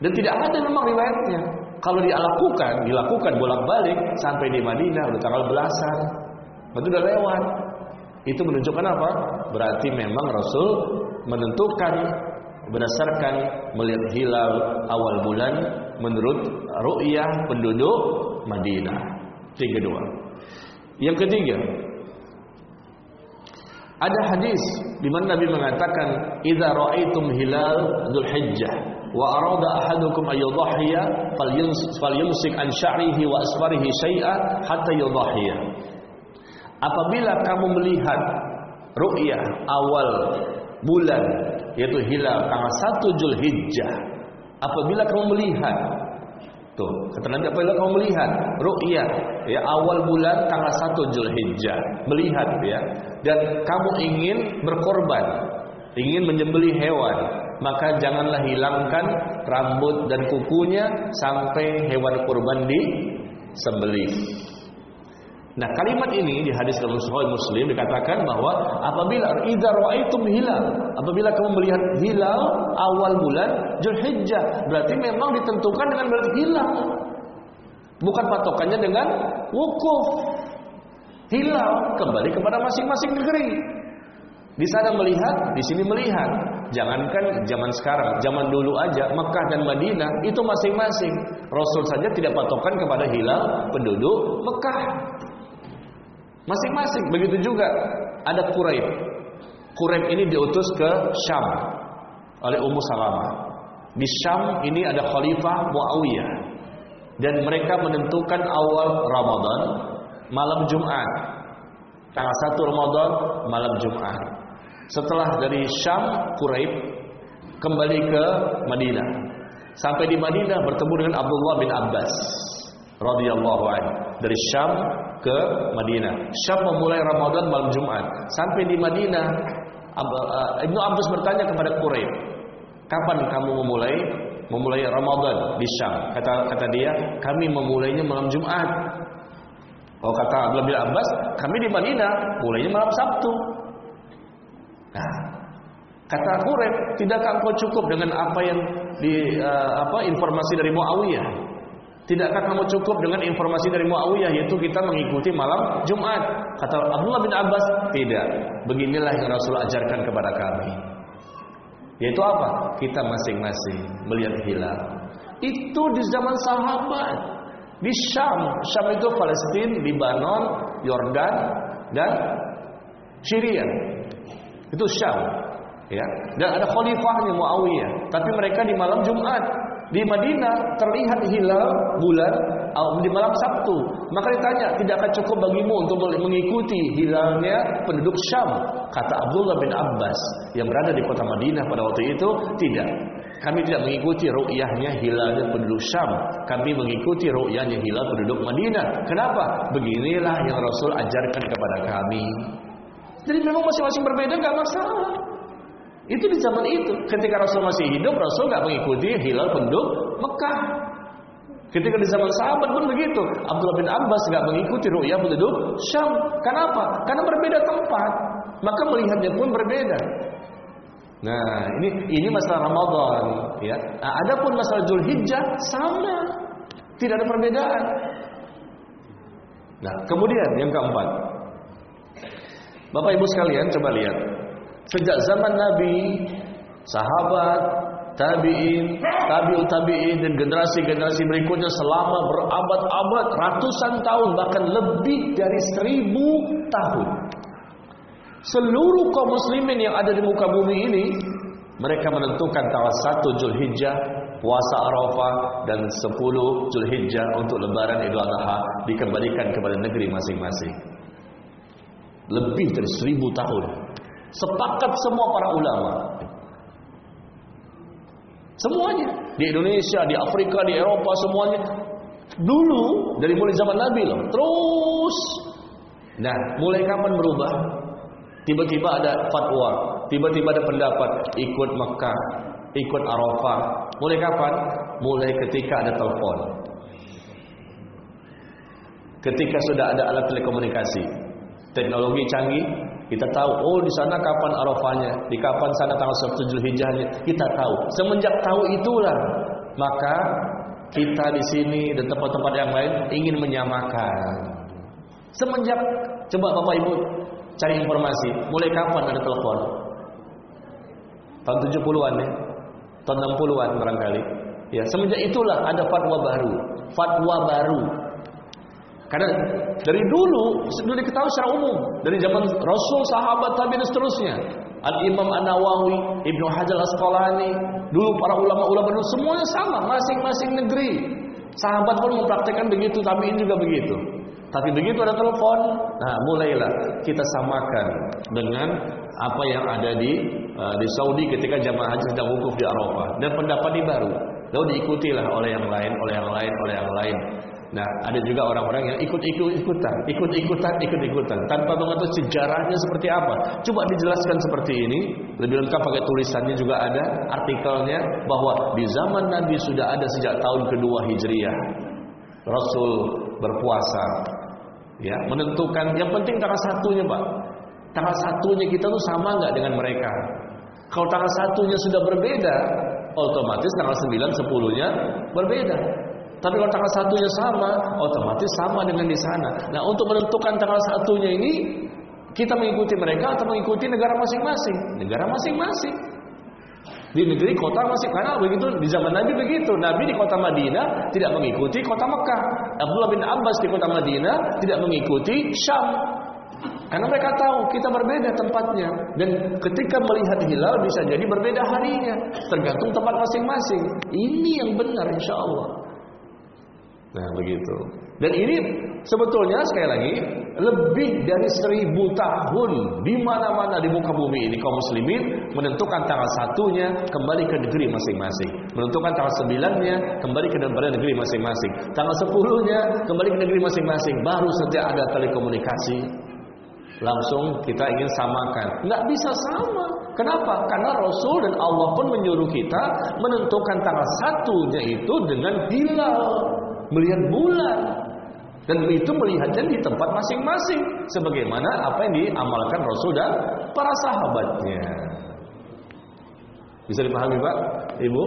Dan tidak ada memang riwayatnya. Kalau dilakukan, dilakukan bolak-balik sampai di Madinah udah tanggal belasan, itu udah lewat. Itu menunjukkan apa? Berarti memang Rasul menentukan berdasarkan melihat hilal awal bulan menurut ru'yah penduduk Madinah. Yang kedua. Yang ketiga, ada hadis di mana Nabi mengatakan, "Idza ra'aitum hilal Dzulhijjah wa arada ahadukum ay yudhhiya falyumsik an sya'rihi wa asfarihi syai'a hatta yudhhiya." Apabila kamu melihat ru'yah awal bulan yaitu hilal tanggal 1 Zulhijjah apabila kamu melihat tuh kata Nabi apabila kamu melihat ru'yah ya awal bulan tanggal 1 Zulhijjah melihat ya dan kamu ingin berkorban ingin menyembelih hewan maka janganlah hilangkan rambut dan kukunya sampai hewan kurban di sembelih Nah kalimat ini di hadis dalam Sahih Muslim dikatakan bahwa apabila idza raaitum hilal, apabila kamu melihat hilal awal bulan Zulhijjah, berarti memang ditentukan dengan melihat hilal. Bukan patokannya dengan wukuf. Hilal kembali kepada masing-masing negeri. Di sana melihat, di sini melihat. Jangankan zaman sekarang, zaman dulu aja Mekah dan Madinah itu masing-masing. Rasul saja tidak patokan kepada hilal penduduk Mekah. Masing-masing. Begitu juga ada Quraib. Quraib ini diutus ke Syam oleh Ummu Salamah. Di Syam ini ada Khalifah Muawiyah. Dan mereka menentukan awal Ramadan malam Jumat. Tanggal 1 Ramadan malam Jumat. Setelah dari Syam Quraib kembali ke Madinah. Sampai di Madinah bertemu dengan Abdullah bin Abbas. radhiyallahu anhu dari Syam ke Madinah. Syam memulai Ramadan malam Jumat. Sampai di Madinah uh, Ibnu Abbas bertanya kepada Quraisy, "Kapan kamu memulai memulai Ramadan di Syam?" Kata kata dia, "Kami memulainya malam Jumat." Oh kata Abdullah bin Abbas, "Kami di Madinah mulainya malam Sabtu." Nah, kata Quraisy, "Tidakkah engkau cukup dengan apa yang di uh, apa informasi dari Muawiyah?" Tidakkah kamu cukup dengan informasi dari Muawiyah yaitu kita mengikuti malam Jumat? Kata Abdullah bin Abbas, tidak. Beginilah yang Rasul ajarkan kepada kami. Yaitu apa? Kita masing-masing melihat hilal. Itu di zaman sahabat. Di Syam, Syam itu Palestina, Lebanon, Yordan, dan Syria. Itu Syam. Ya. Dan ada khalifahnya Muawiyah, tapi mereka di malam Jumat di Madinah terlihat hilal bulan di malam Sabtu. Maka ditanya, tidakkah cukup bagimu untuk mengikuti hilalnya penduduk Syam? Kata Abdullah bin Abbas yang berada di kota Madinah pada waktu itu, tidak. Kami tidak mengikuti ru'yahnya hilalnya penduduk Syam. Kami mengikuti ru'yahnya hilal penduduk Madinah. Kenapa? Beginilah yang Rasul ajarkan kepada kami. Jadi memang masing-masing berbeda nggak masalah. Itu di zaman itu. Ketika Rasul masih hidup, Rasul nggak mengikuti hilal penduduk Mekah. Ketika di zaman sahabat pun begitu. Abdullah bin Abbas nggak mengikuti ru'yah penduduk Syam. Kenapa? Karena berbeda tempat. Maka melihatnya pun berbeda. Nah, ini ini masalah Ramadan, ya. Nah, adapun masalah Zulhijjah sama. Tidak ada perbedaan. Nah, kemudian yang keempat. Bapak Ibu sekalian coba lihat Sejak zaman Nabi, sahabat, tabi'in, tabi'ut tabi'in dan generasi-generasi berikutnya selama berabad-abad, ratusan tahun bahkan lebih dari seribu tahun. Seluruh kaum muslimin yang ada di muka bumi ini mereka menentukan tanggal 1 Zulhijjah puasa Arafah dan 10 Zulhijjah untuk lebaran Idul Adha dikembalikan kepada negeri masing-masing. Lebih dari seribu tahun. Sepakat semua para ulama. Semuanya di Indonesia, di Afrika, di Eropa semuanya dulu dari mulai zaman Nabi loh. Terus nah, mulai kapan berubah? Tiba-tiba ada fatwa, tiba-tiba ada pendapat ikut Mekah, ikut Arafah. Mulai kapan? Mulai ketika ada telepon. Ketika sudah ada alat telekomunikasi, teknologi canggih, kita tahu, oh di sana kapan Arafahnya, di kapan sana tanggal 1 Zulhijjahnya. Kita tahu. Semenjak tahu itulah, maka kita di sini dan tempat-tempat yang lain ingin menyamakan. Semenjak coba Bapak Ibu cari informasi, mulai kapan ada telepon? Tahun 70-an ya. Tahun 60-an barangkali. Ya, semenjak itulah ada fatwa baru. Fatwa baru karena dari dulu sudah diketahui secara umum dari zaman Rasul, sahabat, tabi'in dan seterusnya. Al Imam An Nawawi, Ibnu Hajar Asqalani, dulu para ulama-ulama dulu semuanya sama, masing-masing negeri. Sahabat pun mempraktekkan begitu, tabi'in juga begitu. Tapi begitu ada telepon, nah mulailah kita samakan dengan apa yang ada di uh, di Saudi ketika jamaah haji sedang wukuf di Arafah dan pendapat ini baru. Lalu diikutilah oleh yang lain, oleh yang lain, oleh yang lain. Nah, ada juga orang-orang yang ikut-ikut-ikutan, ikut-ikutan, ikut-ikutan, tanpa mengetahui sejarahnya seperti apa. Coba dijelaskan seperti ini, lebih lengkap pakai tulisannya juga ada, artikelnya bahwa di zaman Nabi sudah ada sejak tahun kedua Hijriah. Rasul berpuasa, ya, menentukan yang penting tanggal satunya, Pak. Tanggal satunya kita tuh sama nggak dengan mereka? Kalau tanggal satunya sudah berbeda, otomatis tanggal 9, 10-nya berbeda. Tapi kalau tanggal satunya sama, otomatis sama dengan di sana. Nah, untuk menentukan tanggal satunya ini, kita mengikuti mereka atau mengikuti negara masing-masing? Negara masing-masing. Di negeri kota masih karena begitu di zaman Nabi begitu. Nabi di kota Madinah tidak mengikuti kota Mekah. Abdullah bin Abbas di kota Madinah tidak mengikuti Syam. Karena mereka tahu kita berbeda tempatnya dan ketika melihat hilal bisa jadi berbeda harinya, tergantung tempat masing-masing. Ini yang benar insya Allah. Nah begitu. Dan ini Sebetulnya sekali lagi lebih dari seribu tahun di mana-mana di muka bumi ini kaum muslimin menentukan tanggal satunya kembali ke negeri masing-masing, menentukan tanggal sembilannya kembali ke negeri masing-masing, tanggal sepuluhnya kembali ke negeri masing-masing. Baru saja ada telekomunikasi, langsung kita ingin samakan. Nggak bisa sama. Kenapa? Karena Rasul dan Allah pun menyuruh kita menentukan tanggal satunya itu dengan hilal, melihat bulan. Dan itu melihatnya di tempat masing-masing. Sebagaimana apa yang diamalkan Rasul dan para sahabatnya. Bisa dipahami Pak, Ibu?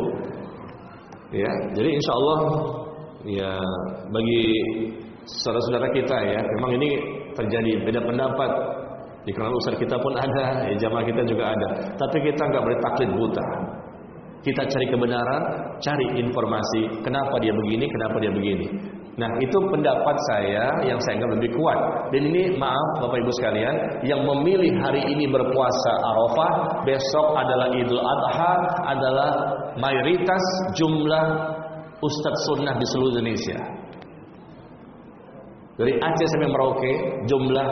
Ya, jadi insya Allah ya bagi saudara-saudara kita ya, memang ini terjadi beda pendapat di kalangan ustaz kita pun ada, ya, jamaah kita juga ada. Tapi kita nggak boleh taklid buta. Kita cari kebenaran, cari informasi, kenapa dia begini, kenapa dia begini. Nah, itu pendapat saya yang saya anggap lebih kuat. Dan ini maaf Bapak Ibu sekalian, yang memilih hari ini berpuasa Arafah, besok adalah Idul Adha, adalah mayoritas jumlah ustadz sunnah di seluruh Indonesia. Dari Aceh sampai Merauke, jumlah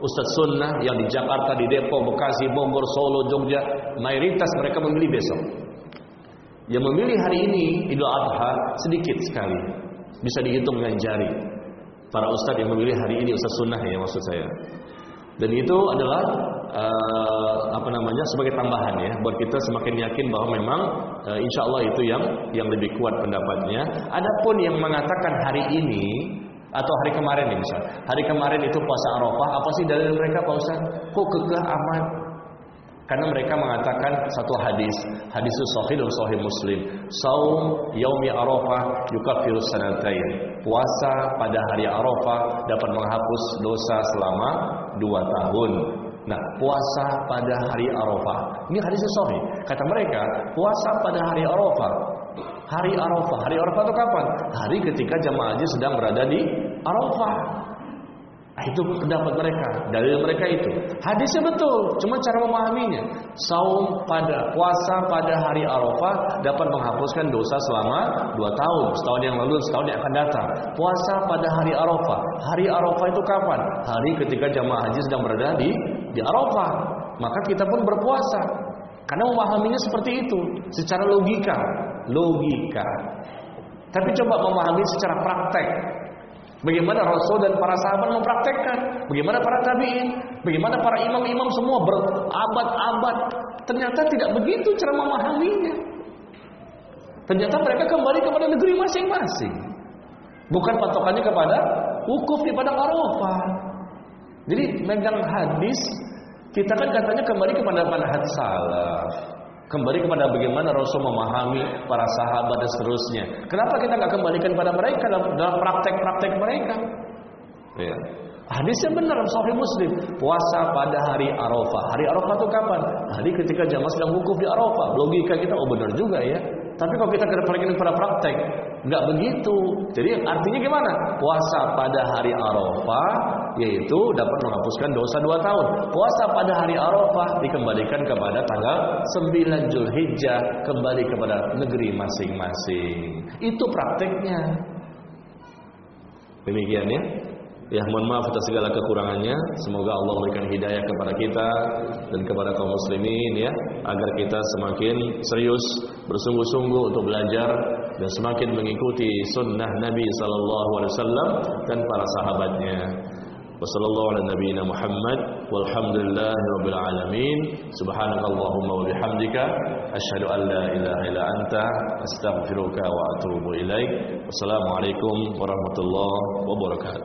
Ustadz Sunnah yang di Jakarta, di Depok, Bekasi, Bogor, Solo, Jogja, mayoritas mereka memilih besok. Yang memilih hari ini Idul Adha sedikit sekali, bisa dihitung dengan jari. Para ustadz yang memilih hari ini Ustadz Sunnah ya maksud saya. Dan itu adalah uh, apa namanya sebagai tambahan ya buat kita semakin yakin bahwa memang uh, insya Allah itu yang yang lebih kuat pendapatnya. Adapun yang mengatakan hari ini atau hari kemarin nih misal. Hari kemarin itu puasa Arafah, apa sih dalil mereka Pak Ustaz? Kok kekeh amat? Karena mereka mengatakan satu hadis, hadis sahih dan sahih Muslim. Saum yaumi Arafah yukaffiru sanatain. Puasa pada hari Arafah dapat menghapus dosa selama dua tahun. Nah, puasa pada hari Arafah. Ini hadis sahih. Kata mereka, puasa pada hari Arafah Hari Arafah. Hari Arafah itu kapan? Hari ketika jamaah haji sedang berada di Arafah. Itu pendapat mereka, dalil mereka itu. Hadisnya betul, cuma cara memahaminya. Saum pada puasa pada hari Arafah dapat menghapuskan dosa selama dua tahun, setahun yang lalu, setahun yang akan datang. Puasa pada hari Arafah. Hari Arafah itu kapan? Hari ketika jamaah haji sedang berada di di Arafah. Maka kita pun berpuasa. Karena memahaminya seperti itu, secara logika logika. Tapi coba memahami secara praktek. Bagaimana Rasul dan para sahabat mempraktekkan, bagaimana para tabi'in, bagaimana para imam-imam semua berabad-abad. Ternyata tidak begitu cara memahaminya. Ternyata mereka kembali kepada negeri masing-masing. Bukan patokannya kepada wukuf di padang Arafah. Jadi megang hadis, kita kan katanya kembali kepada manhaj salaf. Kembali kepada bagaimana Rasul memahami para sahabat dan seterusnya. Kenapa kita nggak kembalikan pada mereka dalam praktek-praktek mereka? Ya. Hadisnya benar Sahih Muslim. Puasa pada hari Arafah. Hari Arafah itu kapan? Hari ketika jamaah sedang wukuf di Arafah. Logika kita oh benar juga ya. Tapi kalau kita kedepankan pada praktek, nggak begitu. Jadi artinya gimana? Puasa pada hari Arafah yaitu dapat menghapuskan dosa dua tahun. Puasa pada hari Arafah dikembalikan kepada tanggal 9 Zulhijjah kembali kepada negeri masing-masing. Itu prakteknya. Demikian ya. Ya mohon maaf atas segala kekurangannya. Semoga Allah memberikan hidayah kepada kita Dan kepada kaum muslimin ya Agar kita semakin serius Bersungguh-sungguh untuk belajar Dan semakin mengikuti sunnah Nabi SAW Dan para sahabatnya. Muhammad Walhamdulillahi rabbil alamin. Subhanakallahumma wa bihamdika an wa atubu Wassalamualaikum warahmatullahi wabarakatuh